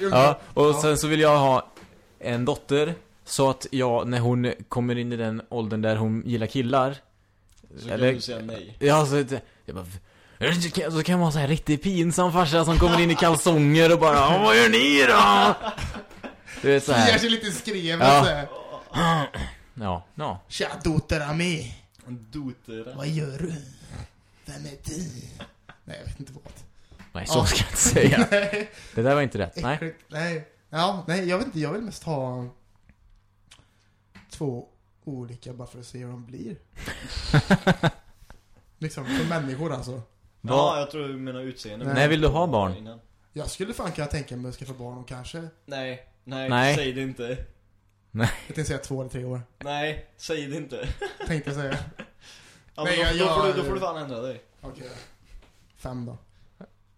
S2: Ja, och sen så vill jag ha En dotter Så att jag, när hon kommer in i den åldern där hon gillar killar
S3: Så kan
S2: Eller-
S3: du säga nej.
S2: Ja, så att, jag bara så kan man vara så här riktigt pinsam farsa som kommer in i kalsonger och bara "Åh, Vad gör ni då? Du vet så
S1: Ger sig lite skrevet
S2: Ja. Ja, ja
S1: Tja dotter Ami.
S3: En doter.
S1: Vad gör du? Vem är du? Nej, jag vet inte vad.
S2: Nej, så
S1: Ja.
S2: ska jag inte säga
S1: Nej.
S2: Det där var inte rätt, nej.
S1: Nej. Ja, nej, jag vet inte. Jag vill mest ha två olika bara för att se hur de blir. liksom, som människor alltså.
S3: Ja, jag tror du menar utseende.
S1: Nej.
S2: När vill du ha barn?
S3: Innan.
S1: Jag skulle fan kunna tänka mig att skaffa barn och kanske...
S3: Nej, nej,
S2: Nej.
S3: säg det inte.
S2: Nej.
S1: Jag tänkte säga två eller tre år.
S3: Nej, säg det inte.
S1: Tänkte jag säga.
S3: Ja,
S1: Nej,
S3: men då,
S1: jag-
S3: då, får du, då får du fan ändra dig.
S1: Okej. Fem då.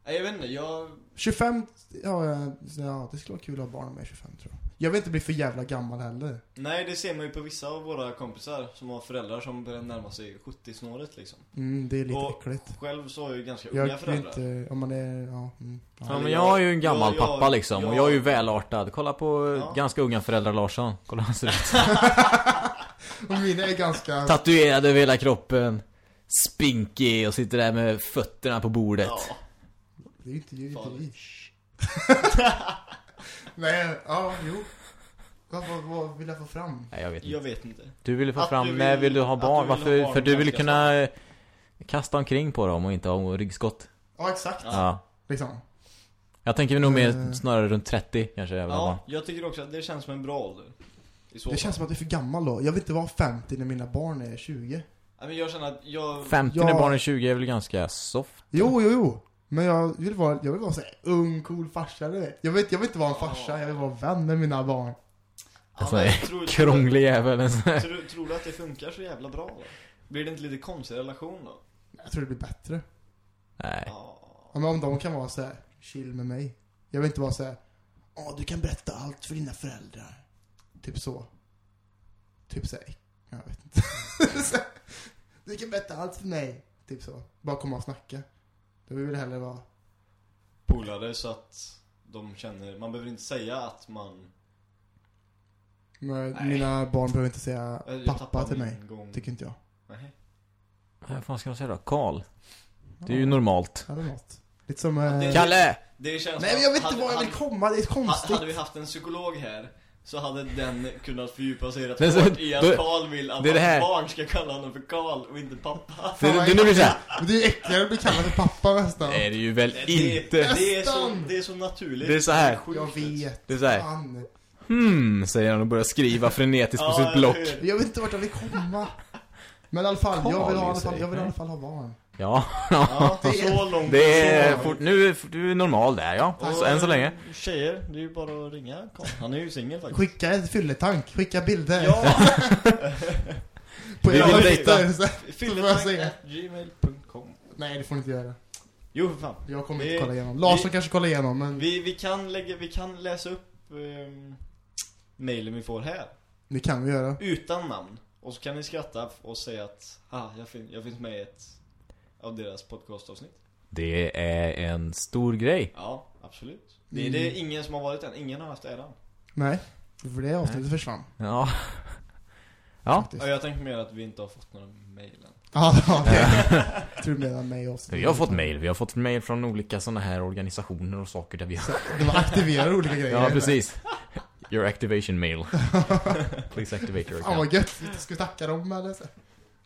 S3: Nej, jag vet inte, jag...
S1: 25, ja, ja, ja det skulle vara kul att ha barn med 25 tror jag. Jag vill inte bli för jävla gammal heller.
S3: Nej, det ser man ju på vissa av våra kompisar som har föräldrar som börjar närma sig 70-snåret liksom.
S1: Mm, det är lite
S3: Och
S1: äckligt.
S3: själv så har jag ju ganska
S1: Jag
S3: unga föräldrar.
S1: inte, om man är, ja, mm, ja.
S2: Ja, men jag är ju en gammal
S3: jag-
S2: pappa liksom. Och
S3: jag-
S2: jag är ju välartad. Kolla på
S3: Ja.
S2: ganska unga föräldrar Larsson. Kolla hur han ser ut.
S1: Och mina är ganska,
S2: Tatuerad över hela kroppen. Spinkig och sitter där med fötterna på bordet.
S3: Ja,
S1: det är inte, det är ju inte vi.
S3: farligt.
S1: Nej, ja, jo. Vad, vad, vad vill jag få fram?
S2: Nej, jag vet inte.
S3: Jag vet inte.
S2: Du ville få
S3: Att
S2: fram,
S3: vill-
S2: när vill du ha barn?
S3: du vill ha
S2: Varför?
S3: barn
S2: För du vill kunna kasta omkring på dem och inte ha ryggskott.
S1: Ja, exakt.
S2: Ja.
S1: Liksom.
S2: Jag tänker nog mer
S1: Eh.
S2: snarare runt 30 kanske jag vill.
S3: Ja, jag tycker också att det känns som en bra ålder.
S1: Det känns som att du är för gammal då. Jag vill inte vara 50 när mina barn är 20.
S3: Men jag känner att jag...
S2: 50
S1: Ja.
S2: när barnen är 20 är väl ganska soft?
S1: Jo, jo, jo. Men jag vill vara, jag vill vara så här ung, cool farsa, du vet. Jag, vet. jag vill inte vara en farsa, jag vill vara vän med mina barn.
S2: Alltså,
S3: men
S2: är
S3: tror-
S2: Krånglig jävel.
S3: Tror, tror du att det funkar så jävla bra då? Blir det inte lite konstig relation då?
S1: Jag tror det blir bättre.
S2: Nej.
S3: Ja.
S1: Ja, men om de kan vara så här chill med mig. Jag vill inte vara så här. Ja, du kan berätta allt för dina föräldrar. Typ så. Typ så här. Jag vet inte. Du kan berätta allt för mig. Typ så. Bara komma och snacka. Då vill jag hellre vara...
S3: Polare så att de känner... Man behöver inte säga att man...
S1: Men
S3: Nej.
S1: mina barn behöver inte säga
S3: Jag
S1: pappa till mig.
S3: Gång.
S1: Tycker inte jag.
S3: Nej.
S2: Vad fan ska man säga då? Karl? Det är ju normalt.
S1: Eller något. Lite som...
S3: Ja,
S1: eh,
S3: det-
S2: Kalle!
S3: Det känns
S1: Nej men jag vet
S3: hade-
S1: inte var jag vill
S3: hade-
S1: komma, det är konstigt.
S3: Hade vi haft en psykolog här så hade den kunnat fördjupa sig rätt
S2: Men så-
S3: hårt i att Karl vill att
S2: det det
S3: hans
S2: här.
S3: barn ska kalla honom för Karl och inte pappa.
S2: Det, det, det nu blir såhär.
S1: Men det är ju äckligare att bli kallad för pappa nästan.
S2: Nej det är ju väl
S3: Det,
S2: inte.
S3: det, är så, det är så naturligt.
S2: Det är så här.
S1: Jag vet.
S2: Det är så här.
S1: Fan.
S2: Hmm, säger han och börjar skriva frenetiskt på
S3: Ja,
S2: sitt block.
S1: Jag vet inte vart jag vill komma. Men i alla fall, jag vill, ha, i alla fall, jag vill i alla fall ha barn.
S2: Ja,
S3: Ja,
S1: Det är-
S3: så långt.
S2: det är
S3: så
S2: fort, nu är du är normal där ja.
S3: Och,
S2: Så, än så länge.
S3: Tjejer, det är ju bara att ringa Karl. Han är ju singel faktiskt.
S1: Skicka ett fylletank, skicka bilder.
S3: Ja!
S1: på
S2: Vi vill dejta.
S3: Fylletank.gmail.com
S1: Nej det får ni inte göra.
S3: Jo för fan.
S1: Jag kommer
S3: Vi-
S1: inte kolla igenom. Larsson
S3: vi-
S1: kanske kollar igenom men
S3: Vi, vi, kan lägga, vi kan läsa upp um, mailen vi får här.
S1: det kan vi göra.
S3: Utan namn. Och så kan ni skratta och säga att ah, jag, fin jag finns med i ett av deras podcastavsnitt.
S2: Det är en stor grej.
S3: Ja, absolut. Det är
S1: Mm.
S3: det ingen som har varit än. Ingen har haft äran.
S1: Nej, för det avsnittet försvann.
S2: Ja. Ja.
S3: Ja, jag tänkte mer att vi inte har fått några mejl än.
S1: Ja, ja, det- jag tror du menar mig också.
S2: Vi har fått mail. Vi har fått mail från olika sådana här organisationer och saker där vi har...
S1: De aktiverar olika grejer.
S2: Ja, precis. Your activation mail. Please activate your
S1: Fan
S2: account.
S1: vad gött. Ska vi tacka dem eller? så?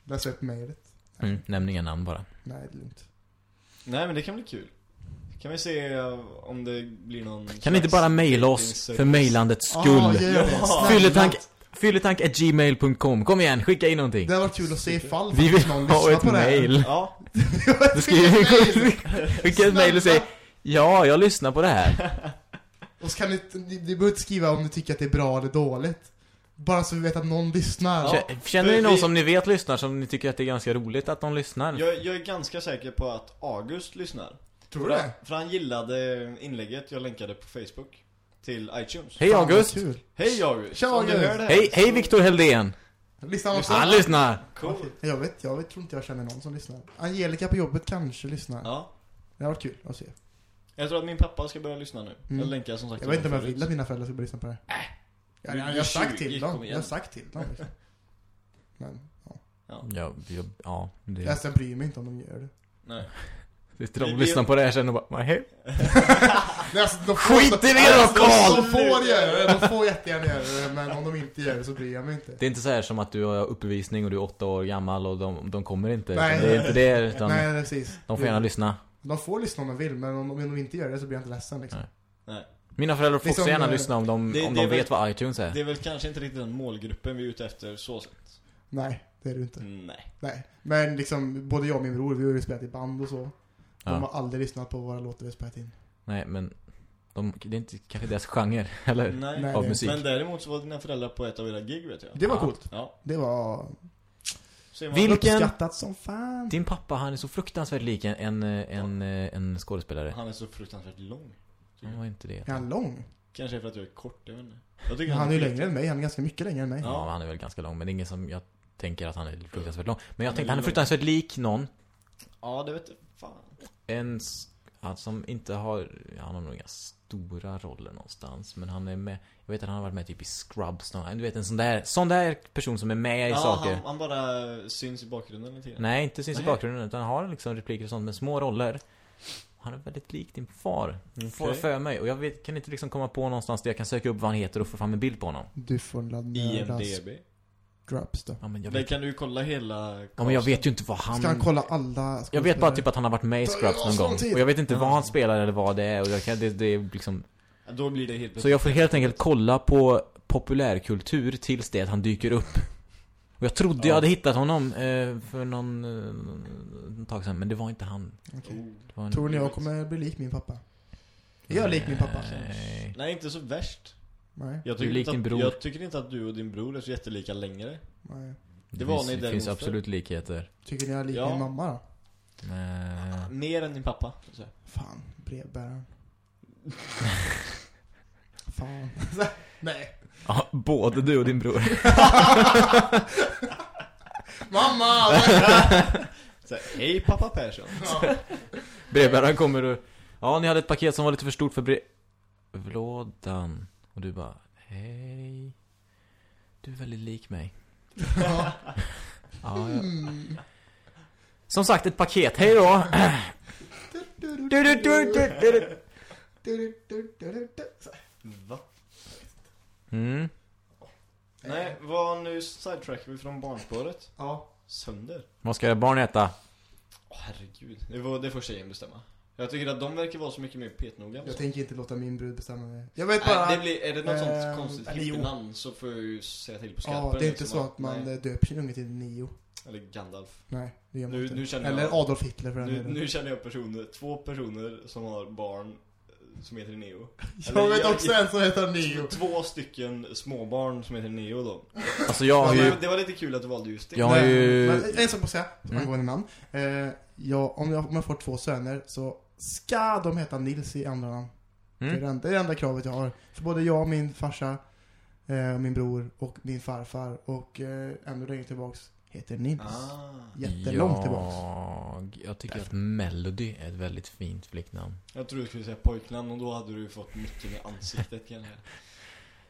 S1: Läsa upp mejlet.
S2: Mm, nämn inga namn bara.
S1: Nej, det är lugnt.
S3: Nej, men det kan bli kul. Kan vi se eh, om det blir någon
S2: Kan ni inte bara mejla oss för mejlandets skull?
S1: Ja, det.
S3: Ja.
S2: Fylletank, fylletank at gmail.com. Kom igen, skicka in någonting.
S1: Det varit kul att se ifall
S2: Vi vill
S1: någon
S2: ha
S1: lyssnar
S2: ett
S1: på det här.
S2: mail.
S3: Ja,
S2: Du skriver, skicka ett mail och säg Ja, jag lyssnar på det här.
S1: Och så kan ni, ni, ni behöver inte skriva om ni tycker att det är bra eller dåligt. Bara så vi vet att någon lyssnar.
S3: Ja.
S2: Känner ni någon
S3: vi-
S2: som ni vet lyssnar som ni tycker att det är ganska roligt att de lyssnar?
S3: jag, jag är ganska säker på att August lyssnar.
S1: Tror du det?
S3: för han gillade inlägget jag länkade på Facebook. Till iTunes.
S2: Hej August!
S3: Hej August!
S1: Tja, August.
S2: Hej, hej Viktor Heldén!
S1: Lyssnar han också?
S2: Han lyssnar!
S3: Cool.
S1: Jag vet, jag vet, tror inte jag känner någon som lyssnar. Angelica på jobbet kanske lyssnar.
S3: Ja.
S1: Det har varit kul att se.
S3: Jag tror att min pappa ska börja lyssna nu.
S1: Mm.
S3: Jag länkar som sagt
S1: Jag vet inte om jag vill att mina föräldrar ska börja lyssna på det. Äh. Jag, jag, har sagt
S3: 20,
S1: till dem. Jag har sagt till dem. Liksom. Men, ja.
S3: Ja.
S2: Ja, jag, ja det,
S1: Jag, bryr mig inte om de gör det.
S3: Nej.
S2: sitter de
S3: Vi-
S2: och
S3: vi-
S2: lyssnar på det här sen och bara, nej.
S1: Nej, alltså, de får,
S2: Skit i det då, Karl!
S1: De får göra det, de får jättegärna göra det. Men om de inte gör det så bryr jag mig inte.
S2: Det är inte så här som att du har uppvisning och du är åtta år gammal och de, de kommer inte.
S1: Nej.
S2: det är inte det, utan
S1: Nej, precis.
S2: de får gärna lyssna.
S1: De får lyssna om de vill, men om de, om de inte gör det så blir jag inte ledsen liksom.
S2: Nej.
S3: Nej.
S2: Mina föräldrar får
S1: Liksom,
S2: också gärna
S1: eh,
S2: lyssna om de,
S3: det-
S2: om
S3: det
S2: de
S3: är väl-
S2: vet vad iTunes är.
S3: Det är väl kanske inte riktigt den målgruppen vi är ute efter så sett.
S1: Nej, det är du inte.
S3: Nej.
S1: Nej. Men liksom, både jag och min bror, vi har ju spelat i band och så. De
S2: Ja.
S1: har aldrig lyssnat på våra låtar vi har spelat in.
S2: Nej, men de, det är inte kanske deras genre, eller?
S3: Nej.
S1: Nej,
S2: av
S1: det-
S2: musik.
S3: Men däremot så var dina föräldrar på ett av era gig vet jag.
S1: Det var
S2: Ja.
S1: coolt.
S3: Ja.
S1: Det var
S2: Vilken-
S1: uppskattat som fan.
S2: Din pappa, han är så fruktansvärt lik en, en, en, en skådespelare.
S3: Han är så fruktansvärt lång.
S2: Han var inte det.
S1: Är han lång?
S3: Kanske för att jag är kort, jag vet inte. Jag tycker
S1: Han är ju längre än mig, han är ganska mycket längre än mig.
S2: Ja, han är väl ganska lång, men det är ingen som jag tänker att han är fruktansvärt lång. Men jag
S3: Han är
S2: tänkte han är
S3: lång.
S2: fruktansvärt lik någon.
S3: Ja, det vet jag. Fan.
S2: En han som inte har, han har nog inga stora roller någonstans. Men han är med, jag vet att han har varit med typ i Scrubs någon, Du vet en sån där, sån där person som är med i
S3: ja,
S2: saker.
S3: Han, han bara syns i bakgrunden lite grann.
S2: Nej, inte syns i
S3: Nej.
S2: bakgrunden utan han har liksom repliker och sånt med små roller. Han är väldigt lik din far. Får jag för mig. Och jag vet, kan inte liksom komma på någonstans där jag kan söka upp vad han heter och få fram en bild på honom.
S1: Du får la nördas
S3: IMDB.
S1: drops då.
S2: Ja, men jag
S3: Där
S2: vet,
S3: kan du kolla hela
S2: ja, men jag vet ju inte vad han...
S1: Ska han kolla alla
S2: Jag vet bara typ att han har varit med i
S1: oss
S2: någon gång. Och jag vet inte vad
S3: Ja.
S2: han spelar eller vad det är. Och jag kan, det, det är liksom...
S3: Ja, Då blir det helt
S2: Så jag får helt enkelt kolla på populärkultur tills det att han dyker upp. Och jag trodde jag
S3: Ja.
S2: hade hittat honom eh, för någon, eh, ett tag sedan, men det var inte han.
S1: Okej.
S2: Det var en...
S1: Tror ni jag kommer bli lik min pappa? Är jag lik min pappa?
S2: Nej.
S3: Nej, inte så värst.
S1: Nej.
S3: Jag
S2: Du är
S3: tycker,
S2: lik
S3: inte
S2: din
S3: att,
S2: bror.
S3: jag tycker inte att du och din bror är så jättelika längre.
S1: Nej.
S3: Det var
S2: finns,
S3: ni
S2: Det
S3: däremot
S2: finns
S3: för.
S2: absolut likheter.
S1: Tycker ni jag är lik
S3: Ja.
S1: min mamma då?
S2: Nej.
S3: Mer än din pappa. så.
S1: Fan, brevbäraren. Fan. Nej.
S2: Ja, både du och din bror.
S1: Mamma!
S3: Så Hej pappa Persson.
S1: ja.
S2: Brevbäraren kommer och... Ja, ni hade ett paket som var lite för stort för brevlådan. Och du bara, hej. Du är väldigt lik mig.
S1: Ja.
S2: Ja, ja.
S1: Mm.
S2: Som sagt, ett paket. Hej då!
S3: Va?
S2: Mm.
S3: Nej, vad nu sidetrackar vi från barnspåret?
S1: Ja.
S3: Sönder?
S2: Vad ska barn äta?
S3: Åh herregud, det, var, det får tjejen bestämma. Jag tycker att de verkar vara så mycket mer petnoga.
S1: Jag tänker inte låta min brud bestämma det. Jag vet
S3: Nej,
S1: bara...
S3: det blir, är det något
S1: eh,
S3: sånt konstigt
S1: eller jo.
S3: hippie-namn så får jag ju säga till på skarpen.
S1: Ja, det är inte
S3: liksom
S1: så att man
S3: nej.
S1: eh, döper sin unge till Neo.
S3: Eller Gandalf.
S1: Nej, det gör man
S3: Nu-
S1: inte.
S3: nu känner
S1: Eller
S3: jag-
S1: Adolf Hitler för den
S3: Nu, nu känner jag personer, två personer som har barn eh, som heter Neo.
S1: Jag vet också en som heter Neo.
S3: Två stycken småbarn som heter Neo då.
S2: Alltså jag har ju...
S3: Det var lite kul att du valde just det.
S2: Jag har ju...
S1: Men en sak jag säga, som
S2: Mm.
S1: angående namn. Eh, jag, om, jag, om jag får två söner så ska de heta Nils i andra namn. Det, är
S2: Mm.
S1: det, enda, det är det enda kravet jag har. För både jag och min farsa, eh, min bror och min farfar och eh, ännu längre tillbaks heter Nils.
S3: Ah.
S1: Jättelångt tillbaks.
S2: Jag, jag tycker att Melody är ett väldigt fint flicknamn.
S3: Jag trodde du skulle säga pojknamn och då hade du fått mycket med ansiktet kanske.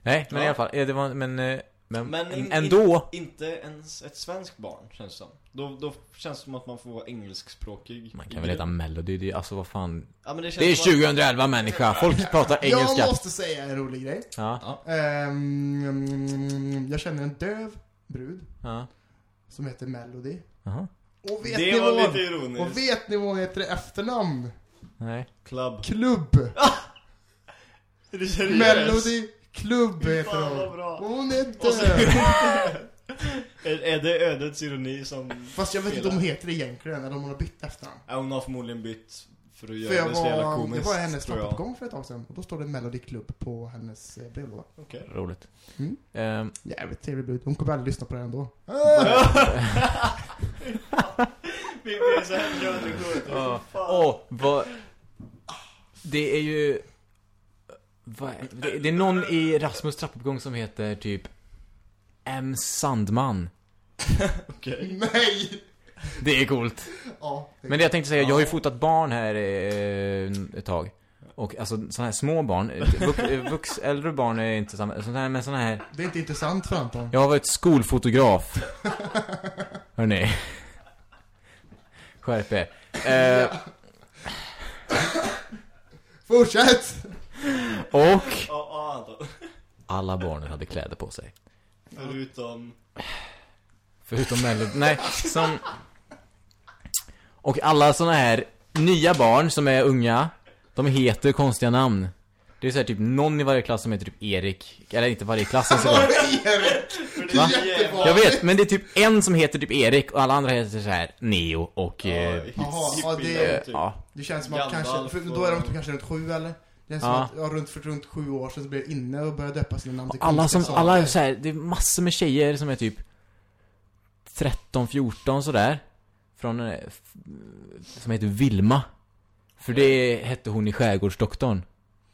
S2: Nej, men
S3: Ja.
S2: i alla fall. eh, Det var, men, eh, men,
S3: Men in-
S2: ändå.
S3: Inte ens ett svenskt barn känns det som. Då, då känns det som att man får vara engelskspråkig.
S2: Man kan väl heta Melody, det är, alltså vad fan.
S3: Ja, men det, känns
S2: Det är
S3: som att-
S2: 2011 människa, folk pratar
S1: Jag
S2: engelska.
S1: måste säga en rolig grej.
S2: Ja,
S3: Ja.
S1: Ehm, jag känner en döv brud
S2: ja.
S1: Som heter Melody.
S2: Jaha.
S1: Och vet
S3: Det
S1: ni
S3: var
S1: vad?
S3: lite ironiskt.
S1: Och vet ni vad hon heter i efternamn?
S2: Nej.
S3: Club.
S1: Klubb!
S3: Är du seriös?
S1: Melody Klubb heter
S3: fan, vad
S1: hon.
S3: bra.
S1: Och hon är
S3: Och så-
S1: döv.
S3: är, är det ödets ironi som...
S1: Fast jag vet inte om hon heter det egentligen, eller om hon har bytt efternamn.
S3: Ja, hon har förmodligen bytt för att
S1: För
S3: göra
S1: jag
S3: det så jävla
S1: var,
S3: komiskt.
S1: var i hennes trappuppgång för ett tag sedan och då står det Melody Club på hennes eh, brevlåda.
S3: Okej.
S2: Roligt.
S1: Mm.
S2: Ehm,
S1: Jävligt trevlig brud. Hon kommer aldrig lyssna på det ändå.
S3: Vi blir så här mjölkor.
S2: Ja. Åh, vad... Det är ju... Vad är... det, det är någon i Rasmus trappuppgång som heter typ M. Sandman.
S3: Okej.
S1: Nej!
S2: Det är coolt.
S1: Ja. det-
S2: Men det jag tänkte säga, jag har ju fotat barn här eh, ett tag. Och alltså sådana här små barn, vux, eh, vux, äldre barn är inte samma, sådana här, men sådana här
S1: Det är inte intressant för Anton.
S2: Jag har varit skolfotograf. Hörrni. Skärp er. Eh,
S1: Fortsätt!
S2: och alla barnen hade kläder på sig.
S3: Förutom...
S2: Förutom Melody. Nej, som... Och alla såna här nya barn som är unga, de heter konstiga namn. Det är så här typ någon i varje klass som heter typ Erik. Eller inte varje klass såklart.
S1: Erik!
S2: Va? Jag vet, men det är typ en som heter typ Erik och alla andra heter så här Neo och...
S3: Ja,
S2: Eh,
S1: Jaha, ja, det-
S2: eh, ja.
S1: Det känns som att
S3: Gandalf
S1: kanske, för då är de typ kanske runt sju eller? Det är som
S2: Ja.
S1: att, ja, runt, för runt sju år sedan så blev jag inne och började döpa sina namn till
S2: Alla
S1: konstiga
S2: som, alla är
S1: saker.
S2: så här, det är massor med tjejer som är typ 13, 14 sådär. Från, eh, som heter Vilma. För det hette hon i Skärgårdsdoktorn.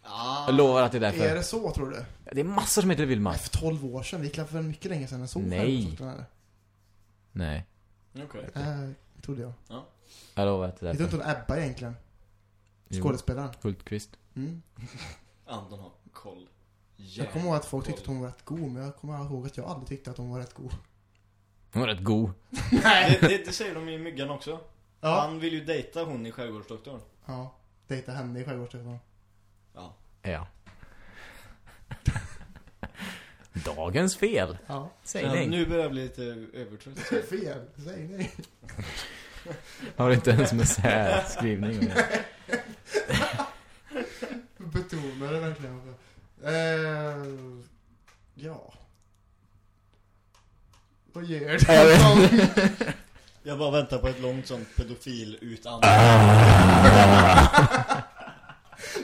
S3: Ah.
S2: Jag lovar att det är därför.
S1: Är det så tror du?
S2: Det är massor som heter Vilma.
S1: För 12 år sedan. Det gick väl mycket länge sedan än så.
S2: Nej. Nej,
S3: Okej.
S1: Äh, trodde jag.
S2: jag lovar att det är
S1: Vet du
S2: därför.
S1: inte hon Ebba egentligen? Skådespelaren.
S2: Hultqvist.
S1: Mm.
S3: Anton har koll.
S1: Jag kommer ihåg att folk tyckte att hon var rätt god, men jag kommer ihåg att jag aldrig tyckte att hon var rätt god.
S2: Hon var rätt god.
S3: det, det, det säger de i Myggan också.
S1: Ja.
S3: Han vill ju dejta hon i Skärgårdsdoktorn.
S1: Ja. Dejta henne i Skärgårdsdoktorn.
S3: Ja.
S2: Ja. Dagens fel.
S1: Ja.
S2: Sägning.
S3: nu börjar jag bli lite övertrött.
S1: Fel. Säg nej.
S2: Har du inte ens med särskrivning?
S1: Betonar det verkligen. Eh, ja. Vad det?
S2: vet.
S3: Jag bara väntar på ett långt sånt pedofil utandning.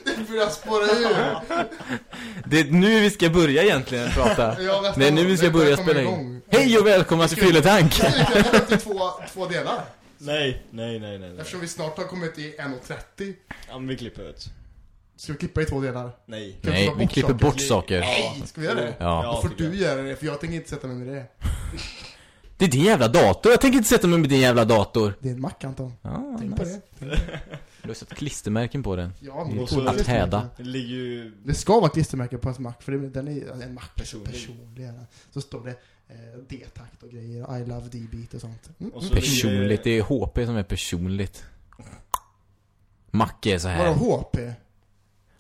S1: Det börjar spåra ur.
S2: Det är nu vi ska börja egentligen prata.
S1: Ja.
S2: Det är nu vi ska börja spela in.
S1: igång.
S2: Hej och välkomna till Fylletank!
S1: Det är lika upp till två, två delar.
S3: Nej, nej, nej, nej. nej.
S1: Eftersom vi snart har kommit i 1.30.
S3: Ja, men vi klipper ut.
S1: Ska vi klippa i två delar?
S3: Nej.
S1: Kan
S2: Nej, vi klipper
S1: saker?
S2: bort saker.
S1: Nej, ska vi göra det?
S2: Ja.
S1: Då får du göra det, för jag tänker inte sätta mig med det.
S2: Det är din jävla dator, jag tänker inte sätta mig med din jävla dator.
S1: Det är en Mac, Anton.
S2: Ja,
S1: Tänk på
S2: nice.
S1: det.
S2: Du har satt klistermärken på den.
S1: Ja,
S3: Och
S1: det är.
S2: Att häda.
S3: Det ligger ju...
S1: Det ska vara klistermärke på ens Mac, för det, den är en Mac
S3: Personlig.
S1: personlig. Så står det eh, D-takt och grejer, I love D-beat och sånt. Mm.
S3: Och så
S2: Personligt, det är HP som är personligt. Macke är så
S1: Vadå
S2: här.
S1: HP?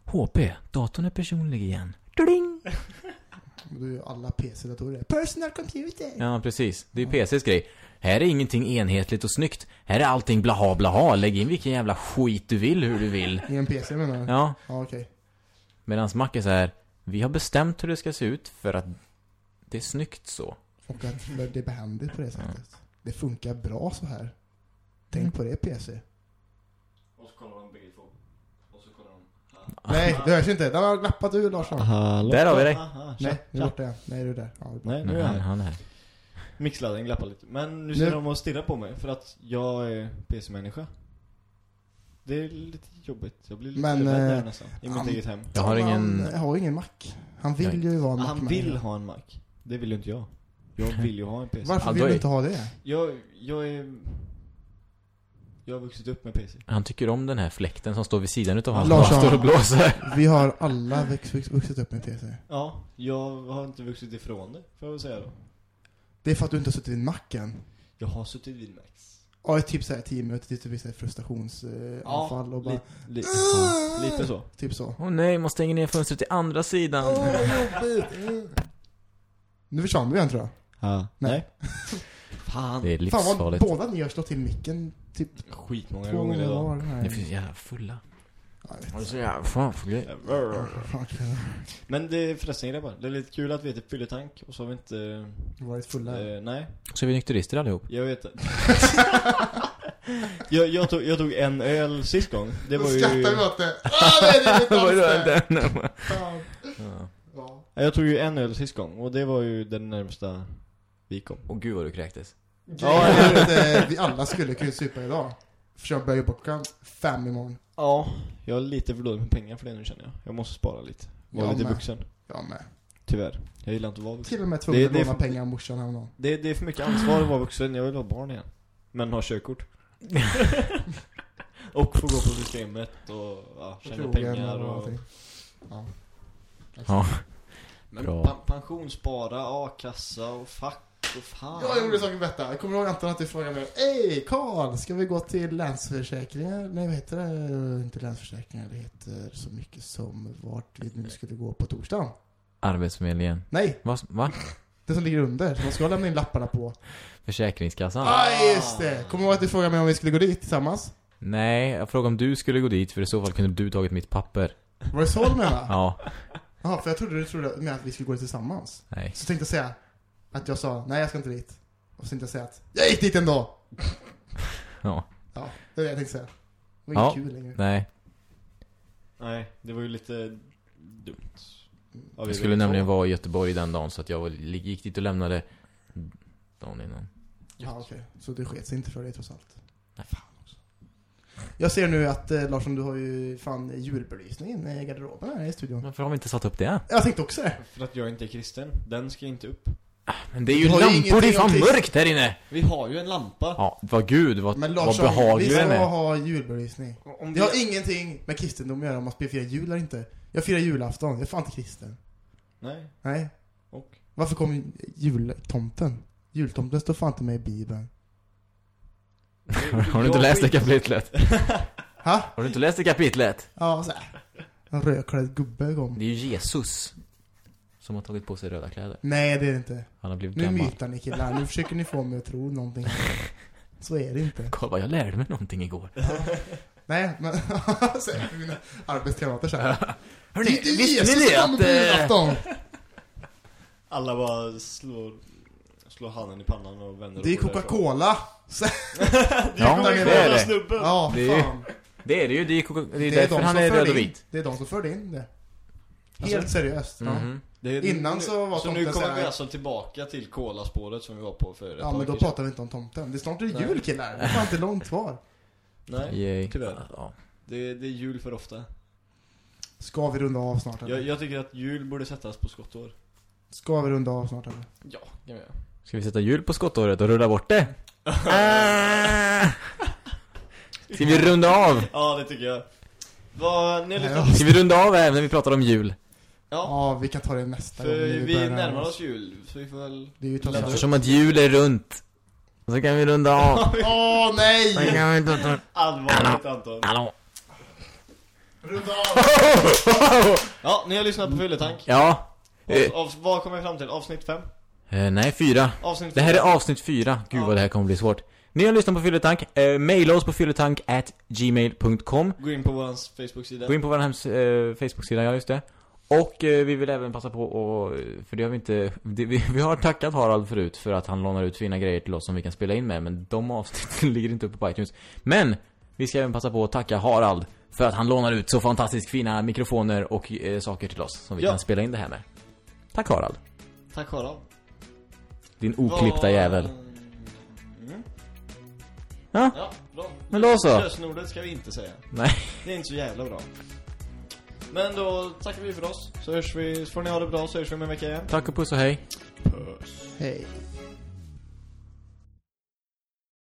S2: HP, datorn är personlig igen. Ding!
S1: Det är ju alla PC-datorer. Personal computer!
S2: Ja, precis. Det är PCs grej. Här är ingenting enhetligt och snyggt. Här är allting blaha blaha. Lägg in vilken jävla skit du vill, hur du vill.
S1: I en PC menar du?
S2: Ja,
S1: Ja, okej.
S2: medans Mac är så här. Vi har bestämt hur det ska se ut för att det är snyggt så.
S1: Och att det är behändigt på det sättet. Det funkar bra så här. Tänk på det PC.
S3: Och så kollar de bägge två. Och så kollar de...
S1: Nej, det hörs inte. Den har lappat ur Larsson.
S3: Hallå?
S2: Där har vi dig.
S1: Nej, nu är borta igen. Nej, du är där. Ja,
S3: Nej, nu är jag
S2: han,
S3: här.
S2: han är här.
S3: Mixladden glappar lite. Men nu
S1: Nu-
S3: sitter de och stirrar på mig för att jag är PC-människa. Det är lite jobbigt. Jag blir lite
S1: Men,
S3: rädd där
S1: eh,
S3: nästan. I mitt
S1: han-
S3: eget hem.
S2: Jag har ingen...
S1: Han har ingen Mac. Han vill ju vara en Mac
S3: Han vill ha en Mac. Det vill ju inte jag. Jag vill ju ha en PC.
S1: Varför
S2: Ja,
S1: vill du inte ha det?
S3: Jag, jag är... Jag har vuxit upp med PC.
S2: Han tycker om den här fläkten som står vid sidan utav hans
S1: Larsson.
S2: dator och blåser.
S1: Vi har alla vux, vux, vuxit upp med PC.
S3: Ja, jag har inte vuxit ifrån det, får jag väl säga då.
S1: Det är för att du inte har suttit vid macken.
S3: Jag har suttit vid Max.
S1: Ja, typ såhär 10 minuter blir såhär frustrationsanfall och bara...
S3: li, li, ja, lite så.
S1: Typ så.
S2: Åh nej, måste stänga ner fönstret till andra sidan.
S1: Jobbigt! Nu försvann du igen tror jag.
S3: Ja.
S1: Nej.
S3: Fan.
S2: Det är
S1: Fan vad
S2: livsfarligt.
S1: båda ni har slått till micken typ
S3: Skitmånga gånger idag.
S1: Nej.
S2: för jävla fulla.
S1: Ja,
S2: fan för grej?
S1: Fan, okej.
S3: Men det är förresten grabbar, det är lite kul att vi heter Fylletank och så har vi inte...
S1: Varit fulla.
S3: Eh, nej,
S2: Så är vi nykterister allihop.
S3: jag vet inte. jag, jag, tog, jag tog en öl sist gång. Det var
S1: Då
S3: ju...
S1: skrattar vi åt det. Ah, nej, det är inte alls det. Fan.
S2: Ja,
S3: Jag tog ju en öl sist gång och det var ju den närmsta vi kom.
S2: Åh gud vad du kräktes.
S1: Att eh, vi alla skulle kunna supa idag. För jag börjar jobba klockan fem imorgon.
S3: Ja, jag är lite för dålig med pengar för det nu känner jag. Jag måste spara lite. Vara
S1: Jag
S3: lite
S1: med.
S3: vuxen.
S1: Jag med.
S3: Tyvärr. Jag gillar inte att vara vuxen.
S1: Till och med tvungen
S3: Det-
S1: att
S3: det
S1: låna
S3: för-
S1: pengar av morsan häromdagen.
S3: Det, det är för mycket ansvar att vara vuxen. Jag vill ha barn igen. Men ha körkort. och få gå på systemet och ja, tjäna pengar och...
S1: allting. Ja.
S2: Ja.
S3: Men
S2: Bra.
S3: pensionsspara, a-kassa och fack och fan.
S1: Jag gjorde saker bättre. Jag kommer ihåg Anton att du frågade mig Ey Karl, ska vi gå till Länsförsäkringar? Nej vad heter det? Inte Länsförsäkringar, det heter så mycket som vart vi nu skulle gå på torsdagen.
S2: Arbetsförmedlingen.
S1: Nej,
S2: Va? Va?
S1: det som ligger under. Så man ska lämna in lapparna på.
S2: Försäkringskassan?
S1: Ah just det! Kommer du ihåg att du frågade mig om vi skulle gå dit tillsammans?
S2: Nej, jag frågade om du skulle gå dit för i så fall kunde du tagit mitt papper.
S1: Var det så du menade?
S2: Ja.
S1: Jaha, för jag trodde du trodde med att vi skulle gå dit tillsammans.
S2: Nej.
S1: Så tänkte jag säga att jag sa nej jag ska inte dit. Och så tänkte jag säga att jag gick dit ändå!
S2: Ja.
S1: Ja, det är det jag tänkte säga. Det var
S2: Ja.
S1: inget kul längre.
S2: Nej.
S3: Nej, det var ju lite dumt. Ja, vi
S2: Jag skulle nämligen vara i Göteborg den dagen så att jag var- gick dit och lämnade dagen innan.
S1: Ja, okej. Så det sket sig inte för dig trots allt?
S2: Nej.
S1: Fan också. Jag ser nu att eh, Larsson, du har ju fan julbelysningen i garderoben här i studion.
S2: Varför har vi inte satt upp det?
S1: Jag tänkte också det.
S3: För att jag inte är kristen. Den ska inte upp.
S2: Men det är ju lampor, det är fan mörkt här inne!
S3: Vi har ju en lampa.
S2: Ja, vad gud, vad,
S1: Men
S2: vad
S1: Larsson, vi
S2: behaglig den
S1: ska
S2: är.
S1: ha julbelysning.
S3: Om
S1: Det
S3: vi...
S1: har ingenting med kristendom att göra om man firar jul eller inte. Jag firar julafton, jag är fan inte kristen.
S3: Nej,
S1: Nej.
S3: och?
S1: Varför kom jultomten? Jultomten står fan inte med i bibeln.
S2: Har du inte läst det kapitlet?
S1: Ha?
S2: Har du inte läst det kapitlet?
S1: Ja, så här. En rödklädd gubbe kom.
S2: Det är ju Jesus som har tagit på sig röda kläder.
S1: Nej, det är det inte.
S2: Han har blivit
S1: Nu
S2: gammal.
S1: mytar ni killar. Nu försöker ni få mig att tro någonting. Så är det inte.
S2: Kolla, jag lärde mig någonting igår.
S1: Nej, men... Säger mina arbetskamrater så här.
S2: Hörni,
S1: Det är
S2: visste ni det att... eh,
S1: julafton!
S3: Alla bara slår, slår handen i pannan och vänder
S1: Det är. Coca-Cola.
S2: Ja, det är det.
S3: snubben!
S1: Ja,
S2: Det är-. Det är det ju, det är, Coca- det är
S1: Det är
S2: därför
S1: de
S2: han
S1: som
S2: är röd och
S1: in-
S2: vit.
S1: Det är de som förde in det.
S3: Alltså?
S1: Helt seriöst. Ja.
S2: Mhm.
S3: Det är,
S1: Innan så var
S3: Så nu
S1: tomten
S3: kommer
S1: så här-
S3: vi alltså tillbaka till kolaspåret som vi var på för
S1: Ja, men då pratar vi inte om tomten. Det är snart är det jul killar. Det är inte långt kvar.
S3: Nej,
S2: Yay.
S3: tyvärr.
S2: Ja.
S3: Det, det är jul för ofta.
S1: Ska vi runda av snart eller?
S3: Jag, jag tycker att jul borde sättas på skottår.
S1: Ska vi runda av snart eller?
S3: Ja, kan vi göra.
S2: Ska vi sätta hjul på skottåret och rulla bort det? Ah! Ska vi runda av?
S3: Ja, det tycker jag. Vad, ni?
S2: Ska vi runda av även när vi pratar om jul?
S3: Ja,
S1: Ja, vi kan ta det nästa gång.
S3: för vi
S1: börjar
S3: närmar
S1: oss.
S3: jul, så vi får väl...
S1: Det är ju
S3: Ladda
S1: allt.
S2: Eftersom att jul är runt. Så kan vi runda av.
S1: Åh
S2: Så
S1: nej!
S2: kan vi inte ta...
S3: Allvarligt Anton.
S2: Hallå?
S1: Runda av!
S3: Ja, ni har lyssnat på Fylletank.
S2: Ja. Eh,
S3: Av, av, vad kommer vi fram till? Avsnitt 5?
S2: eh, nej, fyra.
S3: Avsnitt
S2: Det här är avsnitt fyra. Gud vad det här kommer bli svårt. Ni har lyssnat på Fylletank. Eh, maila oss på fylletank at gmail.com.
S3: Gå in på vår Facebook-sida.
S2: Gå in på vår hems, eh, Facebook-sida, ja just det. Och eh, vi vill även passa på och, för det har vi inte, det, vi, vi har tackat Harald förut för att han lånar ut fina grejer till oss som vi kan spela in med, men de avsnitten ligger inte uppe på iTunes. Men, vi ska även passa på att tacka Harald för att han lånar ut så fantastiskt fina mikrofoner och eh, saker till oss som vi
S3: Ja.
S2: kan spela in det här med. Tack Harald.
S3: Tack Harald.
S2: Din oklippta
S3: Vad-
S2: jävel.
S3: Mm.
S2: Ja,
S3: Ja, bra.
S2: Men då så.
S3: Lösenordet ska vi inte säga.
S2: nej.
S3: Det är inte så jävla bra. Men då tackar vi för oss. Så hörs vi, så får ni ha det bra så hörs vi om en vecka igen.
S2: Tack och puss och hej.
S3: Puss.
S1: Hej.